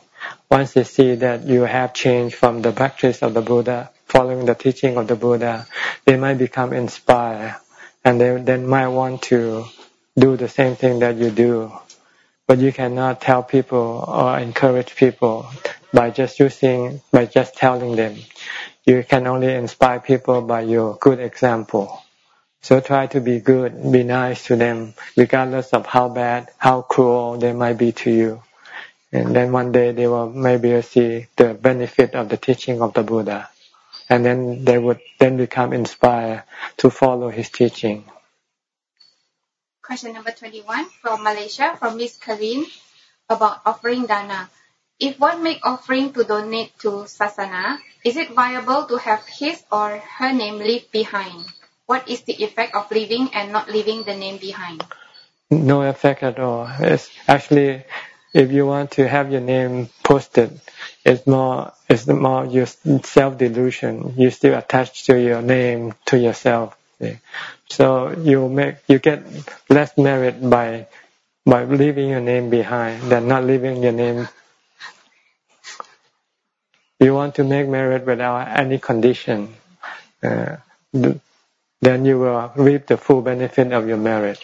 Once they see that you have changed from the practice of the Buddha, following the teaching of the Buddha, they might become inspired and they then might want to do the same thing that you do. But you cannot tell people or encourage people by just using, by just telling them. You can only inspire people by your good example. So try to be good, be nice to them, regardless of how bad, how cruel they might be to you. And then one day they will maybe see the benefit of the teaching of the Buddha. And then they would then become inspired to follow his teaching. Question number 21 from Malaysia, from Miss Karin, about offering dana. If one make offering to donate to sasana, is it viable to have his or her name leave behind? What is the effect of leaving and not leaving the name behind? No effect at all. It's actually, if you want to have your name posted, it's more, it's more your self delusion. You still attach to your name to yourself. So you make you get less merit by by leaving your name behind than not leaving your name. You want to make merit without any condition, uh, then you will reap the full benefit of your merit.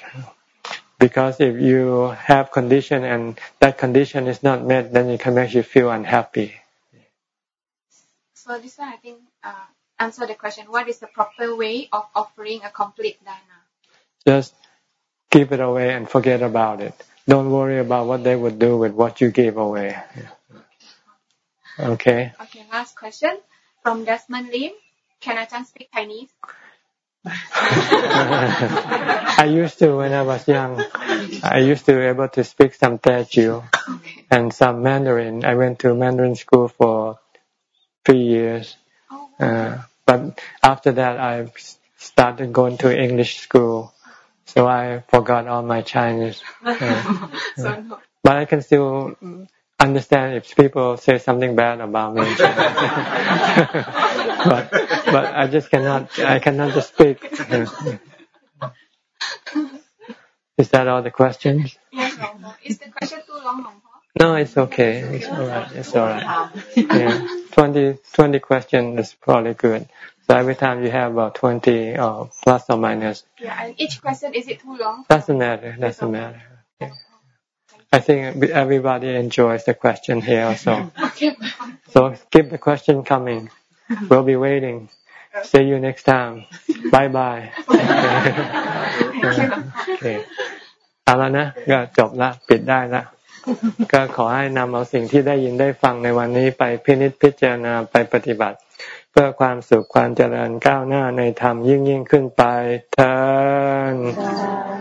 Because if you have condition and that condition is not met, then it can make you feel unhappy. So this one, I think, uh, answer the question. What is the proper way of offering a complete dana? Just give it away and forget about it. Don't worry about what they would do with what you gave away. Okay. Okay. Last question from Desmond Lim. Can I speak Chinese? I used to when I was young. I used to be able to speak some Teochew okay. and some Mandarin. I went to Mandarin school for three years. Oh. Uh, but after that, I started going to English school, so I forgot all my Chinese. Uh, no. But I can still understand if people say something bad about me. but but I just cannot I cannot just speak. Is that all the questions? Yes, Is the question too long, No, it's okay. It's all right. It's all right. Yeah, 20, 20 questions is probably good. So every time you have about 20 or plus or minus. Yeah, and each question, is it too long? Doesn't matter. Doesn't matter. I think everybody enjoys the question here. So, so keep the question coming. We'll be waiting. See you next time. Bye bye. โอเคเอาแล้วนะก็จบละปิดได้ละ ก็ขอให้นำเอาสิ่งที่ได้ยินได้ฟังในวันนี้ไปพินิจพิจารณาไปปฏิบัติ เพื่อความสุขความเจริญก้าวหน้าในธรรมยิ่งยิ่งขึ้นไปเถิด